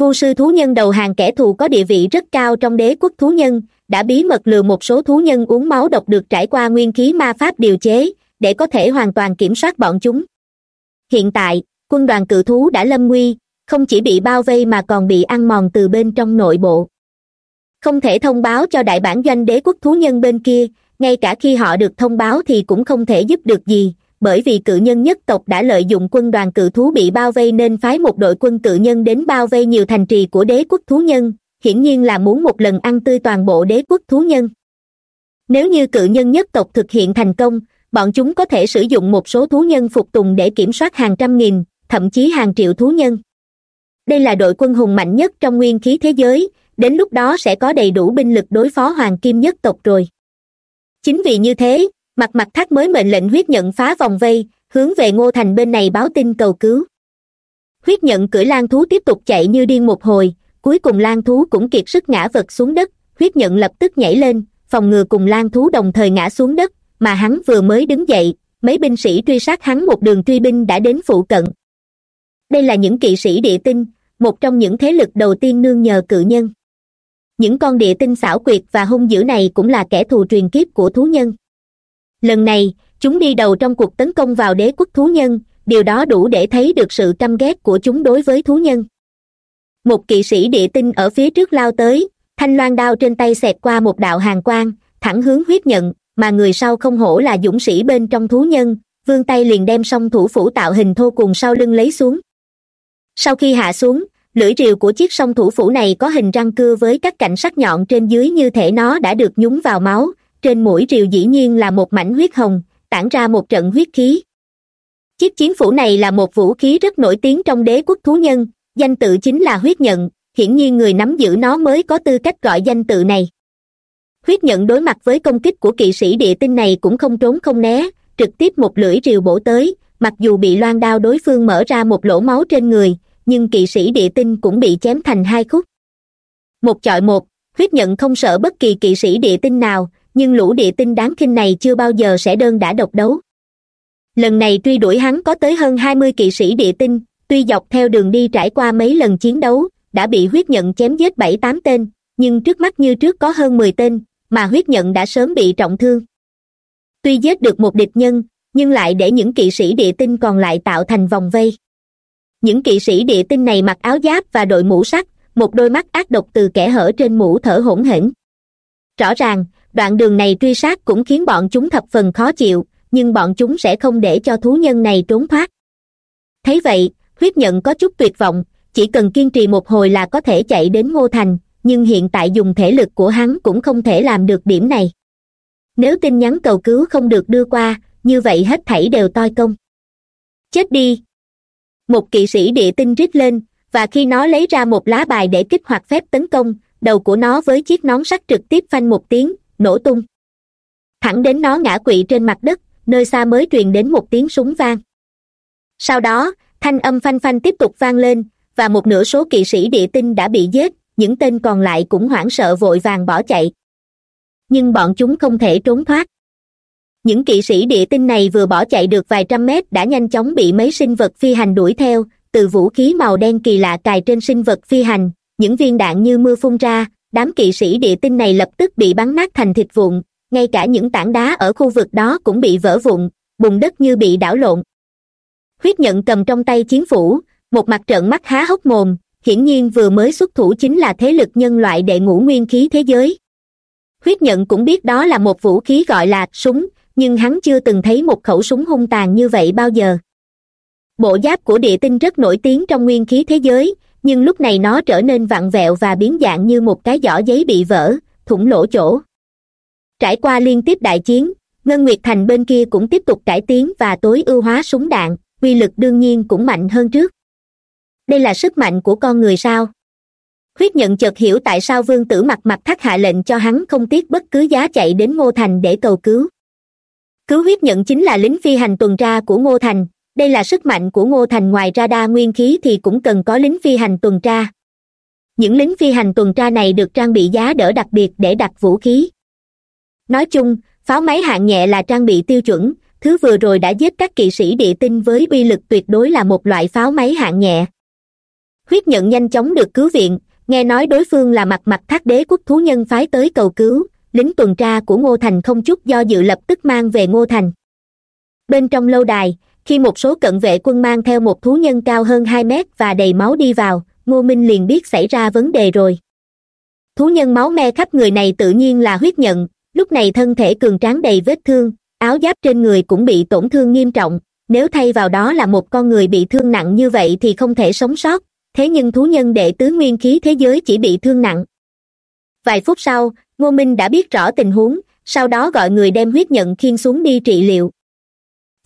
vu sư thú nhân đầu hàng kẻ thù có địa vị rất cao trong đế quốc thú nhân, đã bí mật lừa một số thú nhân uống máu độc được trải qua nguyên khí ma pháp điều chế, để có thể hoàn toàn kiểm soát bọn chúng. Hiện tại, quân đoàn cự thú đã lâm nguy, không chỉ bị bao vây mà còn bị ăn mòn từ bên trong nội bộ. Không thể thông báo cho đại bản doanh đế quốc thú nhân bên kia, ngay cả khi họ được thông báo thì cũng không thể giúp được gì bởi vì cự nhân nhất tộc đã lợi dụng quân đoàn cự thú bị bao vây nên phái một đội quân cự nhân đến bao vây nhiều thành trì của đế quốc thú nhân, hiển nhiên là muốn một lần ăn tươi toàn bộ đế quốc thú nhân. Nếu như cự nhân nhất tộc thực hiện thành công, bọn chúng có thể sử dụng một số thú nhân phục tùng để kiểm soát hàng trăm nghìn, thậm chí hàng triệu thú nhân. Đây là đội quân hùng mạnh nhất trong nguyên khí thế giới, đến lúc đó sẽ có đầy đủ binh lực đối phó hoàng kim nhất tộc rồi. Chính vì như thế mặt mặt thác mới mệnh lệnh huyết nhận phá vòng vây, hướng về ngô thành bên này báo tin cầu cứu. Huyết nhận cưỡi lan thú tiếp tục chạy như điên một hồi, cuối cùng lan thú cũng kiệt sức ngã vật xuống đất, huyết nhận lập tức nhảy lên, phòng ngừa cùng lan thú đồng thời ngã xuống đất, mà hắn vừa mới đứng dậy, mấy binh sĩ truy sát hắn một đường truy binh đã đến phụ cận. Đây là những kỵ sĩ địa tinh, một trong những thế lực đầu tiên nương nhờ cự nhân. Những con địa tinh xảo quyệt và hung dữ này cũng là kẻ thù truyền kiếp của thú nhân lần này, chúng đi đầu trong cuộc tấn công vào đế quốc thú nhân, điều đó đủ để thấy được sự căm ghét của chúng đối với thú nhân. Một kỵ sĩ địa tinh ở phía trước lao tới, thanh loan đao trên tay xẹt qua một đạo hàng quang, thẳng hướng huyết nhận, mà người sau không hổ là dũng sĩ bên trong thú nhân, vương tay liền đem song thủ phủ tạo hình thô cùng sau lưng lấy xuống. Sau khi hạ xuống, lưỡi rìu của chiếc song thủ phủ này có hình răng cưa với các cạnh sắc nhọn trên dưới như thể nó đã được nhúng vào máu trên mũi rìu dĩ nhiên là một mảnh huyết hồng, tản ra một trận huyết khí. Chiếc chiến phủ này là một vũ khí rất nổi tiếng trong đế quốc thú nhân, danh tự chính là huyết nhận, hiển nhiên người nắm giữ nó mới có tư cách gọi danh tự này. Huyết nhận đối mặt với công kích của kỵ sĩ địa tinh này cũng không trốn không né, trực tiếp một lưỡi rìu bổ tới, mặc dù bị loan đao đối phương mở ra một lỗ máu trên người, nhưng kỵ sĩ địa tinh cũng bị chém thành hai khúc. Một chọi một, huyết nhận không sợ bất kỳ kỵ sĩ địa tinh nào nhưng lũ địa tinh đáng khinh này chưa bao giờ sẽ đơn đã độc đấu. Lần này truy đuổi hắn có tới hơn hai mươi kỵ sĩ địa tinh, tuy dọc theo đường đi trải qua mấy lần chiến đấu, đã bị huyết nhận chém giết bảy tám tên, nhưng trước mắt như trước có hơn mười tên, mà huyết nhận đã sớm bị trọng thương. Tuy giết được một địch nhân, nhưng lại để những kỵ sĩ địa tinh còn lại tạo thành vòng vây. Những kỵ sĩ địa tinh này mặc áo giáp và đội mũ sắt, một đôi mắt ác độc từ kẻ hở trên mũ thở hổn hển. Rõ ràng đoạn đường này truy sát cũng khiến bọn chúng thập phần khó chịu, nhưng bọn chúng sẽ không để cho thú nhân này trốn thoát. Thấy vậy, huyết nhận có chút tuyệt vọng, chỉ cần kiên trì một hồi là có thể chạy đến ngô thành, nhưng hiện tại dùng thể lực của hắn cũng không thể làm được điểm này. Nếu tin nhắn cầu cứu không được đưa qua, như vậy hết thảy đều toi công. Chết đi! Một kỵ sĩ địa tinh rít lên, và khi nó lấy ra một lá bài để kích hoạt phép tấn công, đầu của nó với chiếc nón sắt trực tiếp phanh một tiếng nổ tung. Thẳng đến nó ngã quỵ trên mặt đất, nơi xa mới truyền đến một tiếng súng vang. Sau đó, thanh âm phanh phanh tiếp tục vang lên, và một nửa số kỵ sĩ địa tinh đã bị giết, những tên còn lại cũng hoảng sợ vội vàng bỏ chạy. Nhưng bọn chúng không thể trốn thoát. Những kỵ sĩ địa tinh này vừa bỏ chạy được vài trăm mét đã nhanh chóng bị mấy sinh vật phi hành đuổi theo, từ vũ khí màu đen kỳ lạ cài trên sinh vật phi hành, những viên đạn như mưa phun ra đám kỵ sĩ địa tinh này lập tức bị bắn nát thành thịt vụn, ngay cả những tảng đá ở khu vực đó cũng bị vỡ vụn, bùn đất như bị đảo lộn. Huyết nhận cầm trong tay chiến phủ, một mặt trận mắt há hốc mồm, hiển nhiên vừa mới xuất thủ chính là thế lực nhân loại đệ ngũ nguyên khí thế giới. Huyết nhận cũng biết đó là một vũ khí gọi là súng, nhưng hắn chưa từng thấy một khẩu súng hung tàn như vậy bao giờ. Bộ giáp của địa tinh rất nổi tiếng trong nguyên khí thế giới nhưng lúc này nó trở nên vặn vẹo và biến dạng như một cái giỏ giấy bị vỡ, thủng lỗ chỗ. Trải qua liên tiếp đại chiến, ngân nguyệt thành bên kia cũng tiếp tục cải tiến và tối ưu hóa súng đạn, uy lực đương nhiên cũng mạnh hơn trước. Đây là sức mạnh của con người sao? Huyết nhận chợt hiểu tại sao vương tử mặt mặt thắt hạ lệnh cho hắn không tiếc bất cứ giá chạy đến ngô thành để cầu cứu. Cứu huyết nhận chính là lính phi hành tuần tra của ngô thành đây là sức mạnh của ngô thành ngoài ra đa nguyên khí thì cũng cần có lính phi hành tuần tra. Những lính phi hành tuần tra này được trang bị giá đỡ đặc biệt để đặt vũ khí. Nói chung, pháo máy hạng nhẹ là trang bị tiêu chuẩn, thứ vừa rồi đã giết các kỵ sĩ địa tinh với uy lực tuyệt đối là một loại pháo máy hạng nhẹ. Huyết nhận nhanh chóng được cứu viện, nghe nói đối phương là mặt mặt thác đế quốc thú nhân phái tới cầu cứu, lính tuần tra của ngô thành không chút do dự lập tức mang về ngô thành. Bên trong lâu đài khi một số cận vệ quân mang theo một thú nhân cao hơn hai mét và đầy máu đi vào, ngô minh liền biết xảy ra vấn đề rồi. Thú nhân máu me khắp người này tự nhiên là huyết nhận, lúc này thân thể cường tráng đầy vết thương, áo giáp trên người cũng bị tổn thương nghiêm trọng, nếu thay vào đó là một con người bị thương nặng như vậy thì không thể sống sót, thế nhưng thú nhân đệ tứ nguyên khí thế giới chỉ bị thương nặng. Vài phút sau, ngô minh đã biết rõ tình huống, sau đó gọi người đem huyết nhận khiên xuống đi trị liệu.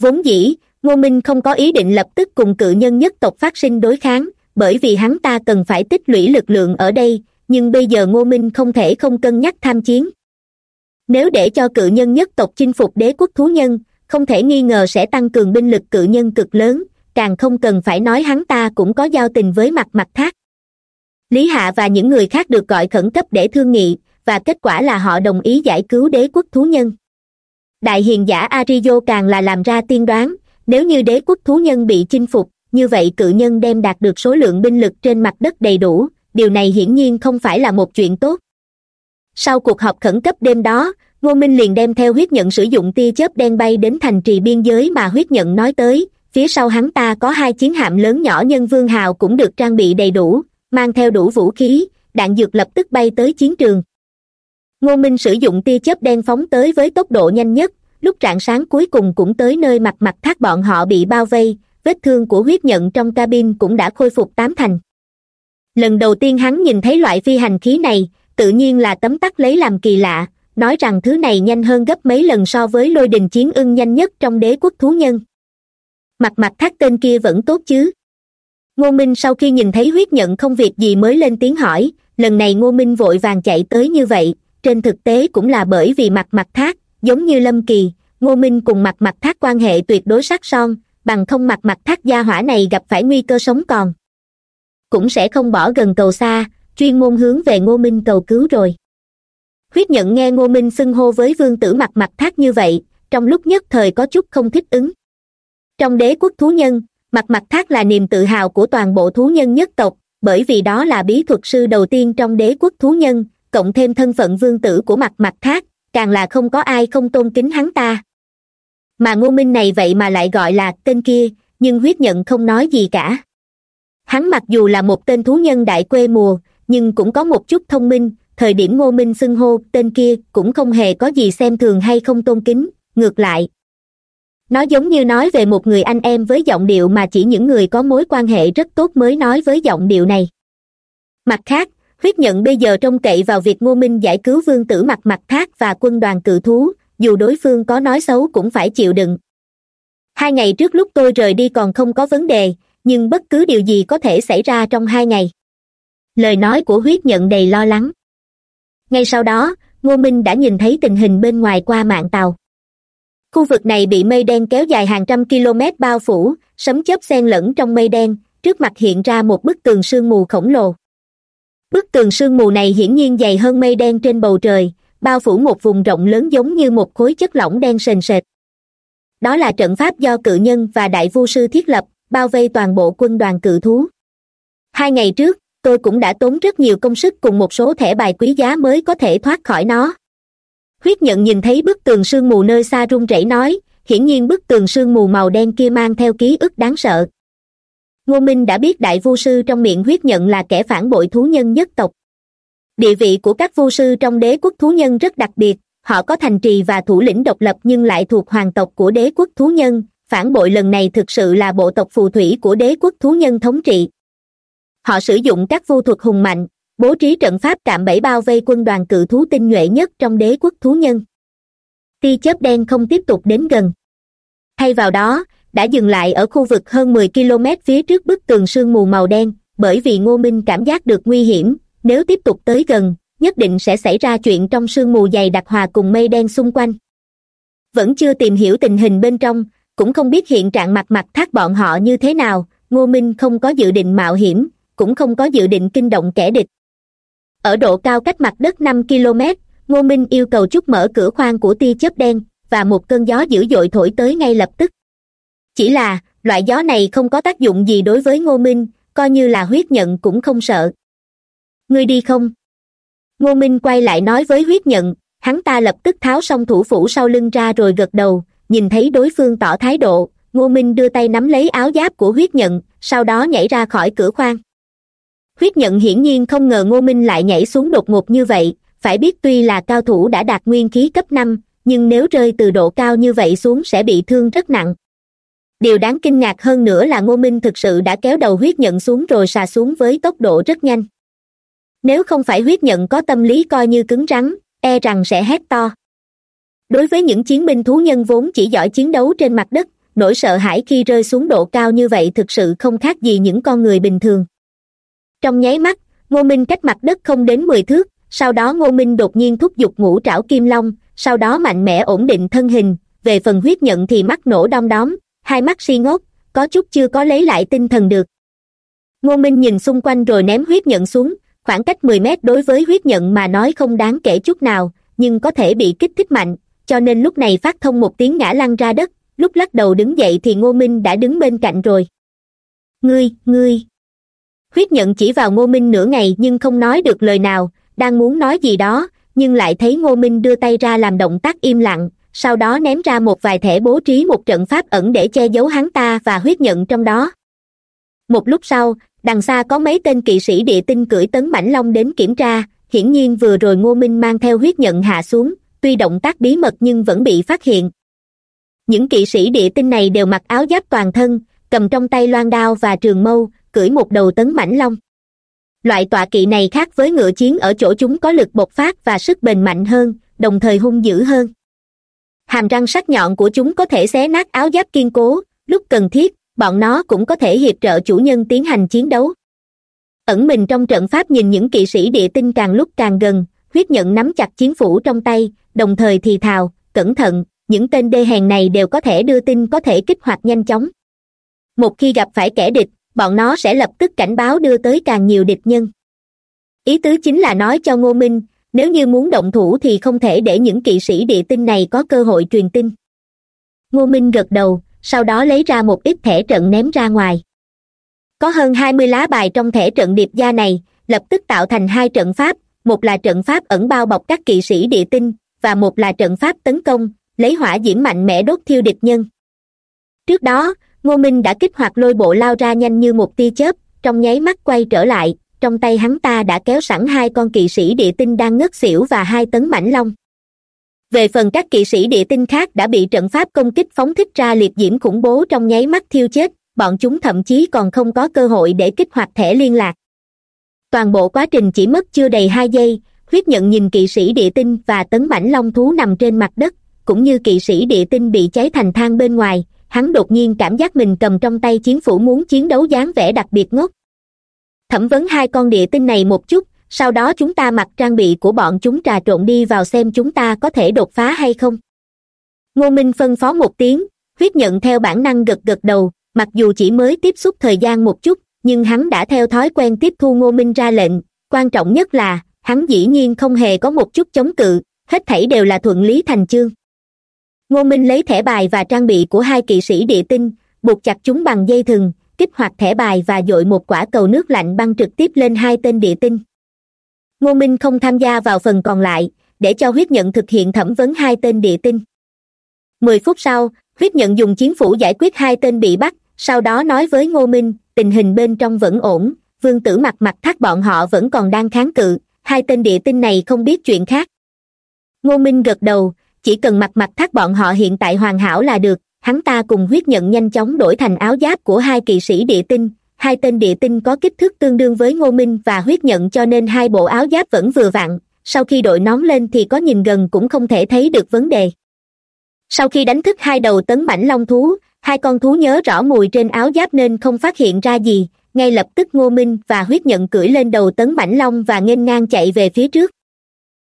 Vốn dĩ ngô minh không có ý định lập tức cùng cự nhân nhất tộc phát sinh đối kháng, bởi vì hắn ta cần phải tích lũy lực lượng ở đây, nhưng bây giờ ngô minh không thể không cân nhắc tham chiến. Nếu để cho cự nhân nhất tộc chinh phục đế quốc thú nhân, không thể nghi ngờ sẽ tăng cường binh lực cự nhân cực lớn, càng không cần phải nói hắn ta cũng có giao tình với mặt mặt thác lý hạ và những người khác được gọi khẩn cấp để thương nghị, và kết quả là họ đồng ý giải cứu đế quốc thú nhân. Đại hiền giả arizo càng là làm ra tiên đoán nếu như đế quốc thú nhân bị chinh phục, như vậy cự nhân đem đạt được số lượng binh lực trên mặt đất đầy đủ, điều này hiển nhiên không phải là một chuyện tốt. Sau cuộc họp khẩn cấp đêm đó, ngô minh liền đem theo huyết nhận sử dụng tia chớp đen bay đến thành trì biên giới mà huyết nhận nói tới, phía sau hắn ta có hai chiến hạm lớn nhỏ nhân vương hào cũng được trang bị đầy đủ, mang theo đủ vũ khí, đạn dược lập tức bay tới chiến trường. Ngô minh sử dụng tia chớp đen phóng tới với tốc độ nhanh nhất lúc rạng sáng cuối cùng cũng tới nơi mặt mặt thác bọn họ bị bao vây, vết thương của huyết nhận trong cabin cũng đã khôi phục tám thành. Lần đầu tiên hắn nhìn thấy loại phi hành khí này, tự nhiên là tấm tắc lấy làm kỳ lạ, nói rằng thứ này nhanh hơn gấp mấy lần so với lôi đình chiến ưng nhanh nhất trong đế quốc thú nhân. Mặt mặt thác tên kia vẫn tốt chứ? Ngô minh sau khi nhìn thấy huyết nhận không việc gì mới lên tiếng hỏi, lần này ngô minh vội vàng chạy tới như vậy, trên thực tế cũng là bởi vì mặt mặt thác giống như lâm kỳ, ngô minh cùng mặt mặt thác quan hệ tuyệt đối sắc son, bằng không mặt mặt thác gia hỏa này gặp phải nguy cơ sống còn. Cũng sẽ không bỏ gần cầu xa, chuyên môn hướng về ngô minh cầu cứu rồi. Huyết nhận nghe ngô minh xưng hô với vương tử mặt mặt thác như vậy, trong lúc nhất thời có chút không thích ứng. Trong đế quốc thú nhân mặt mặt thác là niềm tự hào của toàn bộ thú nhân nhất tộc, bởi vì đó là bí thuật sư đầu tiên trong đế quốc thú nhân, cộng thêm thân phận vương tử của mặt mặt thác càng là không có ai không tôn kính hắn ta. Mà ngô minh này vậy mà lại gọi là tên kia, nhưng huyết nhận không nói gì cả. Hắn mặc dù là một tên thú nhân đại quê mùa, nhưng cũng có một chút thông minh, thời điểm ngô minh xưng hô tên kia cũng không hề có gì xem thường hay không tôn kính, ngược lại. Nó giống như nói về một người anh em với giọng điệu mà chỉ những người có mối quan hệ rất tốt mới nói với giọng điệu này. Mặt khác huyết nhận bây giờ trông cậy vào việc ngô minh giải cứu vương tử mặt mặt thác và quân đoàn cự thú, dù đối phương có nói xấu cũng phải chịu đựng. Hai ngày trước lúc tôi rời đi còn không có vấn đề, nhưng bất cứ điều gì có thể xảy ra trong hai ngày. Lời nói của huyết nhận đầy lo lắng. Ngay sau đó, ngô minh đã nhìn thấy tình hình bên ngoài qua mạng tàu. Khu vực này bị mây đen kéo dài hàng trăm km bao phủ, sấm chớp xen lẫn trong mây đen, trước mặt hiện ra một bức tường sương mù khổng lồ bức tường sương mù này hiển nhiên dày hơn mây đen trên bầu trời, bao phủ một vùng rộng lớn giống như một khối chất lỏng đen sền sệt. Đó là trận pháp do cự nhân và đại vu sư thiết lập, bao vây toàn bộ quân đoàn cự thú. Hai ngày trước, tôi cũng đã tốn rất nhiều công sức cùng một số thẻ bài quý giá mới có thể thoát khỏi nó. Huyết nhận nhìn thấy bức tường sương mù nơi xa run rẩy nói, hiển nhiên bức tường sương mù màu đen kia mang theo ký ức đáng sợ ngô minh đã biết đại vu sư trong miệng huyết nhận là kẻ phản bội thú nhân nhất tộc. Địa vị của các vu sư trong đế quốc thú nhân rất đặc biệt, họ có thành trì và thủ lĩnh độc lập nhưng lại thuộc hoàng tộc của đế quốc thú nhân, phản bội lần này thực sự là bộ tộc phù thủy của đế quốc thú nhân thống trị. Họ sử dụng các vu thuật hùng mạnh, bố trí trận pháp cạm bẫy bao vây quân đoàn cự thú tinh nhuệ nhất trong đế quốc thú nhân. Tia chớp đen không tiếp tục đến gần. Thay vào đó đã dừng lại ở khu vực hơn mười km phía trước bức tường sương mù màu đen, bởi vì ngô minh cảm giác được nguy hiểm, nếu tiếp tục tới gần, nhất định sẽ xảy ra chuyện trong sương mù dày đặc hòa cùng mây đen xung quanh. Vẫn chưa tìm hiểu tình hình bên trong, cũng không biết hiện trạng mặt mặt thác bọn họ như thế nào, ngô minh không có dự định mạo hiểm, cũng không có dự định kinh động kẻ địch. Ở độ cao cách mặt đất năm km, ngô minh yêu cầu chút mở cửa khoang của tia chớp đen, và một cơn gió dữ dội thổi tới ngay lập tức chỉ là, loại gió này không có tác dụng gì đối với ngô minh, coi như là huyết nhận cũng không sợ. Ngươi đi không? Ngô minh quay lại nói với huyết nhận, hắn ta lập tức tháo xong thủ phủ sau lưng ra rồi gật đầu, nhìn thấy đối phương tỏ thái độ, ngô minh đưa tay nắm lấy áo giáp của huyết nhận, sau đó nhảy ra khỏi cửa khoang. Huyết nhận hiển nhiên không ngờ ngô minh lại nhảy xuống đột ngột như vậy, phải biết tuy là cao thủ đã đạt nguyên khí cấp năm, nhưng nếu rơi từ độ cao như vậy xuống sẽ bị thương rất nặng điều đáng kinh ngạc hơn nữa là ngô minh thực sự đã kéo đầu huyết nhận xuống rồi xà xuống với tốc độ rất nhanh. Nếu không phải huyết nhận có tâm lý coi như cứng rắn e rằng sẽ hét to. Đối với những chiến binh thú nhân vốn chỉ giỏi chiến đấu trên mặt đất, nỗi sợ hãi khi rơi xuống độ cao như vậy thực sự không khác gì những con người bình thường. Trong nháy mắt, ngô minh cách mặt đất không đến mười thước, sau đó ngô minh đột nhiên thúc giục ngũ trảo kim long, sau đó mạnh mẽ ổn định thân hình, về phần huyết nhận thì mắt nổ đom đóm hai mắt si ngốc, có chút chưa có lấy lại tinh thần được. Ngô minh nhìn xung quanh rồi ném huyết nhận xuống, khoảng cách mười mét đối với huyết nhận mà nói không đáng kể chút nào, nhưng có thể bị kích thích mạnh, cho nên lúc này phát thông một tiếng ngã lăn ra đất, lúc lắc đầu đứng dậy thì ngô minh đã đứng bên cạnh rồi. Ngươi ngươi. Huyết nhận chỉ vào ngô minh nửa ngày nhưng không nói được lời nào, đang muốn nói gì đó, nhưng lại thấy ngô minh đưa tay ra làm động tác im lặng sau đó ném ra một vài thẻ bố trí một trận pháp ẩn để che giấu hắn ta và huyết nhận trong đó. Một lúc sau, đằng xa có mấy tên kỵ sĩ địa tinh cưỡi tấn mãnh long đến kiểm tra, hiển nhiên vừa rồi ngô minh mang theo huyết nhận hạ xuống, tuy động tác bí mật nhưng vẫn bị phát hiện. Những kỵ sĩ địa tinh này đều mặc áo giáp toàn thân, cầm trong tay loan đao và trường mâu, cưỡi một đầu tấn mãnh long. Loại tọa kỵ này khác với ngựa chiến ở chỗ chúng có lực bộc phát và sức bền mạnh hơn, đồng thời hung dữ hơn hàm răng sắc nhọn của chúng có thể xé nát áo giáp kiên cố, lúc cần thiết, bọn nó cũng có thể hiệp trợ chủ nhân tiến hành chiến đấu. Ẩn mình trong trận pháp nhìn những kỵ sĩ địa tinh càng lúc càng gần, huyết nhận nắm chặt chiến phủ trong tay, đồng thời thì thào, cẩn thận, những tên đê hèn này đều có thể đưa tin có thể kích hoạt nhanh chóng. Một khi gặp phải kẻ địch, bọn nó sẽ lập tức cảnh báo đưa tới càng nhiều địch nhân. Ý tứ chính là nói cho ngô minh nếu như muốn động thủ thì không thể để những kỵ sĩ địa tinh này có cơ hội truyền tin. Ngô minh gật đầu, sau đó lấy ra một ít thẻ trận ném ra ngoài. Có hơn hai mươi lá bài trong thẻ trận điệp gia này, lập tức tạo thành hai trận pháp, một là trận pháp ẩn bao bọc các kỵ sĩ địa tinh, và một là trận pháp tấn công, lấy hỏa diễm mạnh mẽ đốt thiêu địch nhân. Trước đó, ngô minh đã kích hoạt lôi bộ lao ra nhanh như một tia chớp, trong nháy mắt quay trở lại trong tay hắn ta đã kéo sẵn hai con kỵ sĩ địa tinh đang ngất xỉu và hai tấn mãnh long. Về phần các kỵ sĩ địa tinh khác đã bị trận pháp công kích phóng thích ra liệt diễm khủng bố trong nháy mắt thiêu chết, bọn chúng thậm chí còn không có cơ hội để kích hoạt thẻ liên lạc. Toàn bộ quá trình chỉ mất chưa đầy hai giây, huyết nhận nhìn kỵ sĩ địa tinh và tấn mãnh long thú nằm trên mặt đất, cũng như kỵ sĩ địa tinh bị cháy thành than bên ngoài, hắn đột nhiên cảm giác mình cầm trong tay chiến phủ muốn chiến đấu dáng vẻ đặc biệt ngốc thẩm vấn hai con địa tinh này một chút, sau đó chúng ta mặc trang bị của bọn chúng trà trộn đi vào xem chúng ta có thể đột phá hay không. Ngô minh phân phó một tiếng, huyết nhận theo bản năng gật gật đầu, mặc dù chỉ mới tiếp xúc thời gian một chút, nhưng hắn đã theo thói quen tiếp thu ngô minh ra lệnh, quan trọng nhất là, hắn dĩ nhiên không hề có một chút chống cự, hết thảy đều là thuận lý thành chương. Ngô minh lấy thẻ bài và trang bị của hai kỵ sĩ địa tinh, buộc chặt chúng bằng dây thừng kích hoạt thẻ bài và dội một quả cầu nước lạnh băng trực tiếp lên hai tên địa tinh. Ngô minh không tham gia vào phần còn lại, để cho huyết nhận thực hiện thẩm vấn hai tên địa tinh. Mười phút sau, huyết nhận dùng chiến phủ giải quyết hai tên bị bắt, sau đó nói với ngô minh, tình hình bên trong vẫn ổn, vương tử mặt mặt thắt bọn họ vẫn còn đang kháng cự, hai tên địa tinh này không biết chuyện khác. Ngô minh gật đầu, chỉ cần mặt mặt thắt bọn họ hiện tại hoàn hảo là được hắn ta cùng huyết nhận nhanh chóng đổi thành áo giáp của hai kỵ sĩ địa tinh. Hai tên địa tinh có kích thước tương đương với ngô minh và huyết nhận cho nên hai bộ áo giáp vẫn vừa vặn. Sau khi đội nón lên thì có nhìn gần cũng không thể thấy được vấn đề. Sau khi đánh thức hai đầu tấn mảnh long thú, hai con thú nhớ rõ mùi trên áo giáp nên không phát hiện ra gì. Ngay lập tức ngô minh và huyết nhận cưỡi lên đầu tấn mảnh long và nghênh ngang chạy về phía trước.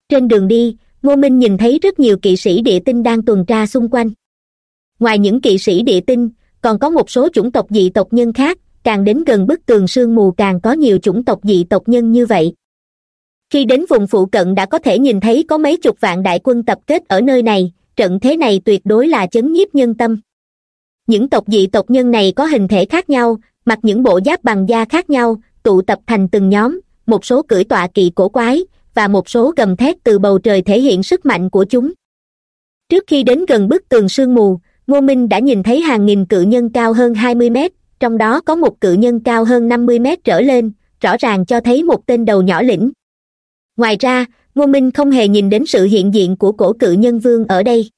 Trên đường đi, ngô minh nhìn thấy rất nhiều kỵ sĩ địa tinh đang tuần tra xung quanh ngoài những kỵ sĩ địa tinh, còn có một số chủng tộc dị tộc nhân khác, càng đến gần bức tường sương mù càng có nhiều chủng tộc dị tộc nhân như vậy. Khi đến vùng phụ cận đã có thể nhìn thấy có mấy chục vạn đại quân tập kết ở nơi này, trận thế này tuyệt đối là chấn nhiếp nhân tâm. Những tộc dị tộc nhân này có hình thể khác nhau, mặc những bộ giáp bằng da khác nhau, tụ tập thành từng nhóm, một số cưỡi tọa kỵ cổ quái, và một số gầm thét từ bầu trời thể hiện sức mạnh của chúng. Trước khi đến gần bức tường sương mù ngô minh đã nhìn thấy hàng nghìn cự nhân cao hơn hai mươi mét, trong đó có một cự nhân cao hơn năm mươi mét trở lên, rõ ràng cho thấy một tên đầu nhỏ lĩnh. Ngoài ra, ngô minh không hề nhìn đến sự hiện diện của cổ cự nhân vương ở đây.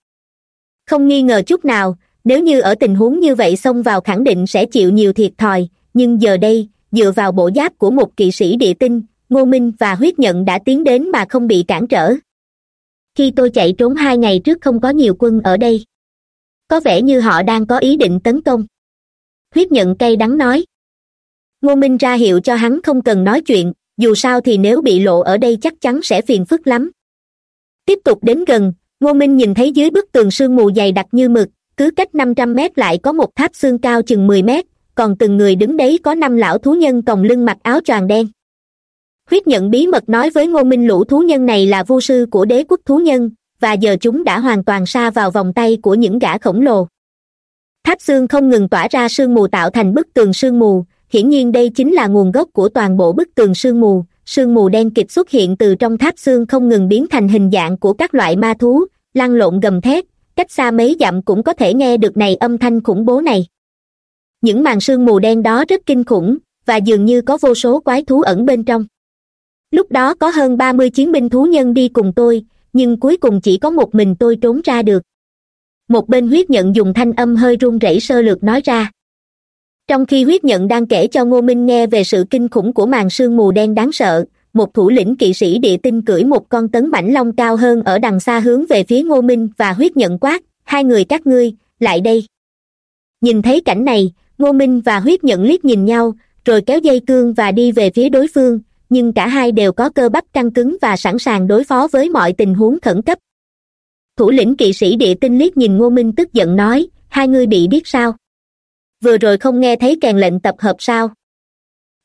Không nghi ngờ chút nào, nếu như ở tình huống như vậy xông vào khẳng định sẽ chịu nhiều thiệt thòi, nhưng giờ đây, dựa vào bộ giáp của một kỵ sĩ địa tinh, ngô minh và huyết nhận đã tiến đến mà không bị cản trở. Khi tôi chạy trốn hai ngày trước không có nhiều quân ở đây có vẻ như họ đang có ý định tấn công. Huyết nhận cay đắng nói. Ngô minh ra hiệu cho hắn không cần nói chuyện, dù sao thì nếu bị lộ ở đây chắc chắn sẽ phiền phức lắm. Tiếp tục đến gần, ngô minh nhìn thấy dưới bức tường sương mù dày đặc như mực, cứ cách năm trăm mét lại có một tháp xương cao chừng mười mét, còn từng người đứng đấy có năm lão thú nhân còng lưng mặc áo choàng đen. Huyết nhận bí mật nói với ngô minh lũ thú nhân này là vô sư của đế quốc thú nhân và giờ chúng đã hoàn toàn xa vào vòng tay của những gã khổng lồ. Tháp xương không ngừng tỏa ra sương mù tạo thành bức tường sương mù. Hiển nhiên đây chính là nguồn gốc của toàn bộ bức tường sương mù. Sương mù đen kịch xuất hiện từ trong tháp xương không ngừng biến thành hình dạng của các loại ma thú, lăn lộn gầm thét. Cách xa mấy dặm cũng có thể nghe được này âm thanh khủng bố này. Những màn sương mù đen đó rất kinh khủng, và dường như có vô số quái thú ẩn bên trong. Lúc đó có hơn ba mươi chiến binh thú nhân đi cùng tôi nhưng cuối cùng chỉ có một mình tôi trốn ra được. Một bên huyết nhận dùng thanh âm hơi run rẩy sơ lược nói ra. Trong khi huyết nhận đang kể cho ngô minh nghe về sự kinh khủng của màn sương mù đen đáng sợ, một thủ lĩnh kỵ sĩ địa tinh cưỡi một con tấn mãnh long cao hơn ở đằng xa hướng về phía ngô minh và huyết nhận quát, hai người các ngươi, lại đây. Nhìn thấy cảnh này, ngô minh và huyết nhận liếc nhìn nhau, rồi kéo dây cương và đi về phía đối phương nhưng cả hai đều có cơ bắp căng cứng và sẵn sàng đối phó với mọi tình huống khẩn cấp. Thủ lĩnh kỵ sĩ địa tinh liếc nhìn ngô minh tức giận nói, hai ngươi bị điếc sao? Vừa rồi không nghe thấy kèn lệnh tập hợp sao?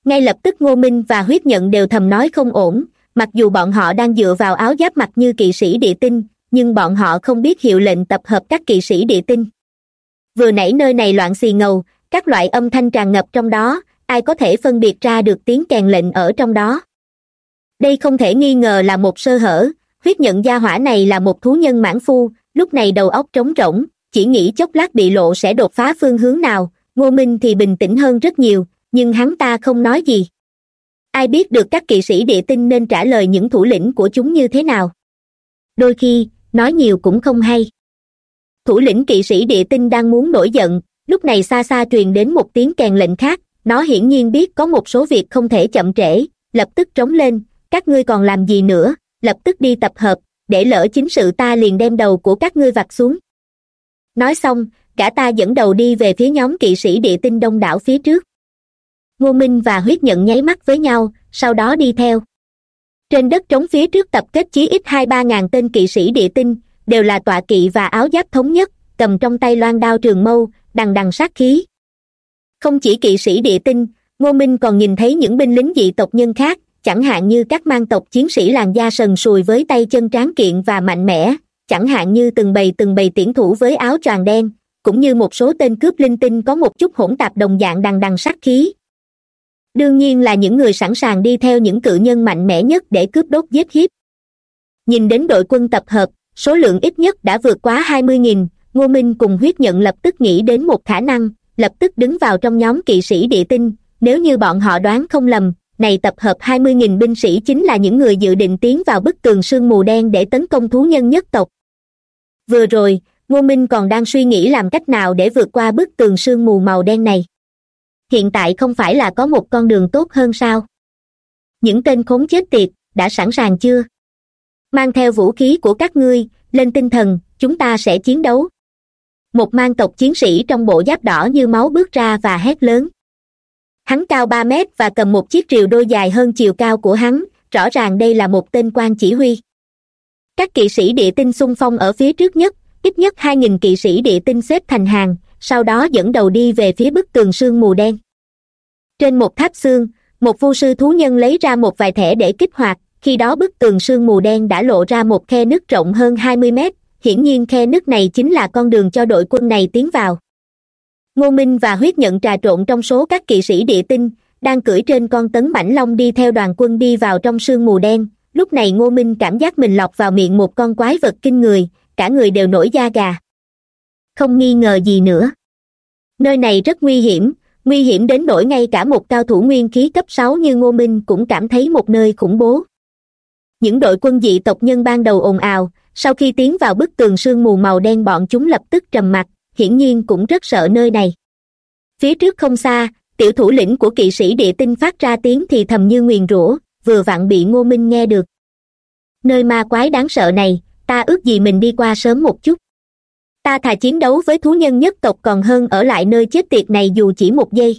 Ngay lập tức ngô minh và huyết nhận đều thầm nói không ổn, mặc dù bọn họ đang dựa vào áo giáp mặt như kỵ sĩ địa tinh, nhưng bọn họ không biết hiệu lệnh tập hợp các kỵ sĩ địa tinh. Vừa nãy nơi này loạn xì ngầu, các loại âm thanh tràn ngập trong đó ai có thể phân biệt ra được tiếng kèn lệnh ở trong đó. Đây không thể nghi ngờ là một sơ hở, huyết nhận gia hỏa này là một thú nhân mãn phu, lúc này đầu óc trống rỗng, chỉ nghĩ chốc lát bị lộ sẽ đột phá phương hướng nào, ngô minh thì bình tĩnh hơn rất nhiều, nhưng hắn ta không nói gì. Ai biết được các kỵ sĩ địa tinh nên trả lời những thủ lĩnh của chúng như thế nào. Đôi khi, nói nhiều cũng không hay. Thủ lĩnh kỵ sĩ địa tinh đang muốn nổi giận, lúc này xa xa truyền đến một tiếng kèn lệnh khác nó hiển nhiên biết có một số việc không thể chậm trễ, lập tức trống lên, các ngươi còn làm gì nữa, lập tức đi tập hợp, để lỡ chính sự ta liền đem đầu của các ngươi vặt xuống. Nói xong cả ta dẫn đầu đi về phía nhóm kỵ sĩ địa tinh đông đảo phía trước. Ngô minh và huyết nhận nháy mắt với nhau, sau đó đi theo. Trên đất trống phía trước tập kết chí ít hai ba ngàn tên kỵ sĩ địa tinh, đều là tọa kỵ và áo giáp thống nhất, cầm trong tay loan đao trường mâu, đằng đằng sát khí không chỉ kỵ sĩ địa tinh, ngô minh còn nhìn thấy những binh lính dị tộc nhân khác, chẳng hạn như các mang tộc chiến sĩ làn da sần sùi với tay chân tráng kiện và mạnh mẽ, chẳng hạn như từng bầy từng bầy tiễn thủ với áo choàng đen, cũng như một số tên cướp linh tinh có một chút hỗn tạp đồng dạng đằng đằng sát khí. Đương nhiên là những người sẵn sàng đi theo những cự nhân mạnh mẽ nhất để cướp đốt giết hiếp. Nhìn đến đội quân tập hợp, số lượng ít nhất đã vượt quá hai mươi nghìn, ngô minh cùng huyết nhận lập tức nghĩ đến một khả năng lập tức đứng vào trong nhóm kỵ sĩ địa tinh. Nếu như bọn họ đoán không lầm, này tập hợp hai mươi nghìn binh sĩ chính là những người dự định tiến vào bức tường sương mù đen để tấn công thú nhân nhất tộc. Vừa rồi, ngô minh còn đang suy nghĩ làm cách nào để vượt qua bức tường sương mù màu đen này. Hiện tại không phải là có một con đường tốt hơn sao? Những tên khốn chết tiệt, đã sẵn sàng chưa? Mang theo vũ khí của các ngươi, lên tinh thần, chúng ta sẽ chiến đấu một mang tộc chiến sĩ trong bộ giáp đỏ như máu bước ra và hét lớn. Hắn cao ba mét và cầm một chiếc rìu đôi dài hơn chiều cao của hắn, rõ ràng đây là một tên quan chỉ huy. Các kỵ sĩ địa tinh xung phong ở phía trước nhất, ít nhất hai nghìn kỵ sĩ địa tinh xếp thành hàng, sau đó dẫn đầu đi về phía bức tường sương mù đen. Trên một tháp xương, một vu sư thú nhân lấy ra một vài thẻ để kích hoạt, khi đó bức tường sương mù đen đã lộ ra một khe nứt rộng hơn hai mươi mét hiển nhiên khe nứt này chính là con đường cho đội quân này tiến vào. Ngô minh và huyết nhận trà trộn trong số các kỵ sĩ địa tinh, đang cưỡi trên con tấn mãnh long đi theo đoàn quân đi vào trong sương mù đen. Lúc này ngô minh cảm giác mình lọt vào miệng một con quái vật kinh người, cả người đều nổi da gà. Không nghi ngờ gì nữa. Nơi này rất nguy hiểm nguy hiểm đến nỗi ngay cả một cao thủ nguyên khí cấp sáu như ngô minh cũng cảm thấy một nơi khủng bố. Những đội quân dị tộc nhân ban đầu ồn ào sau khi tiến vào bức tường sương mù màu đen bọn chúng lập tức trầm mặc, hiển nhiên cũng rất sợ nơi này. Phía trước không xa, tiểu thủ lĩnh của kỵ sĩ địa tinh phát ra tiếng thì thầm như nguyền rủa, vừa vặn bị ngô minh nghe được. Nơi ma quái đáng sợ này, ta ước gì mình đi qua sớm một chút. Ta thà chiến đấu với thú nhân nhất tộc còn hơn ở lại nơi chết tiệt này dù chỉ một giây.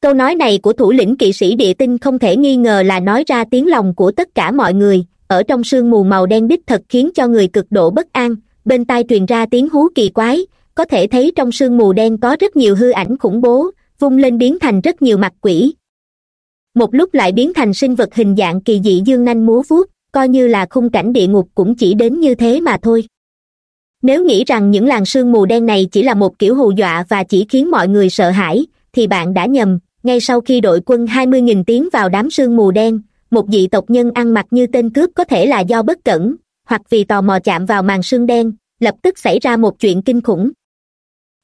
Câu nói này của thủ lĩnh kỵ sĩ địa tinh không thể nghi ngờ là nói ra tiếng lòng của tất cả mọi người ở trong sương mù màu đen đích thật khiến cho người cực độ bất an, bên tai truyền ra tiếng hú kỳ quái. Có thể thấy trong sương mù đen có rất nhiều hư ảnh khủng bố, vung lên biến thành rất nhiều mặt quỷ. Một lúc lại biến thành sinh vật hình dạng kỳ dị dương nanh múa vuốt, coi như là khung cảnh địa ngục cũng chỉ đến như thế mà thôi. Nếu nghĩ rằng những làn sương mù đen này chỉ là một kiểu hù dọa và chỉ khiến mọi người sợ hãi, thì bạn đã nhầm, ngay sau khi đội quân hai mươi nghìn tiến vào đám sương mù đen một dị tộc nhân ăn mặc như tên cướp có thể là do bất cẩn, hoặc vì tò mò chạm vào màn sương đen, lập tức xảy ra một chuyện kinh khủng.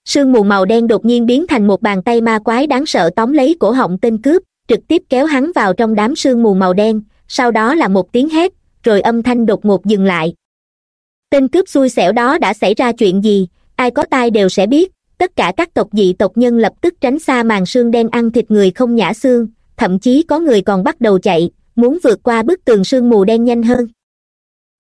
Sương mù màu đen đột nhiên biến thành một bàn tay ma quái đáng sợ tóm lấy cổ họng tên cướp, trực tiếp kéo hắn vào trong đám sương mù màu đen, sau đó là một tiếng hét, rồi âm thanh đột ngột dừng lại. Tên cướp xui xẻo đó đã xảy ra chuyện gì, ai có tai đều sẽ biết, tất cả các tộc dị tộc nhân lập tức tránh xa màn xương đen ăn thịt người không nhả xương, thậm chí có người còn bắt đầu chạy muốn vượt qua bức tường sương mù đen nhanh hơn.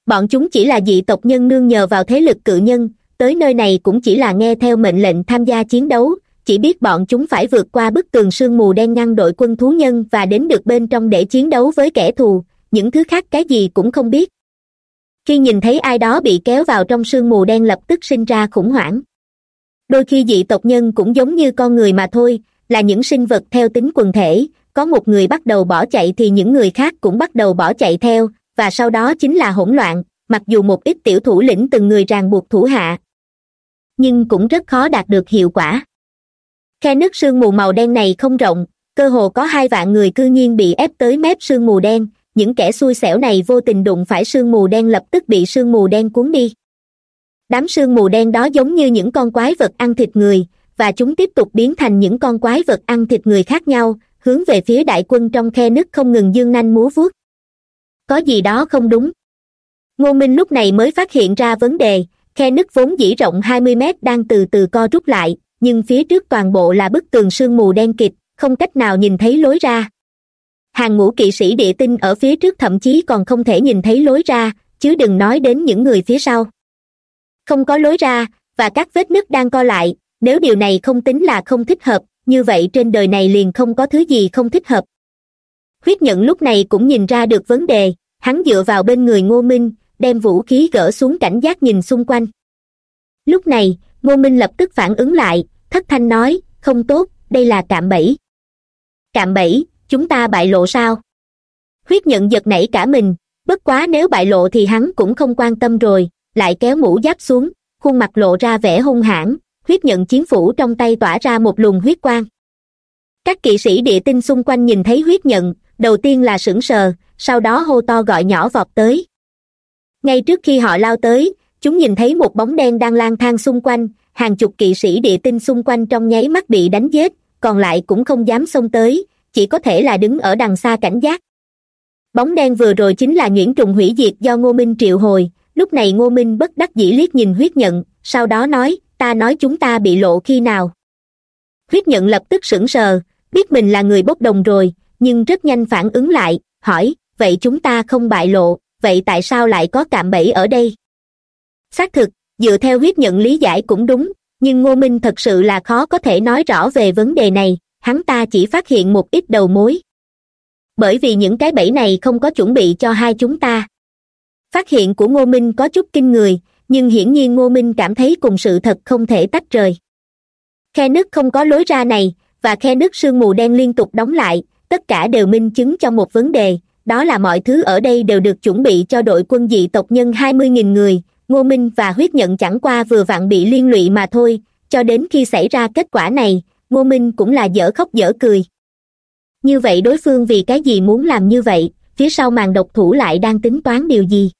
Bọn chúng chỉ là dị tộc nhân nương nhờ vào thế lực cự nhân, tới nơi này cũng chỉ là nghe theo mệnh lệnh tham gia chiến đấu, chỉ biết bọn chúng phải vượt qua bức tường sương mù đen ngăn đội quân thú nhân và đến được bên trong để chiến đấu với kẻ thù, những thứ khác cái gì cũng không biết. Khi nhìn thấy ai đó bị kéo vào trong sương mù đen lập tức sinh ra khủng hoảng. Đôi khi dị tộc nhân cũng giống như con người mà thôi, là những sinh vật theo tính quần thể có một người bắt đầu bỏ chạy thì những người khác cũng bắt đầu bỏ chạy theo, và sau đó chính là hỗn loạn, mặc dù một ít tiểu thủ lĩnh từng người ràng buộc thủ hạ. Nhưng cũng rất khó đạt được hiệu quả. Khe nứt sương mù màu đen này không rộng, cơ hồ có hai vạn người cư nhiên bị ép tới mép sương mù đen, những kẻ xui xẻo này vô tình đụng phải sương mù đen lập tức bị sương mù đen cuốn đi. Đám sương mù đen đó giống như những con quái vật ăn thịt người, và chúng tiếp tục biến thành những con quái vật ăn thịt người khác nhau hướng về phía đại quân trong khe nứt không ngừng dương nanh múa vuốt. Có gì đó không đúng? Ngô minh lúc này mới phát hiện ra vấn đề, khe nứt vốn dĩ rộng hai mươi mét đang từ từ co rút lại, nhưng phía trước toàn bộ là bức tường sương mù đen kịt, không cách nào nhìn thấy lối ra. Hàng ngũ kỵ sĩ địa tinh ở phía trước thậm chí còn không thể nhìn thấy lối ra, chứ đừng nói đến những người phía sau. Không có lối ra, và các vết nứt đang co lại, nếu điều này không tính là không thích hợp như vậy trên đời này liền không có thứ gì không thích hợp. Huyết nhận lúc này cũng nhìn ra được vấn đề, hắn dựa vào bên người ngô minh, đem vũ khí gỡ xuống cảnh giác nhìn xung quanh. Lúc này, ngô minh lập tức phản ứng lại, thất thanh nói, không tốt, đây là cạm bẫy. Cạm bẫy, chúng ta bại lộ sao? Huyết nhận giật nảy cả mình, bất quá nếu bại lộ thì hắn cũng không quan tâm rồi, lại kéo mũ giáp xuống, khuôn mặt lộ ra vẻ hung hãn huyết nhận chiến phủ trong tay tỏa ra một luồng huyết quang. Các kỵ sĩ địa tinh xung quanh nhìn thấy huyết nhận, đầu tiên là sững sờ, sau đó hô to gọi nhỏ vọt tới. Ngay trước khi họ lao tới, chúng nhìn thấy một bóng đen đang lang thang xung quanh, hàng chục kỵ sĩ địa tinh xung quanh trong nháy mắt bị đánh giết, còn lại cũng không dám xông tới, chỉ có thể là đứng ở đằng xa cảnh giác. Bóng đen vừa rồi chính là nhuyễn trùng hủy diệt do ngô minh triệu hồi, lúc này ngô minh bất đắc dĩ liếc nhìn huyết nhận, sau đó nói ta nói chúng ta bị lộ khi nào. Huyết nhận lập tức sững sờ, biết mình là người bốc đồng rồi, nhưng rất nhanh phản ứng lại, hỏi, vậy chúng ta không bại lộ, vậy tại sao lại có cạm bẫy ở đây? Xác thực, dựa theo huyết nhận lý giải cũng đúng, nhưng ngô minh thật sự là khó có thể nói rõ về vấn đề này, hắn ta chỉ phát hiện một ít đầu mối. Bởi vì những cái bẫy này không có chuẩn bị cho hai chúng ta. Phát hiện của ngô minh có chút kinh người nhưng hiển nhiên ngô minh cảm thấy cùng sự thật không thể tách rời. Khe nứt không có lối ra này, và khe nứt sương mù đen liên tục đóng lại, tất cả đều minh chứng cho một vấn đề, đó là mọi thứ ở đây đều được chuẩn bị cho đội quân dị tộc nhân hai mươi nghìn người, ngô minh và huyết nhận chẳng qua vừa vặn bị liên lụy mà thôi, cho đến khi xảy ra kết quả này, ngô minh cũng là dở khóc dở cười. Như vậy đối phương vì cái gì muốn làm như vậy, phía sau màn độc thủ lại đang tính toán điều gì?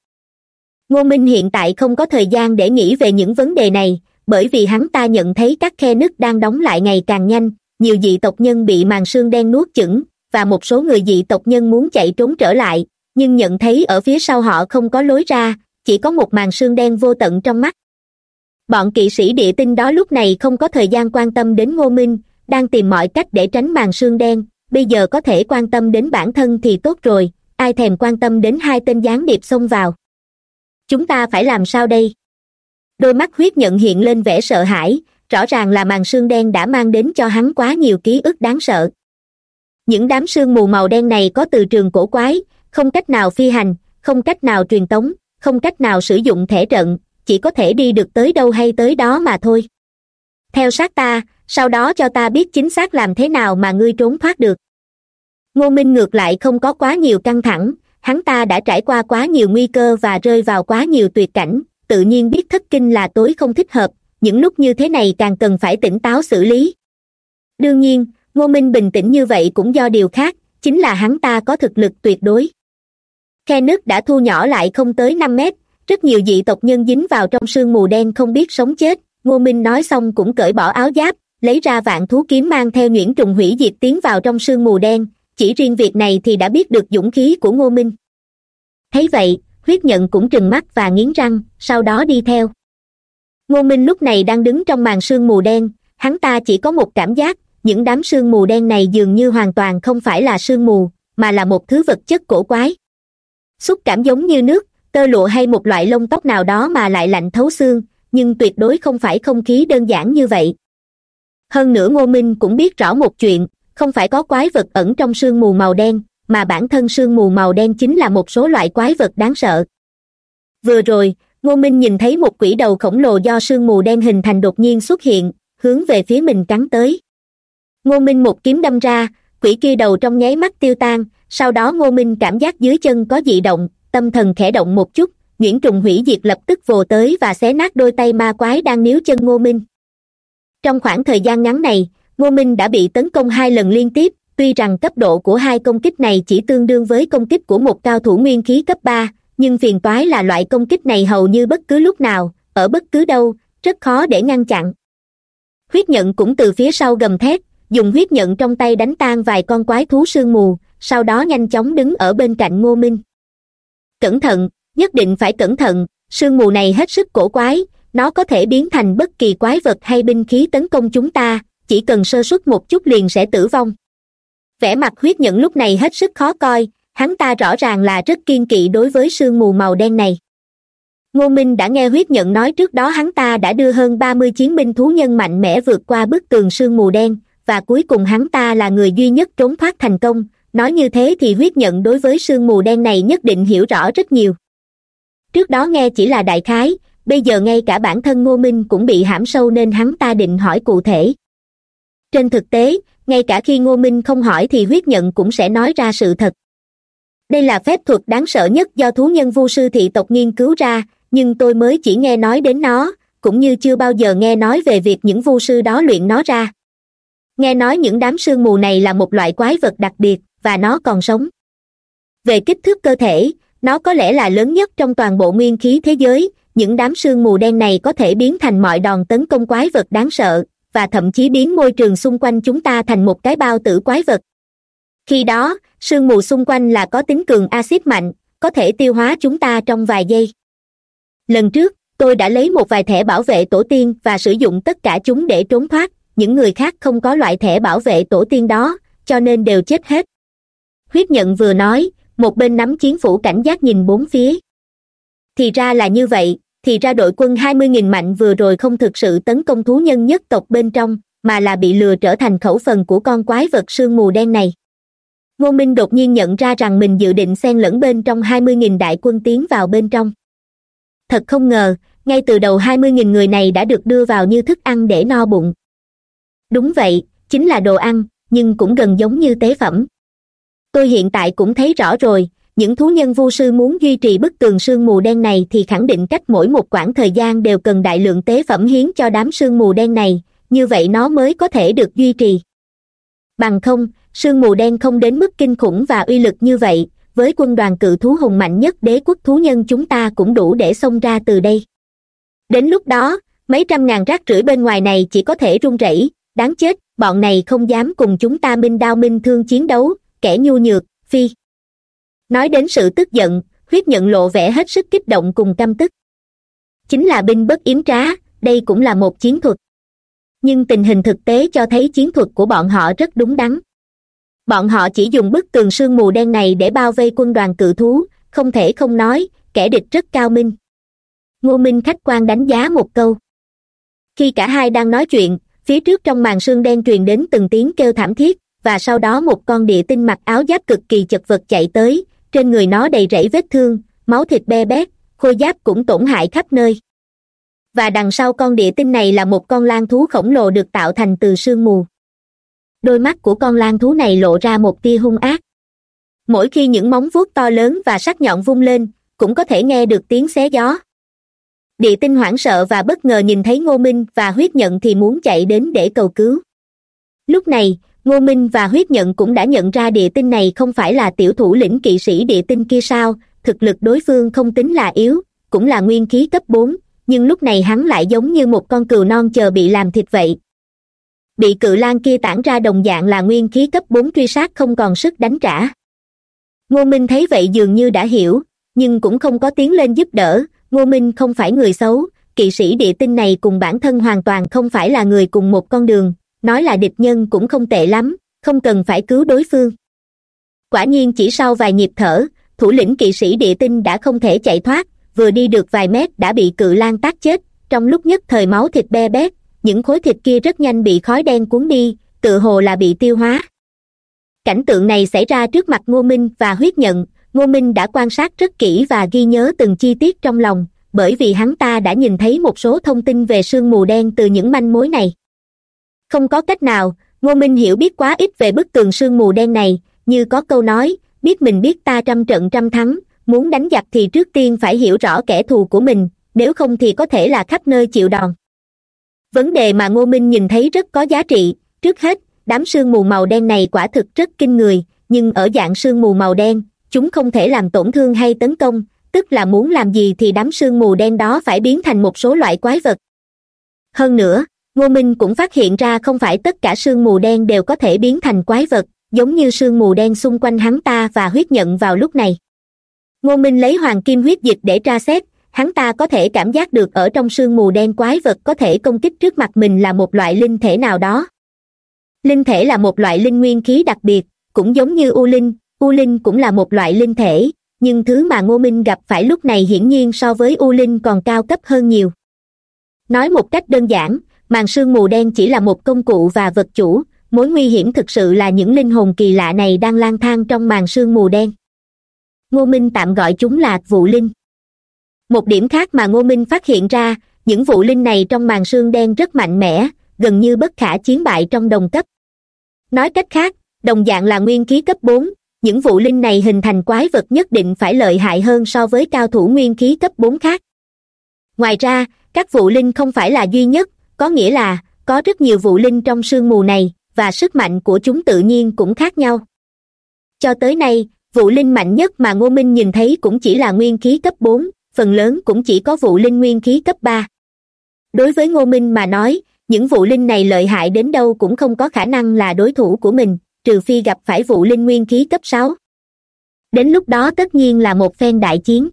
Ngô minh hiện tại không có thời gian để nghĩ về những vấn đề này, bởi vì hắn ta nhận thấy các khe nứt đang đóng lại ngày càng nhanh, nhiều dị tộc nhân bị màn xương đen nuốt chửng, và một số người dị tộc nhân muốn chạy trốn trở lại, nhưng nhận thấy ở phía sau họ không có lối ra, chỉ có một màn xương đen vô tận trong mắt. Bọn kỵ sĩ địa tinh đó lúc này không có thời gian quan tâm đến ngô minh, đang tìm mọi cách để tránh màn xương đen, bây giờ có thể quan tâm đến bản thân thì tốt rồi, ai thèm quan tâm đến hai tên gián điệp xông vào chúng ta phải làm sao đây? Đôi mắt huyết nhận hiện lên vẻ sợ hãi, rõ ràng là màn xương đen đã mang đến cho hắn quá nhiều ký ức đáng sợ. Những đám sương mù màu đen này có từ trường cổ quái, không cách nào phi hành, không cách nào truyền tống, không cách nào sử dụng thể trận, chỉ có thể đi được tới đâu hay tới đó mà thôi. Theo sát ta, sau đó cho ta biết chính xác làm thế nào mà ngươi trốn thoát được. Ngô minh ngược lại không có quá nhiều căng thẳng hắn ta đã trải qua quá nhiều nguy cơ và rơi vào quá nhiều tuyệt cảnh, tự nhiên biết thất kinh là tối không thích hợp, những lúc như thế này càng cần phải tỉnh táo xử lý. Đương nhiên, ngô minh bình tĩnh như vậy cũng do điều khác, chính là hắn ta có thực lực tuyệt đối. Khe nước đã thu nhỏ lại không tới năm mét, rất nhiều dị tộc nhân dính vào trong sương mù đen không biết sống chết, ngô minh nói xong cũng cởi bỏ áo giáp, lấy ra vạn thú kiếm mang theo nhuyễn trùng hủy diệt tiến vào trong sương mù đen chỉ riêng việc này thì đã biết được dũng khí của ngô minh. Thấy vậy, huyết nhận cũng trừng mắt và nghiến răng, sau đó đi theo. Ngô minh lúc này đang đứng trong màn sương mù đen, hắn ta chỉ có một cảm giác, những đám sương mù đen này dường như hoàn toàn không phải là sương mù, mà là một thứ vật chất cổ quái. Xúc cảm giống như nước, tơ lụa hay một loại lông tóc nào đó mà lại lạnh thấu xương, nhưng tuyệt đối không phải không khí đơn giản như vậy. Hơn nữa ngô minh cũng biết rõ một chuyện không phải có quái vật ẩn trong sương mù màu đen, mà bản thân sương mù màu đen chính là một số loại quái vật đáng sợ. Vừa rồi, ngô minh nhìn thấy một quỷ đầu khổng lồ do sương mù đen hình thành đột nhiên xuất hiện, hướng về phía mình cắn tới. Ngô minh một kiếm đâm ra, quỷ kia đầu trong nháy mắt tiêu tan, sau đó ngô minh cảm giác dưới chân có dị động, tâm thần khẽ động một chút nguyễn trùng hủy diệt lập tức vồ tới và xé nát đôi tay ma quái đang níu chân ngô minh. Trong khoảng thời gian ngắn này ngô minh đã bị tấn công hai lần liên tiếp, tuy rằng cấp độ của hai công kích này chỉ tương đương với công kích của một cao thủ nguyên khí cấp ba, nhưng phiền toái là loại công kích này hầu như bất cứ lúc nào, ở bất cứ đâu, rất khó để ngăn chặn. Huyết nhận cũng từ phía sau gầm thét, dùng huyết nhận trong tay đánh tan vài con quái thú sương mù, sau đó nhanh chóng đứng ở bên cạnh ngô minh. Cẩn thận, nhất định phải cẩn thận, sương mù này hết sức cổ quái, nó có thể biến thành bất kỳ quái vật hay binh khí tấn công chúng ta chỉ cần sơ suất một chút liền sẽ tử vong. Vẻ mặt huyết nhận lúc này hết sức khó coi, hắn ta rõ ràng là rất kiên kỵ đối với sương mù màu đen này. Ngô minh đã nghe huyết nhận nói trước đó hắn ta đã đưa hơn ba mươi chiến binh thú nhân mạnh mẽ vượt qua bức tường sương mù đen, và cuối cùng hắn ta là người duy nhất trốn thoát thành công. Nói như thế thì huyết nhận đối với sương mù đen này nhất định hiểu rõ rất nhiều. Trước đó nghe chỉ là đại khái, bây giờ ngay cả bản thân ngô minh cũng bị hãm sâu nên hắn ta định hỏi cụ thể trên thực tế, ngay cả khi ngô minh không hỏi thì huyết nhận cũng sẽ nói ra sự thật. Đây là phép thuật đáng sợ nhất do thú nhân vu sư thị tộc nghiên cứu ra, nhưng tôi mới chỉ nghe nói đến nó, cũng như chưa bao giờ nghe nói về việc những vu sư đó luyện nó ra. Nghe nói những đám sương mù này là một loại quái vật đặc biệt, và nó còn sống. Về kích thước cơ thể, nó có lẽ là lớn nhất trong toàn bộ nguyên khí thế giới, những đám sương mù đen này có thể biến thành mọi đòn tấn công quái vật đáng sợ và thậm chí biến môi trường xung quanh chúng ta thành một cái bao tử quái vật. Khi đó, sương mù xung quanh là có tính cường axit mạnh, có thể tiêu hóa chúng ta trong vài giây. Lần trước, tôi đã lấy một vài thẻ bảo vệ tổ tiên và sử dụng tất cả chúng để trốn thoát, những người khác không có loại thẻ bảo vệ tổ tiên đó, cho nên đều chết hết. Huyết nhận vừa nói, một bên nắm chiến phủ cảnh giác nhìn bốn phía. Thì ra là như vậy thì ra đội quân hai mươi nghìn mạnh vừa rồi không thực sự tấn công thú nhân nhất tộc bên trong, mà là bị lừa trở thành khẩu phần của con quái vật sương mù đen này. Ngô minh đột nhiên nhận ra rằng mình dự định xen lẫn bên trong hai mươi nghìn đại quân tiến vào bên trong. Thật không ngờ, ngay từ đầu hai mươi nghìn người này đã được đưa vào như thức ăn để no bụng. Đúng vậy, chính là đồ ăn, nhưng cũng gần giống như tế phẩm. Tôi hiện tại cũng thấy rõ rồi những thú nhân vu sư muốn duy trì bức tường sương mù đen này thì khẳng định cách mỗi một quãng thời gian đều cần đại lượng tế phẩm hiến cho đám sương mù đen này, như vậy nó mới có thể được duy trì. Bằng không, sương mù đen không đến mức kinh khủng và uy lực như vậy, với quân đoàn cự thú hùng mạnh nhất đế quốc thú nhân chúng ta cũng đủ để xông ra từ đây. Đến lúc đó, mấy trăm ngàn rác rưởi bên ngoài này chỉ có thể run rẩy, đáng chết, bọn này không dám cùng chúng ta minh đao minh thương chiến đấu, kẻ nhu nhược, phi nói đến sự tức giận, huyết nhận lộ vẻ hết sức kích động cùng căm tức. Chính là binh bất yếm trá, đây cũng là một chiến thuật. Nhưng tình hình thực tế cho thấy chiến thuật của bọn họ rất đúng đắn. Bọn họ chỉ dùng bức tường sương mù đen này để bao vây quân đoàn cự thú, không thể không nói, kẻ địch rất cao minh. Ngô minh khách quan đánh giá một câu. Khi cả hai đang nói chuyện, phía trước trong màn sương đen truyền đến từng tiếng kêu thảm thiết, và sau đó một con địa tinh mặc áo giáp cực kỳ chật vật chạy tới trên người nó đầy rẫy vết thương, máu thịt be bét khôi giáp cũng tổn hại khắp nơi. Và đằng sau con địa tinh này là một con lang thú khổng lồ được tạo thành từ sương mù. Đôi mắt của con lang thú này lộ ra một tia hung ác. Mỗi khi những móng vuốt to lớn và sắc nhọn vung lên, cũng có thể nghe được tiếng xé gió. Địa tinh hoảng sợ và bất ngờ nhìn thấy ngô minh và huyết nhận thì muốn chạy đến để cầu cứu. Lúc này ngô minh và huyết nhận cũng đã nhận ra địa tinh này không phải là tiểu thủ lĩnh kỵ sĩ địa tinh kia sao. Thực lực đối phương không tính là yếu, cũng là nguyên khí cấp bốn, nhưng lúc này hắn lại giống như một con cừu non chờ bị làm thịt vậy. Bị cự lan kia tản ra đồng dạng là nguyên khí cấp bốn truy sát không còn sức đánh trả. Ngô minh thấy vậy dường như đã hiểu, nhưng cũng không có tiến lên giúp đỡ. Ngô minh không phải người xấu, kỵ sĩ địa tinh này cùng bản thân hoàn toàn không phải là người cùng một con đường nói là địch nhân cũng không tệ lắm, không cần phải cứu đối phương. Quả nhiên chỉ sau vài nhịp thở, thủ lĩnh kỵ sĩ địa tinh đã không thể chạy thoát, vừa đi được vài mét đã bị cự lan tác chết. Trong lúc nhất thời máu thịt be bét, những khối thịt kia rất nhanh bị khói đen cuốn đi tự hồ là bị tiêu hóa. Cảnh tượng này xảy ra trước mặt ngô minh và huyết nhận. Ngô minh đã quan sát rất kỹ và ghi nhớ từng chi tiết trong lòng, bởi vì hắn ta đã nhìn thấy một số thông tin về sương mù đen từ những manh mối này không có cách nào, ngô minh hiểu biết quá ít về bức tường sương mù đen này, như có câu nói, biết mình biết ta trăm trận trăm thắng, muốn đánh giặc thì trước tiên phải hiểu rõ kẻ thù của mình, nếu không thì có thể là khắp nơi chịu đòn. Vấn đề mà ngô minh nhìn thấy rất có giá trị, trước hết, đám sương mù màu đen này quả thực rất kinh người, nhưng ở dạng sương mù màu đen, chúng không thể làm tổn thương hay tấn công, tức là muốn làm gì thì đám sương mù đen đó phải biến thành một số loại quái vật. Hơn nữa ngô minh cũng phát hiện ra không phải tất cả sương mù đen đều có thể biến thành quái vật, giống như sương mù đen xung quanh hắn ta và huyết nhận vào lúc này. Ngô minh lấy hoàng kim huyết dịch để tra xét, hắn ta có thể cảm giác được ở trong sương mù đen quái vật có thể công kích trước mặt mình là một loại linh thể nào đó. Linh thể là một loại linh nguyên khí đặc biệt, cũng giống như u linh u linh cũng là một loại linh thể, nhưng thứ mà ngô minh gặp phải lúc này hiển nhiên so với u linh còn cao cấp hơn nhiều. Nói một cách đơn giản màn sương mù đen chỉ là một công cụ và vật chủ, mối nguy hiểm thực sự là những linh hồn kỳ lạ này đang lang thang trong màn sương mù đen. Ngô minh tạm gọi chúng là vụ linh. Một điểm khác mà ngô minh phát hiện ra, những vụ linh này trong màn sương đen rất mạnh mẽ, gần như bất khả chiến bại trong đồng cấp. Nói cách khác, đồng dạng là nguyên khí cấp bốn, những vụ linh này hình thành quái vật nhất định phải lợi hại hơn so với cao thủ nguyên khí cấp bốn khác. Ngoài ra, các vụ linh không phải là duy nhất có nghĩa là, có rất nhiều vụ linh trong sương mù này, và sức mạnh của chúng tự nhiên cũng khác nhau. Cho tới nay, vụ linh mạnh nhất mà ngô minh nhìn thấy cũng chỉ là nguyên khí cấp bốn, phần lớn cũng chỉ có vụ linh nguyên khí cấp ba. Đối với ngô minh mà nói, những vụ linh này lợi hại đến đâu cũng không có khả năng là đối thủ của mình, trừ phi gặp phải vụ linh nguyên khí cấp sáu. Đến lúc đó tất nhiên là một phen đại chiến.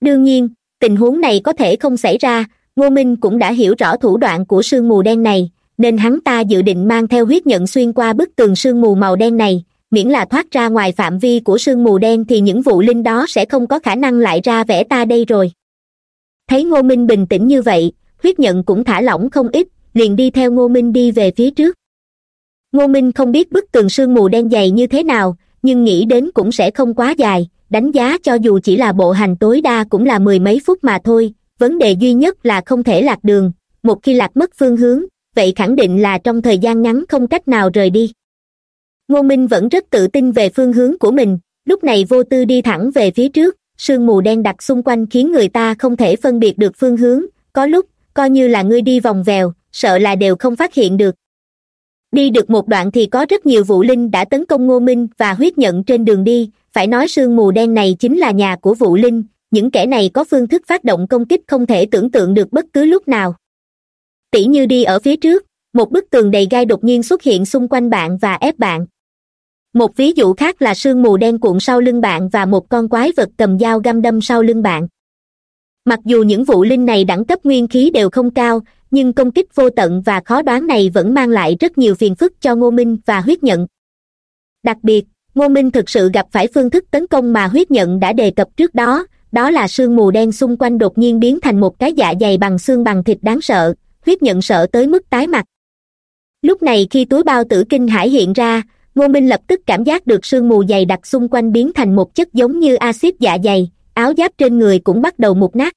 Đương nhiên, tình huống này có thể không xảy ra ngô minh cũng đã hiểu rõ thủ đoạn của sương mù đen này, nên hắn ta dự định mang theo huyết nhận xuyên qua bức tường sương mù màu đen này, miễn là thoát ra ngoài phạm vi của sương mù đen thì những vụ linh đó sẽ không có khả năng lại ra vẽ ta đây rồi. Thấy ngô minh bình tĩnh như vậy, huyết nhận cũng thả lỏng không ít, liền đi theo ngô minh đi về phía trước. Ngô minh không biết bức tường sương mù đen dày như thế nào, nhưng nghĩ đến cũng sẽ không quá dài, đánh giá cho dù chỉ là bộ hành tối đa cũng là mười mấy phút mà thôi vấn đề duy nhất là không thể lạc đường. Một khi lạc mất phương hướng, vậy khẳng định là trong thời gian ngắn không cách nào rời đi. Ngô minh vẫn rất tự tin về phương hướng của mình. Lúc này vô tư đi thẳng về phía trước, sương mù đen đặc xung quanh khiến người ta không thể phân biệt được phương hướng. Có lúc, coi như là ngươi đi vòng vèo, sợ là đều không phát hiện được. Đi được một đoạn thì có rất nhiều vụ linh đã tấn công ngô minh và huyết nhận trên đường đi. Phải nói sương mù đen này chính là nhà của vụ linh những kẻ này có phương thức phát động công kích không thể tưởng tượng được bất cứ lúc nào. Tỉ như đi ở phía trước, một bức tường đầy gai đột nhiên xuất hiện xung quanh bạn và ép bạn. Một ví dụ khác là sương mù đen cuộn sau lưng bạn và một con quái vật cầm dao găm đâm sau lưng bạn. Mặc dù những vụ linh này đẳng cấp nguyên khí đều không cao, nhưng công kích vô tận và khó đoán này vẫn mang lại rất nhiều phiền phức cho ngô minh và huyết nhận. Đặc biệt, ngô minh thực sự gặp phải phương thức tấn công mà huyết nhận đã đề cập trước đó đó là sương mù đen xung quanh đột nhiên biến thành một cái dạ dày bằng xương bằng thịt đáng sợ, huyết nhận sợ tới mức tái mặt. Lúc này khi túi bao tử kinh hải hiện ra, ngô minh lập tức cảm giác được sương mù dày đặc xung quanh biến thành một chất giống như axit dạ dày, áo giáp trên người cũng bắt đầu mục nát.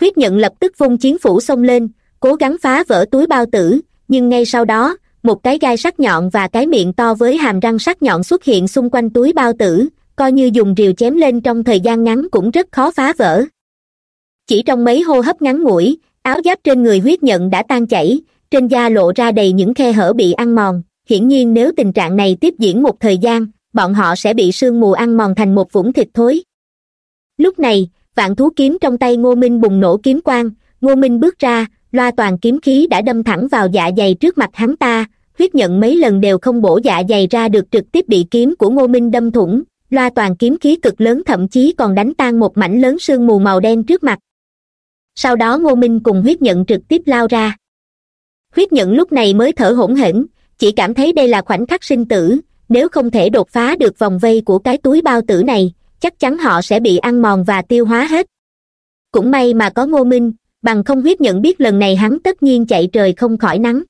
Huyết nhận lập tức vung chiến phủ xông lên, cố gắng phá vỡ túi bao tử, nhưng ngay sau đó, một cái gai sắc nhọn và cái miệng to với hàm răng sắc nhọn xuất hiện xung quanh túi bao tử coi như dùng rìu chém lên trong thời gian ngắn cũng rất khó phá vỡ. Chỉ trong mấy hô hấp ngắn ngủi, áo giáp trên người huyết nhận đã tan chảy, trên da lộ ra đầy những khe hở bị ăn mòn. Hiển nhiên nếu tình trạng này tiếp diễn một thời gian, bọn họ sẽ bị sương mù ăn mòn thành một vũng thịt thối. Lúc này, vạn thú kiếm trong tay ngô minh bùng nổ kiếm quang, ngô minh bước ra, loa toàn kiếm khí đã đâm thẳng vào dạ dày trước mặt hắn ta. Huyết nhận mấy lần đều không bổ dạ dày ra được trực tiếp bị kiếm của ngô minh đâm thủng loa toàn kiếm khí cực lớn thậm chí còn đánh tan một mảnh lớn sương mù màu đen trước mặt. Sau đó ngô minh cùng huyết nhận trực tiếp lao ra. Huyết nhận lúc này mới thở hổn hển, chỉ cảm thấy đây là khoảnh khắc sinh tử, nếu không thể đột phá được vòng vây của cái túi bao tử này, chắc chắn họ sẽ bị ăn mòn và tiêu hóa hết. Cũng may mà có ngô minh, bằng không huyết nhận biết lần này hắn tất nhiên chạy trời không khỏi nắng.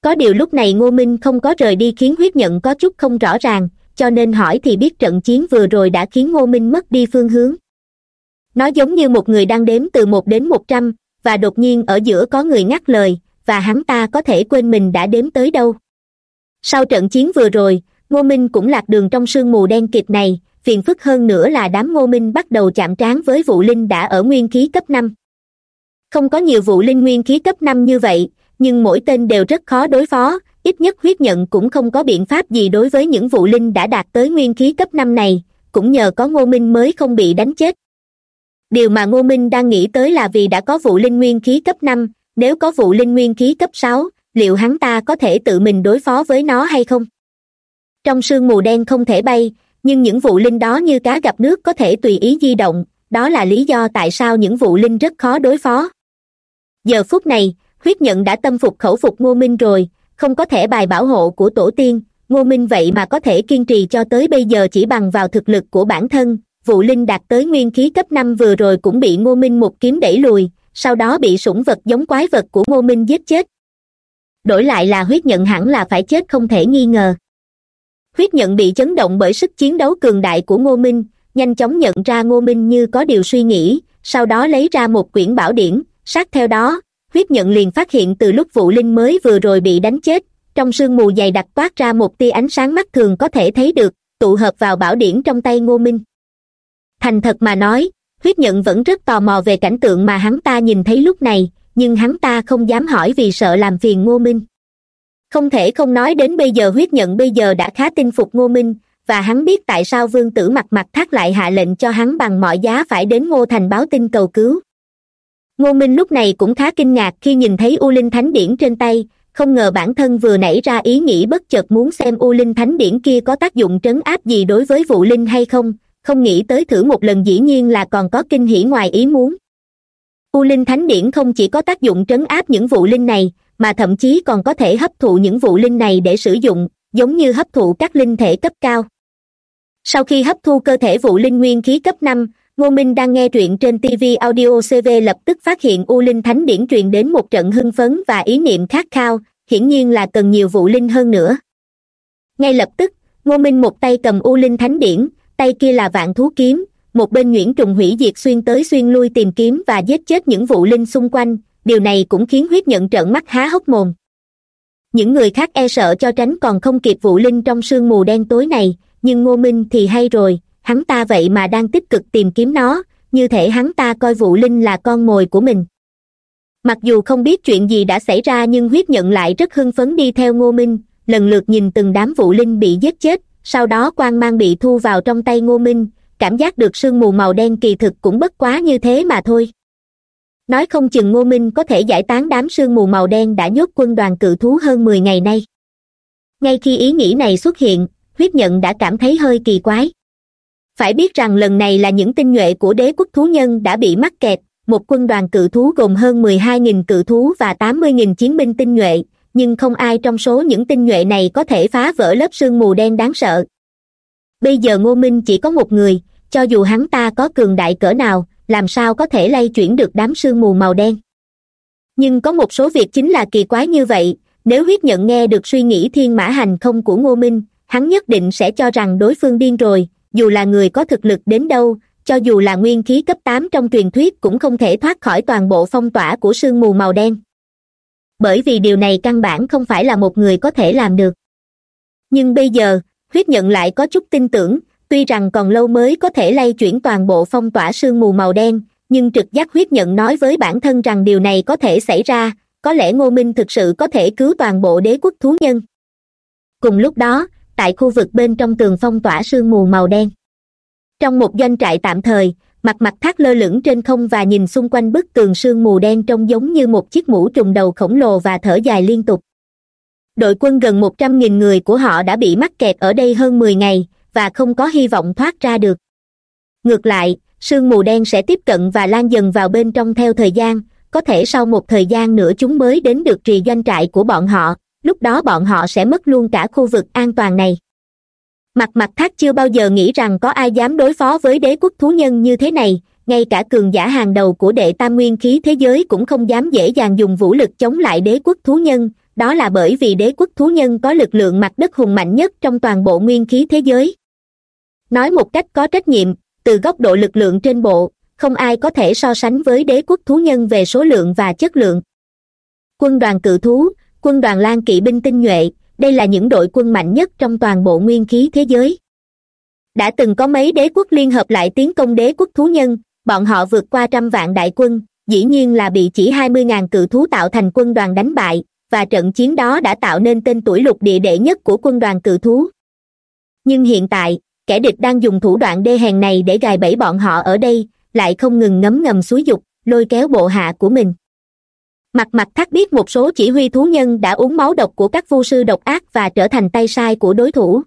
Có điều lúc này ngô minh không có rời đi khiến huyết nhận có chút không rõ ràng cho nên hỏi thì biết trận chiến vừa rồi đã khiến ngô minh mất đi phương hướng. Nó giống như một người đang đếm từ một đến một trăm, và đột nhiên ở giữa có người ngắt lời, và hắn ta có thể quên mình đã đếm tới đâu. Sau trận chiến vừa rồi, ngô minh cũng lạc đường trong sương mù đen kịt này, phiền phức hơn nữa là đám ngô minh bắt đầu chạm trán với vụ linh đã ở nguyên khí cấp năm. Không có nhiều vụ linh nguyên khí cấp năm như vậy, nhưng mỗi tên đều rất khó đối phó ít nhất huyết nhận cũng không có biện pháp gì đối với những vụ linh đã đạt tới nguyên khí cấp năm này, cũng nhờ có ngô minh mới không bị đánh chết. Điều mà ngô minh đang nghĩ tới là vì đã có vụ linh nguyên khí cấp năm, nếu có vụ linh nguyên khí cấp sáu, liệu hắn ta có thể tự mình đối phó với nó hay không? Trong sương mù đen không thể bay, nhưng những vụ linh đó như cá gặp nước có thể tùy ý di động, đó là lý do tại sao những vụ linh rất khó đối phó. Giờ phút này, huyết nhận đã tâm phục khẩu phục ngô minh rồi không có thẻ bài bảo hộ của tổ tiên, ngô minh vậy mà có thể kiên trì cho tới bây giờ chỉ bằng vào thực lực của bản thân. Vụ linh đạt tới nguyên khí cấp năm vừa rồi cũng bị ngô minh một kiếm đẩy lùi, sau đó bị sủng vật giống quái vật của ngô minh giết chết. Đổi lại là huyết nhận hẳn là phải chết không thể nghi ngờ. Huyết nhận bị chấn động bởi sức chiến đấu cường đại của ngô minh, nhanh chóng nhận ra ngô minh như có điều suy nghĩ, sau đó lấy ra một quyển bảo điển, sát theo đó huyết nhận liền phát hiện từ lúc vụ linh mới vừa rồi bị đánh chết, trong sương mù dày đặc toát ra một tia ánh sáng mắt thường có thể thấy được, tụ hợp vào bảo điển trong tay ngô minh. Thành thật mà nói, huyết nhận vẫn rất tò mò về cảnh tượng mà hắn ta nhìn thấy lúc này, nhưng hắn ta không dám hỏi vì sợ làm phiền ngô minh. Không thể không nói đến bây giờ huyết nhận bây giờ đã khá tin phục ngô minh, và hắn biết tại sao vương tử mặt mặt thác lại hạ lệnh cho hắn bằng mọi giá phải đến ngô thành báo tin cầu cứu ngô minh lúc này cũng khá kinh ngạc khi nhìn thấy u linh thánh điển trên tay, không ngờ bản thân vừa nảy ra ý nghĩ bất chợt muốn xem u linh thánh điển kia có tác dụng trấn áp gì đối với vụ linh hay không không nghĩ tới thử một lần dĩ nhiên là còn có kinh hỉ ngoài ý muốn. U linh thánh điển không chỉ có tác dụng trấn áp những vụ linh này, mà thậm chí còn có thể hấp thụ những vụ linh này để sử dụng, giống như hấp thụ các linh thể cấp cao. Sau khi hấp thu cơ thể vụ linh nguyên khí cấp năm ngô minh đang nghe truyện trên tv audio cv lập tức phát hiện u linh thánh điển truyền đến một trận hưng phấn và ý niệm khát khao, hiển nhiên là cần nhiều vụ linh hơn nữa. Ngay lập tức, ngô minh một tay cầm u linh thánh điển, tay kia là vạn thú kiếm, một bên nguyễn trùng hủy diệt xuyên tới xuyên lui tìm kiếm và giết chết những vụ linh xung quanh, điều này cũng khiến huyết nhận trợn mắt há hốc mồm. Những người khác e sợ cho tránh còn không kịp vụ linh trong sương mù đen tối này, nhưng ngô minh thì hay rồi hắn ta vậy mà đang tích cực tìm kiếm nó, như thể hắn ta coi vụ linh là con mồi của mình. Mặc dù không biết chuyện gì đã xảy ra nhưng huyết nhận lại rất hưng phấn đi theo ngô minh, lần lượt nhìn từng đám vụ linh bị giết chết, sau đó quan mang bị thu vào trong tay ngô minh, cảm giác được sương mù màu đen kỳ thực cũng bất quá như thế mà thôi. Nói không chừng ngô minh có thể giải tán đám sương mù màu đen đã nhốt quân đoàn cự thú hơn mười ngày nay. Ngay khi ý nghĩ này xuất hiện, huyết nhận đã cảm thấy hơi kỳ quái phải biết rằng lần này là những tinh nhuệ của đế quốc thú nhân đã bị mắc kẹt. Một quân đoàn cự thú gồm hơn mười hai nghìn cự thú và tám mươi nghìn chiến binh tinh nhuệ, nhưng không ai trong số những tinh nhuệ này có thể phá vỡ lớp sương mù đen đáng sợ. Bây giờ ngô minh chỉ có một người, cho dù hắn ta có cường đại cỡ nào, làm sao có thể lay chuyển được đám sương mù màu đen? Nhưng có một số việc chính là kỳ quái như vậy, nếu huyết nhận nghe được suy nghĩ thiên mã hành không của ngô minh, hắn nhất định sẽ cho rằng đối phương điên rồi dù là người có thực lực đến đâu, cho dù là nguyên khí cấp tám trong truyền thuyết cũng không thể thoát khỏi toàn bộ phong tỏa của sương mù màu đen. Bởi vì điều này căn bản không phải là một người có thể làm được. Nhưng bây giờ, huyết nhận lại có chút tin tưởng, tuy rằng còn lâu mới có thể lay chuyển toàn bộ phong tỏa sương mù màu đen, nhưng trực giác huyết nhận nói với bản thân rằng điều này có thể xảy ra, có lẽ ngô minh thực sự có thể cứu toàn bộ đế quốc thú nhân. Cùng lúc đó tại khu vực bên trong tường phong tỏa sương mù màu đen. Trong một doanh trại tạm thời, mặt mặt thác lơ lửng trên không và nhìn xung quanh bức tường sương mù đen trông giống như một chiếc mũ trùng đầu khổng lồ và thở dài liên tục. Đội quân gần một trăm nghìn người của họ đã bị mắc kẹt ở đây hơn mười ngày và không có hy vọng thoát ra được. Ngược lại, sương mù đen sẽ tiếp cận và lan dần vào bên trong theo thời gian, có thể sau một thời gian nữa chúng mới đến được trì doanh trại của bọn họ lúc đó bọn họ sẽ mất luôn cả khu vực an toàn này. Mặt mặt thác chưa bao giờ nghĩ rằng có ai dám đối phó với đế quốc thú nhân như thế này, ngay cả cường giả hàng đầu của đệ tam nguyên khí thế giới cũng không dám dễ dàng dùng vũ lực chống lại đế quốc thú nhân, đó là bởi vì đế quốc thú nhân có lực lượng mặt đất hùng mạnh nhất trong toàn bộ nguyên khí thế giới. Nói một cách có trách nhiệm, từ góc độ lực lượng trên bộ, không ai có thể so sánh với đế quốc thú nhân về số lượng và chất lượng. Quân đoàn cự thú quân đoàn lan kỵ binh tinh nhuệ, đây là những đội quân mạnh nhất trong toàn bộ nguyên khí thế giới. Đã từng có mấy đế quốc liên hợp lại tiến công đế quốc thú nhân, bọn họ vượt qua trăm vạn đại quân, dĩ nhiên là bị chỉ hai mươi ngàn cự thú tạo thành quân đoàn đánh bại, và trận chiến đó đã tạo nên tên tuổi lục địa đệ nhất của quân đoàn cự thú. Nhưng hiện tại, kẻ địch đang dùng thủ đoạn đê hèn này để gài bẫy bọn họ ở đây, lại không ngừng ngấm ngầm xúi dục, lôi kéo bộ hạ của mình mặt mặt thắc biết một số chỉ huy thú nhân đã uống máu độc của các vu sư độc ác và trở thành tay sai của đối thủ.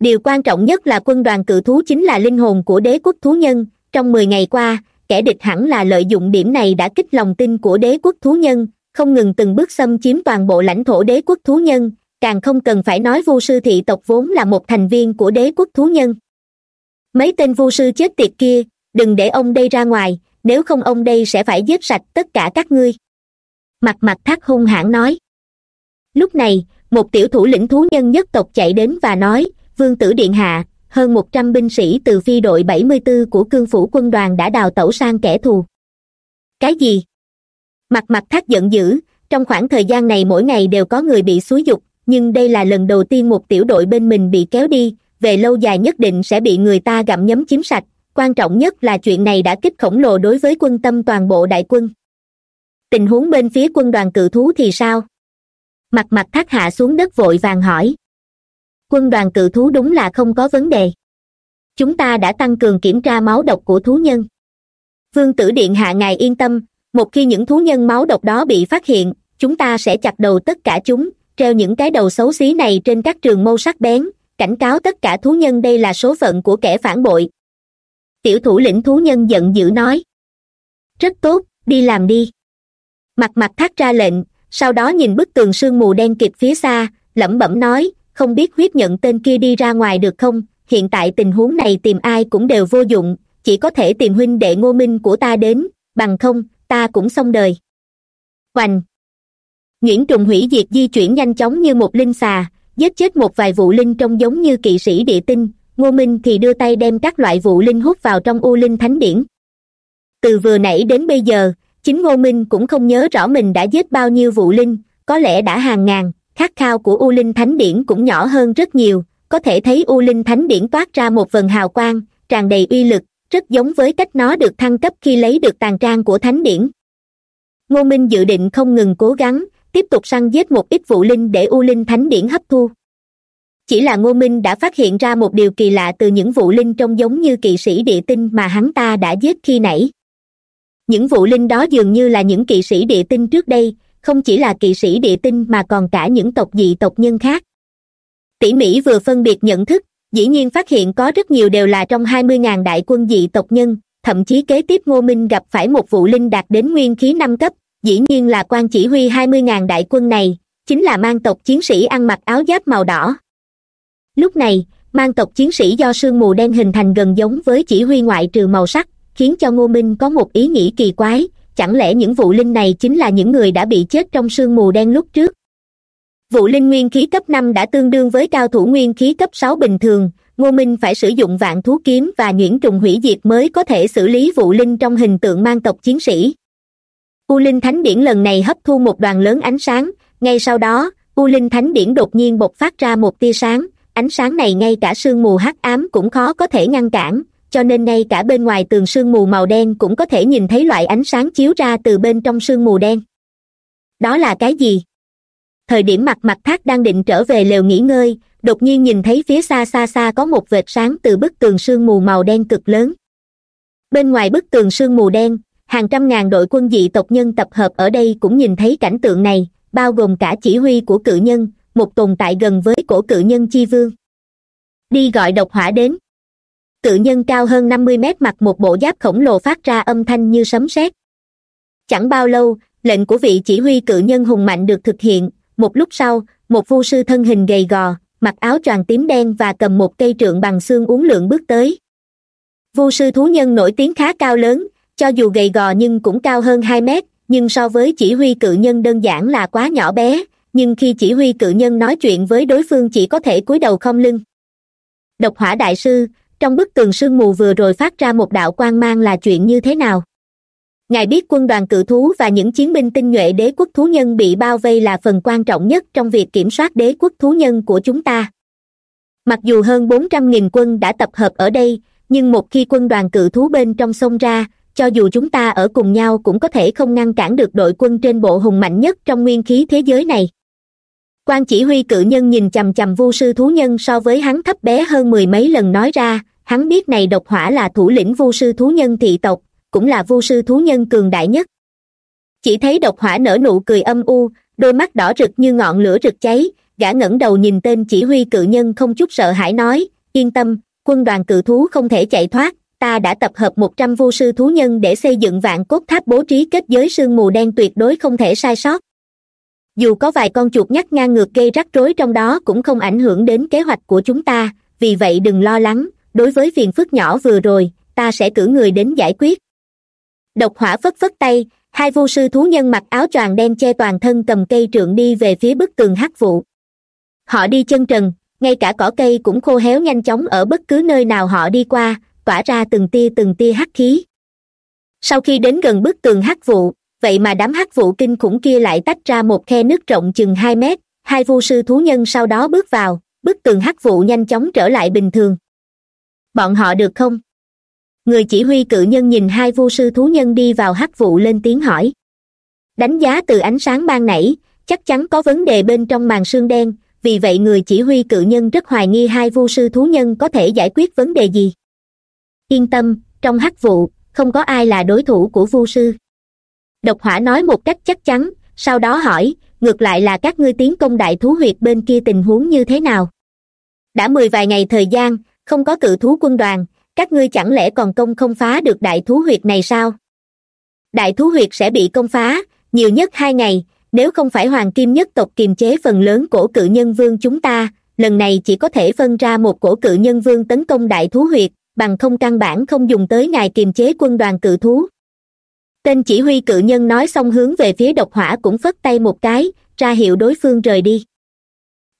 Điều quan trọng nhất là quân đoàn cự thú chính là linh hồn của đế quốc thú nhân. Trong mười ngày qua, kẻ địch hẳn là lợi dụng điểm này đã kích lòng tin của đế quốc thú nhân, không ngừng từng bước xâm chiếm toàn bộ lãnh thổ đế quốc thú nhân. Càng không cần phải nói vu sư thị tộc vốn là một thành viên của đế quốc thú nhân. Mấy tên vu sư chết tiệt kia, đừng để ông đây ra ngoài, nếu không ông đây sẽ phải giết sạch tất cả các ngươi mặt mặt thác hung hãn nói. Lúc này, một tiểu thủ lĩnh thú nhân nhất tộc chạy đến và nói, vương tử điện hạ, hơn một trăm binh sĩ từ phi đội bảy mươi 74 của cương phủ quân đoàn đã đào tẩu sang kẻ thù. Cái gì? Mặt mặt thác giận dữ, trong khoảng thời gian này mỗi ngày đều có người bị xúi dục, nhưng đây là lần đầu tiên một tiểu đội bên mình bị kéo đi, về lâu dài nhất định sẽ bị người ta gặm nhấm chiếm sạch, quan trọng nhất là chuyện này đã kích khổng lồ đối với quân tâm toàn bộ đại quân tình huống bên phía quân đoàn cự thú thì sao? Mặt mặt thác hạ xuống đất vội vàng hỏi. Quân đoàn cự thú đúng là không có vấn đề. Chúng ta đã tăng cường kiểm tra máu độc của thú nhân. Vương tử điện hạ ngài yên tâm, một khi những thú nhân máu độc đó bị phát hiện, chúng ta sẽ chặt đầu tất cả chúng, treo những cái đầu xấu xí này trên các trường mâu sắc bén, cảnh cáo tất cả thú nhân đây là số phận của kẻ phản bội. Tiểu thủ lĩnh thú nhân giận dữ nói. Rất tốt, đi làm đi mặt mặt thác ra lệnh, sau đó nhìn bức tường sương mù đen kịt phía xa, lẩm bẩm nói, không biết huyết nhận tên kia đi ra ngoài được không? Hiện tại tình huống này tìm ai cũng đều vô dụng, chỉ có thể tìm huynh đệ ngô minh của ta đến, bằng không, ta cũng xong đời. Hoành nhuyễn trùng hủy diệt di chuyển nhanh chóng như một linh xà, giết chết một vài vụ linh trông giống như kỵ sĩ địa tinh, ngô minh thì đưa tay đem các loại vụ linh hút vào trong u linh thánh điển. Từ vừa nãy đến bây giờ chính ngô minh cũng không nhớ rõ mình đã giết bao nhiêu vụ linh, có lẽ đã hàng ngàn, khát khao của u linh thánh điển cũng nhỏ hơn rất nhiều, có thể thấy u linh thánh điển toát ra một vần hào quang, tràn đầy uy lực, rất giống với cách nó được thăng cấp khi lấy được tàn trang của thánh điển. Ngô minh dự định không ngừng cố gắng, tiếp tục săn giết một ít vụ linh để u linh thánh điển hấp thu. Chỉ là ngô minh đã phát hiện ra một điều kỳ lạ từ những vụ linh trông giống như kỵ sĩ địa tinh mà hắn ta đã giết khi nãy những vụ linh đó dường như là những kỵ sĩ địa tinh trước đây, không chỉ là kỵ sĩ địa tinh mà còn cả những tộc dị tộc nhân khác. Tỉ mỉ vừa phân biệt nhận thức, dĩ nhiên phát hiện có rất nhiều đều là trong hai mươi ngàn đại quân dị tộc nhân, thậm chí kế tiếp ngô minh gặp phải một vụ linh đạt đến nguyên khí năm cấp, dĩ nhiên là quan chỉ huy hai mươi ngàn đại quân này, chính là mang tộc chiến sĩ ăn mặc áo giáp màu đỏ. Lúc này, mang tộc chiến sĩ do sương mù đen hình thành gần giống với chỉ huy ngoại trừ màu sắc khiến cho ngô minh có một ý nghĩ kỳ quái, chẳng lẽ những vụ linh này chính là những người đã bị chết trong sương mù đen lúc trước? Vụ linh nguyên khí cấp năm đã tương đương với cao thủ nguyên khí cấp sáu bình thường, ngô minh phải sử dụng vạn thú kiếm và nhuyễn trùng hủy diệt mới có thể xử lý vụ linh trong hình tượng mang tộc chiến sĩ. U linh thánh điển lần này hấp thu một đoàn lớn ánh sáng, ngay sau đó, u linh thánh điển đột nhiên bộc phát ra một tia sáng, ánh sáng này ngay cả sương mù hắc ám cũng khó có thể ngăn cản cho nên ngay cả bên ngoài tường sương mù màu đen cũng có thể nhìn thấy loại ánh sáng chiếu ra từ bên trong sương mù đen. Đó là cái gì? Thời điểm mặt mặt thác đang định trở về lều nghỉ ngơi, đột nhiên nhìn thấy phía xa xa xa có một vệt sáng từ bức tường sương mù màu đen cực lớn. Bên ngoài bức tường sương mù đen, hàng trăm ngàn đội quân dị tộc nhân tập hợp ở đây cũng nhìn thấy cảnh tượng này, bao gồm cả chỉ huy của cự nhân, một tồn tại gần với cổ cự nhân chi vương. Đi gọi độc hỏa đến cự nhân cao hơn năm mươi mét mặc một bộ giáp khổng lồ phát ra âm thanh như sấm sét. Chẳng bao lâu, lệnh của vị chỉ huy cự nhân hùng mạnh được thực hiện. Một lúc sau, một vu sư thân hình gầy gò, mặc áo choàng tím đen và cầm một cây trượng bằng xương uốn lượn bước tới. Vu sư thú nhân nổi tiếng khá cao lớn, cho dù gầy gò nhưng cũng cao hơn hai mét, nhưng so với chỉ huy cự nhân đơn giản là quá nhỏ bé. Nhưng khi chỉ huy cự nhân nói chuyện với đối phương chỉ có thể cúi đầu không lưng. Độc hỏa đại sư trong bức tường sương mù vừa rồi phát ra một đạo quang mang là chuyện như thế nào? Ngài biết quân đoàn cự thú và những chiến binh tinh nhuệ đế quốc thú nhân bị bao vây là phần quan trọng nhất trong việc kiểm soát đế quốc thú nhân của chúng ta. Mặc dù hơn bốn trăm nghìn quân đã tập hợp ở đây, nhưng một khi quân đoàn cự thú bên trong sông ra, cho dù chúng ta ở cùng nhau cũng có thể không ngăn cản được đội quân trên bộ hùng mạnh nhất trong nguyên khí thế giới này. Quan chỉ huy cự nhân nhìn chằm chằm vu sư thú nhân so với hắn thấp bé hơn mười mấy lần nói ra hắn biết này độc hỏa là thủ lĩnh vu sư thú nhân thị tộc, cũng là vu sư thú nhân cường đại nhất. Chỉ thấy độc hỏa nở nụ cười âm u, đôi mắt đỏ rực như ngọn lửa rực cháy, gã ngẩng đầu nhìn tên chỉ huy cự nhân không chút sợ hãi nói, yên tâm, quân đoàn cự thú không thể chạy thoát, ta đã tập hợp một trăm vu sư thú nhân để xây dựng vạn cốt tháp bố trí kết giới sương mù đen tuyệt đối không thể sai sót. Dù có vài con chuột nhắt ngang ngược gây rắc rối trong đó cũng không ảnh hưởng đến kế hoạch của chúng ta, vì vậy đừng lo lắng đối với phiền phức nhỏ vừa rồi, ta sẽ cử người đến giải quyết. Độc hỏa phất phất tay, hai vu sư thú nhân mặc áo choàng đen che toàn thân cầm cây trượng đi về phía bức tường hắc vụ. Họ đi chân trần, ngay cả cỏ cây cũng khô héo nhanh chóng ở bất cứ nơi nào họ đi qua, tỏa ra từng tia từng tia hắc khí. Sau khi đến gần bức tường hắc vụ, vậy mà đám hắc vụ kinh khủng kia lại tách ra một khe nước rộng chừng hai mét, hai vu sư thú nhân sau đó bước vào, bức tường hắc vụ nhanh chóng trở lại bình thường bọn họ được không? Người chỉ huy cự nhân nhìn hai vu sư thú nhân đi vào hắc vụ lên tiếng hỏi. Đánh giá từ ánh sáng ban nãy, chắc chắn có vấn đề bên trong màn sương đen, vì vậy người chỉ huy cự nhân rất hoài nghi hai vu sư thú nhân có thể giải quyết vấn đề gì. Yên tâm, trong hắc vụ, không có ai là đối thủ của vu sư. Độc hỏa nói một cách chắc chắn, sau đó hỏi, ngược lại là các ngươi tiến công đại thú huyệt bên kia tình huống như thế nào? Đã mười vài ngày thời gian không có cự thú quân đoàn, các ngươi chẳng lẽ còn công không phá được đại thú huyệt này sao? Đại thú huyệt sẽ bị công phá, nhiều nhất hai ngày, nếu không phải hoàng kim nhất tộc kiềm chế phần lớn cổ cự nhân vương chúng ta, lần này chỉ có thể phân ra một cổ cự nhân vương tấn công đại thú huyệt, bằng không căn bản không dùng tới ngài kiềm chế quân đoàn cự thú. Tên chỉ huy cự nhân nói xong hướng về phía độc hỏa cũng phất tay một cái, ra hiệu đối phương rời đi.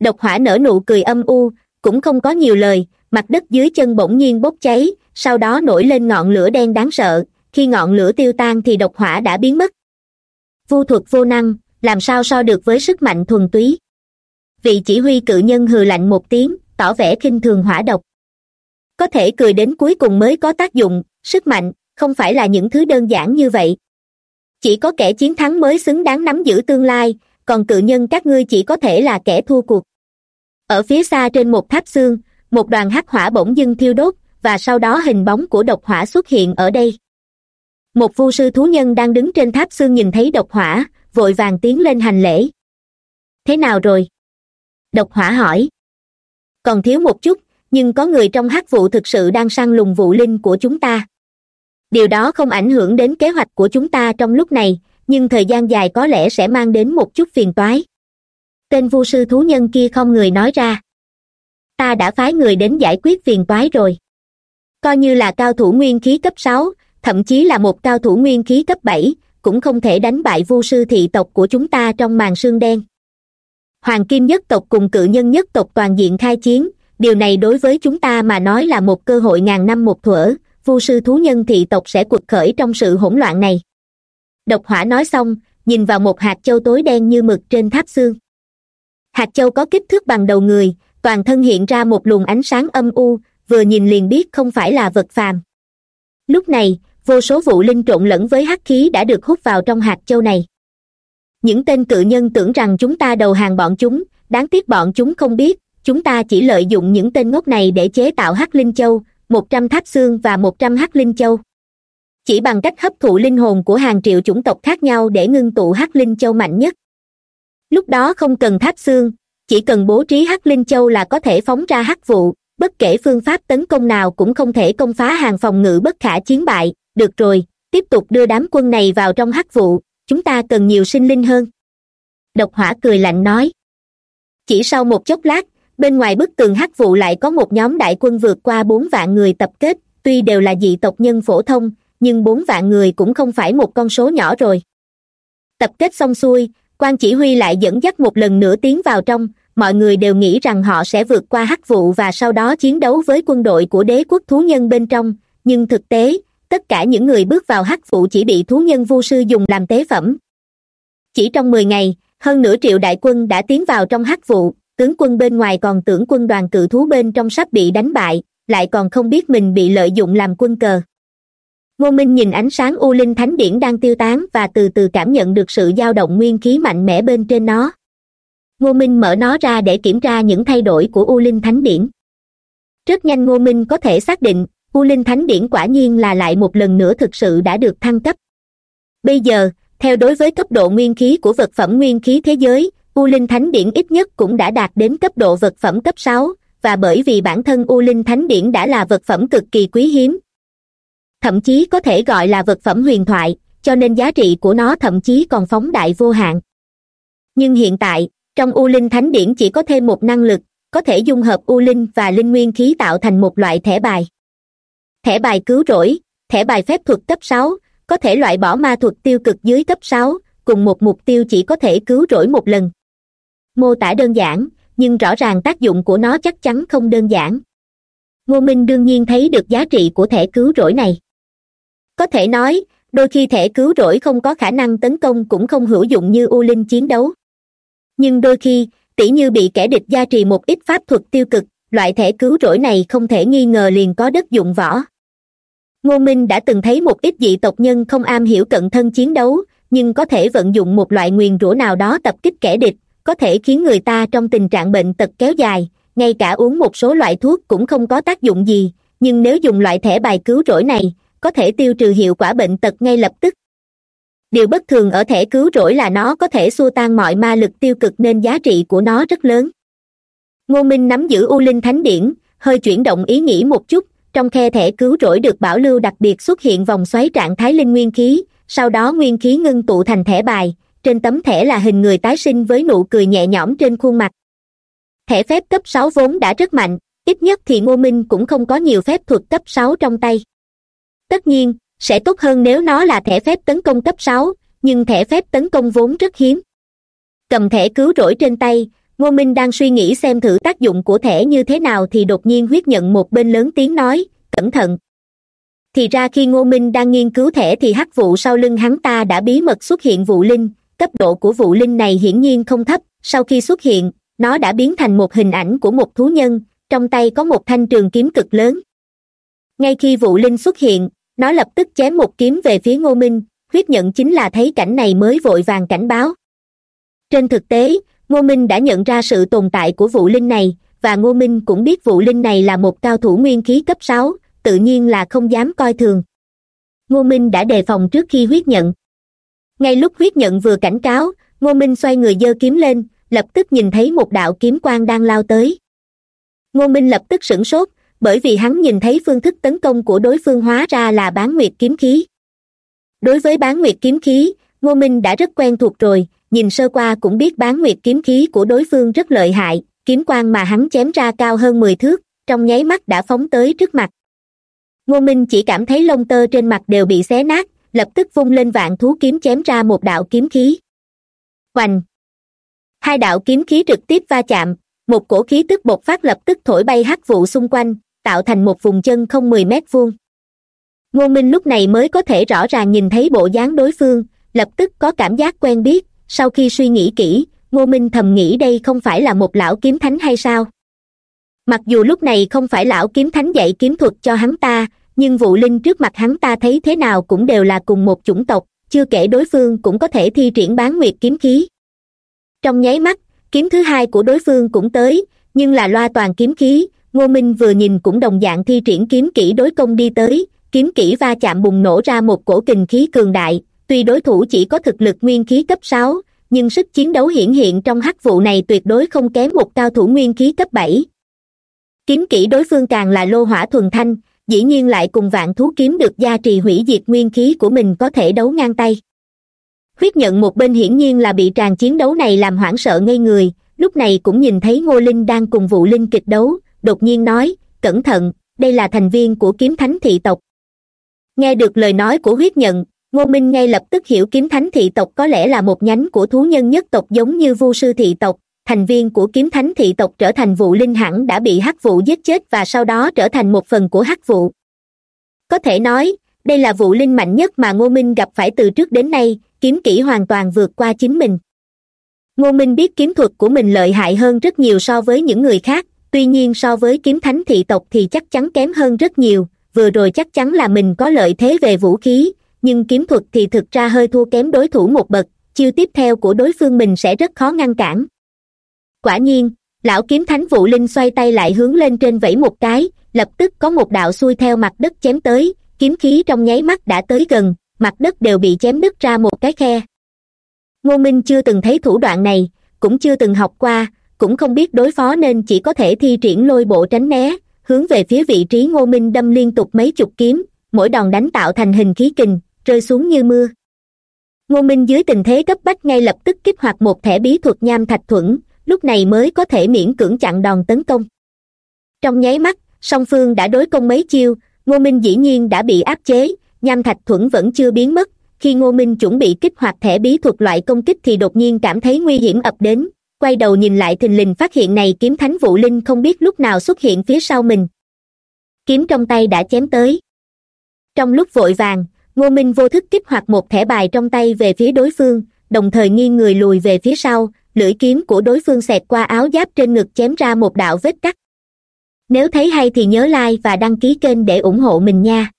Độc hỏa nở nụ cười âm u, cũng không có nhiều lời mặt đất dưới chân bỗng nhiên bốc cháy, sau đó nổi lên ngọn lửa đen đáng sợ. Khi ngọn lửa tiêu tan thì độc hỏa đã biến mất. Vu thuật vô năng, làm sao so được với sức mạnh thuần túy? Vị chỉ huy cự nhân hừ lạnh một tiếng, tỏ vẻ khinh thường hỏa độc. Có thể cười đến cuối cùng mới có tác dụng, sức mạnh, không phải là những thứ đơn giản như vậy. Chỉ có kẻ chiến thắng mới xứng đáng nắm giữ tương lai, còn cự nhân các ngươi chỉ có thể là kẻ thua cuộc. Ở phía xa trên một tháp xương một đoàn hắc hỏa bỗng dưng thiêu đốt, và sau đó hình bóng của độc hỏa xuất hiện ở đây. Một vu sư thú nhân đang đứng trên tháp xương nhìn thấy độc hỏa, vội vàng tiến lên hành lễ. Thế nào rồi? Độc hỏa hỏi. Còn thiếu một chút, nhưng có người trong hắc vụ thực sự đang săn lùng vụ linh của chúng ta. Điều đó không ảnh hưởng đến kế hoạch của chúng ta trong lúc này, nhưng thời gian dài có lẽ sẽ mang đến một chút phiền toái. Tên vu sư thú nhân kia không người nói ra ta đã phái người đến giải quyết phiền toái rồi. Coi như là cao thủ nguyên khí cấp sáu, thậm chí là một cao thủ nguyên khí cấp bảy, cũng không thể đánh bại vu sư thị tộc của chúng ta trong màn sương đen. Hoàng kim nhất tộc cùng cự nhân nhất tộc toàn diện khai chiến, điều này đối với chúng ta mà nói là một cơ hội ngàn năm một thuở, vu sư thú nhân thị tộc sẽ cuộc khởi trong sự hỗn loạn này. Độc hỏa nói xong, nhìn vào một hạt châu tối đen như mực trên tháp xương. Hạt châu có kích thước bằng đầu người toàn thân hiện ra một luồng ánh sáng âm u, vừa nhìn liền biết không phải là vật phàm. Lúc này, vô số vụ linh trộn lẫn với hắc khí đã được hút vào trong hạt châu này. Những tên cự nhân tưởng rằng chúng ta đầu hàng bọn chúng, đáng tiếc bọn chúng không biết, chúng ta chỉ lợi dụng những tên ngốc này để chế tạo hắc linh châu, một trăm tháp xương và một trăm hắc linh châu. Chỉ bằng cách hấp thụ linh hồn của hàng triệu chủng tộc khác nhau để ngưng tụ hắc linh châu mạnh nhất. Lúc đó không cần tháp xương chỉ cần bố trí hắc linh châu là có thể phóng ra hắc vụ, bất kể phương pháp tấn công nào cũng không thể công phá hàng phòng ngự bất khả chiến bại. Được rồi, tiếp tục đưa đám quân này vào trong hắc vụ, chúng ta cần nhiều sinh linh hơn. Độc hỏa cười lạnh nói. Chỉ sau một chốc lát, bên ngoài bức tường hắc vụ lại có một nhóm đại quân vượt qua bốn vạn người tập kết, tuy đều là dị tộc nhân phổ thông, nhưng bốn vạn người cũng không phải một con số nhỏ rồi. Tập kết xong xuôi quan chỉ huy lại dẫn dắt một lần nữa tiến vào trong. Mọi người đều nghĩ rằng họ sẽ vượt qua hắc vụ và sau đó chiến đấu với quân đội của đế quốc thú nhân bên trong. Nhưng thực tế, tất cả những người bước vào hắc vụ chỉ bị thú nhân vu sư dùng làm tế phẩm. Chỉ trong mười ngày, hơn nửa triệu đại quân đã tiến vào trong hắc vụ. Tướng quân bên ngoài còn tưởng quân đoàn cự thú bên trong sắp bị đánh bại, lại còn không biết mình bị lợi dụng làm quân cờ ngô minh nhìn ánh sáng u linh thánh điển đang tiêu tán và từ từ cảm nhận được sự dao động nguyên khí mạnh mẽ bên trên nó. Ngô minh mở nó ra để kiểm tra những thay đổi của u linh thánh điển. Rất nhanh ngô minh có thể xác định, u linh thánh điển quả nhiên là lại một lần nữa thực sự đã được thăng cấp. Bây giờ, theo đối với cấp độ nguyên khí của vật phẩm nguyên khí thế giới, u linh thánh điển ít nhất cũng đã đạt đến cấp độ vật phẩm cấp sáu, và bởi vì bản thân u linh thánh điển đã là vật phẩm cực kỳ quý hiếm thậm chí có thể gọi là vật phẩm huyền thoại, cho nên giá trị của nó thậm chí còn phóng đại vô hạn. Nhưng hiện tại, trong u linh thánh điển chỉ có thêm một năng lực, có thể dung hợp u linh và linh nguyên khí tạo thành một loại thẻ bài. Thẻ bài cứu rỗi, thẻ bài phép thuật cấp sáu, có thể loại bỏ ma thuật tiêu cực dưới cấp sáu, cùng một mục tiêu chỉ có thể cứu rỗi một lần. Mô tả đơn giản, nhưng rõ ràng tác dụng của nó chắc chắn không đơn giản. Ngô minh đương nhiên thấy được giá trị của thẻ cứu rỗi này có thể nói, đôi khi thẻ cứu rỗi không có khả năng tấn công cũng không hữu dụng như u linh chiến đấu. Nhưng đôi khi tỷ như bị kẻ địch gia trì một ít pháp thuật tiêu cực, loại thẻ cứu rỗi này không thể nghi ngờ liền có đất dụng võ. Ngô minh đã từng thấy một ít dị tộc nhân không am hiểu cận thân chiến đấu, nhưng có thể vận dụng một loại nguyền rủa nào đó tập kích kẻ địch, có thể khiến người ta trong tình trạng bệnh tật kéo dài, ngay cả uống một số loại thuốc cũng không có tác dụng gì, nhưng nếu dùng loại thẻ bài cứu rỗi này có thể tiêu trừ hiệu quả bệnh tật ngay lập tức. Điều bất thường ở thẻ cứu rỗi là nó có thể xua tan mọi ma lực tiêu cực nên giá trị của nó rất lớn. Ngô minh nắm giữ u linh thánh điển, hơi chuyển động ý nghĩ một chút, trong khe thẻ cứu rỗi được bảo lưu đặc biệt xuất hiện vòng xoáy trạng thái linh nguyên khí, sau đó nguyên khí ngưng tụ thành thẻ bài, trên tấm thẻ là hình người tái sinh với nụ cười nhẹ nhõm trên khuôn mặt. Thẻ phép cấp sáu vốn đã rất mạnh, ít nhất thì ngô minh cũng không có nhiều phép thuật cấp sáu trong tay tất nhiên, sẽ tốt hơn nếu nó là thẻ phép tấn công cấp sáu, nhưng thẻ phép tấn công vốn rất hiếm. Cầm thẻ cứu rỗi trên tay, ngô minh đang suy nghĩ xem thử tác dụng của thẻ như thế nào thì đột nhiên huyết nhận một bên lớn tiếng nói, cẩn thận. Thì ra khi ngô minh đang nghiên cứu thẻ thì hắc vụ sau lưng hắn ta đã bí mật xuất hiện vụ linh, cấp độ của vụ linh này hiển nhiên không thấp, sau khi xuất hiện, nó đã biến thành một hình ảnh của một thú nhân, trong tay có một thanh trường kiếm cực lớn. Ngay khi vụ linh xuất hiện nó lập tức chém một kiếm về phía ngô minh, huyết nhận chính là thấy cảnh này mới vội vàng cảnh báo. Trên thực tế, ngô minh đã nhận ra sự tồn tại của vụ linh này, và ngô minh cũng biết vụ linh này là một cao thủ nguyên khí cấp sáu, tự nhiên là không dám coi thường. Ngô minh đã đề phòng trước khi huyết nhận. Ngay lúc huyết nhận vừa cảnh cáo, ngô minh xoay người giơ kiếm lên, lập tức nhìn thấy một đạo kiếm quang đang lao tới. Ngô minh lập tức sửng sốt bởi vì hắn nhìn thấy phương thức tấn công của đối phương hóa ra là bán nguyệt kiếm khí. Đối với bán nguyệt kiếm khí, ngô minh đã rất quen thuộc rồi, nhìn sơ qua cũng biết bán nguyệt kiếm khí của đối phương rất lợi hại, kiếm quang mà hắn chém ra cao hơn mười thước, trong nháy mắt đã phóng tới trước mặt. Ngô minh chỉ cảm thấy lông tơ trên mặt đều bị xé nát, lập tức vung lên vạn thú kiếm chém ra một đạo kiếm khí. Hoành hai đạo kiếm khí trực tiếp va chạm, một cổ khí tức bộc phát lập tức thổi bay hắc vụ xung quanh tạo thành một vùng chân không mười mét vuông. Ngô minh lúc này mới có thể rõ ràng nhìn thấy bộ dáng đối phương, lập tức có cảm giác quen biết. Sau khi suy nghĩ kỹ, ngô minh thầm nghĩ đây không phải là một lão kiếm thánh hay sao? Mặc dù lúc này không phải lão kiếm thánh dạy kiếm thuật cho hắn ta, nhưng vụ linh trước mặt hắn ta thấy thế nào cũng đều là cùng một chủng tộc, chưa kể đối phương cũng có thể thi triển bán nguyệt kiếm khí. Trong nháy mắt, kiếm thứ hai của đối phương cũng tới, nhưng là loa toàn kiếm khí ngô minh vừa nhìn cũng đồng dạng thi triển kiếm kỹ đối công đi tới. Kiếm kỹ va chạm bùng nổ ra một cổ kình khí cường đại. Tuy đối thủ chỉ có thực lực nguyên khí cấp sáu, nhưng sức chiến đấu hiển hiện trong hắc vụ này tuyệt đối không kém một cao thủ nguyên khí cấp bảy. Kiếm kỹ đối phương càng là lô hỏa thuần thanh, dĩ nhiên lại cùng vạn thú kiếm được gia trì hủy diệt nguyên khí của mình có thể đấu ngang tay. Huyết nhận một bên hiển nhiên là bị tràn chiến đấu này làm hoảng sợ ngây người, lúc này cũng nhìn thấy ngô linh đang cùng vụ linh kịch đấu đột nhiên nói, cẩn thận, đây là thành viên của kiếm thánh thị tộc. Nghe được lời nói của huyết nhận, ngô minh ngay lập tức hiểu kiếm thánh thị tộc có lẽ là một nhánh của thú nhân nhất tộc giống như vu sư thị tộc, thành viên của kiếm thánh thị tộc trở thành vụ linh hẳn đã bị hắc vụ giết chết và sau đó trở thành một phần của hắc vụ. Có thể nói, đây là vụ linh mạnh nhất mà ngô minh gặp phải từ trước đến nay, kiếm kỹ hoàn toàn vượt qua chính mình. Ngô minh biết kiếm thuật của mình lợi hại hơn rất nhiều so với những người khác tuy nhiên so với kiếm thánh thị tộc thì chắc chắn kém hơn rất nhiều, vừa rồi chắc chắn là mình có lợi thế về vũ khí, nhưng kiếm thuật thì thực ra hơi thua kém đối thủ một bậc, chiêu tiếp theo của đối phương mình sẽ rất khó ngăn cản. Quả nhiên, lão kiếm thánh vũ linh xoay tay lại hướng lên trên vẫy một cái, lập tức có một đạo xuôi theo mặt đất chém tới, kiếm khí trong nháy mắt đã tới gần, mặt đất đều bị chém đứt ra một cái khe. Ngô minh chưa từng thấy thủ đoạn này, cũng chưa từng học qua cũng không biết đối phó nên chỉ có thể thi triển lôi bộ tránh né, hướng về phía vị trí ngô minh đâm liên tục mấy chục kiếm, mỗi đòn đánh tạo thành hình khí kình, rơi xuống như mưa. Ngô minh dưới tình thế cấp bách ngay lập tức kích hoạt một thẻ bí thuật nham thạch thuẫn, lúc này mới có thể miễn cưỡng chặn đòn tấn công. Trong nháy mắt, song phương đã đối công mấy chiêu, ngô minh dĩ nhiên đã bị áp chế, nham thạch thuẫn vẫn chưa biến mất, khi ngô minh chuẩn bị kích hoạt thẻ bí thuật loại công kích thì đột nhiên cảm thấy nguy hiểm ập đến quay đầu nhìn lại thình lình phát hiện này kiếm thánh vũ linh không biết lúc nào xuất hiện phía sau mình. Kiếm trong tay đã chém tới. Trong lúc vội vàng, ngô minh vô thức kích hoạt một thẻ bài trong tay về phía đối phương, đồng thời nghiêng người lùi về phía sau, lưỡi kiếm của đối phương xẹt qua áo giáp trên ngực chém ra một đạo vết cắt. Nếu thấy hay thì nhớ like và đăng ký kênh để ủng hộ mình nha.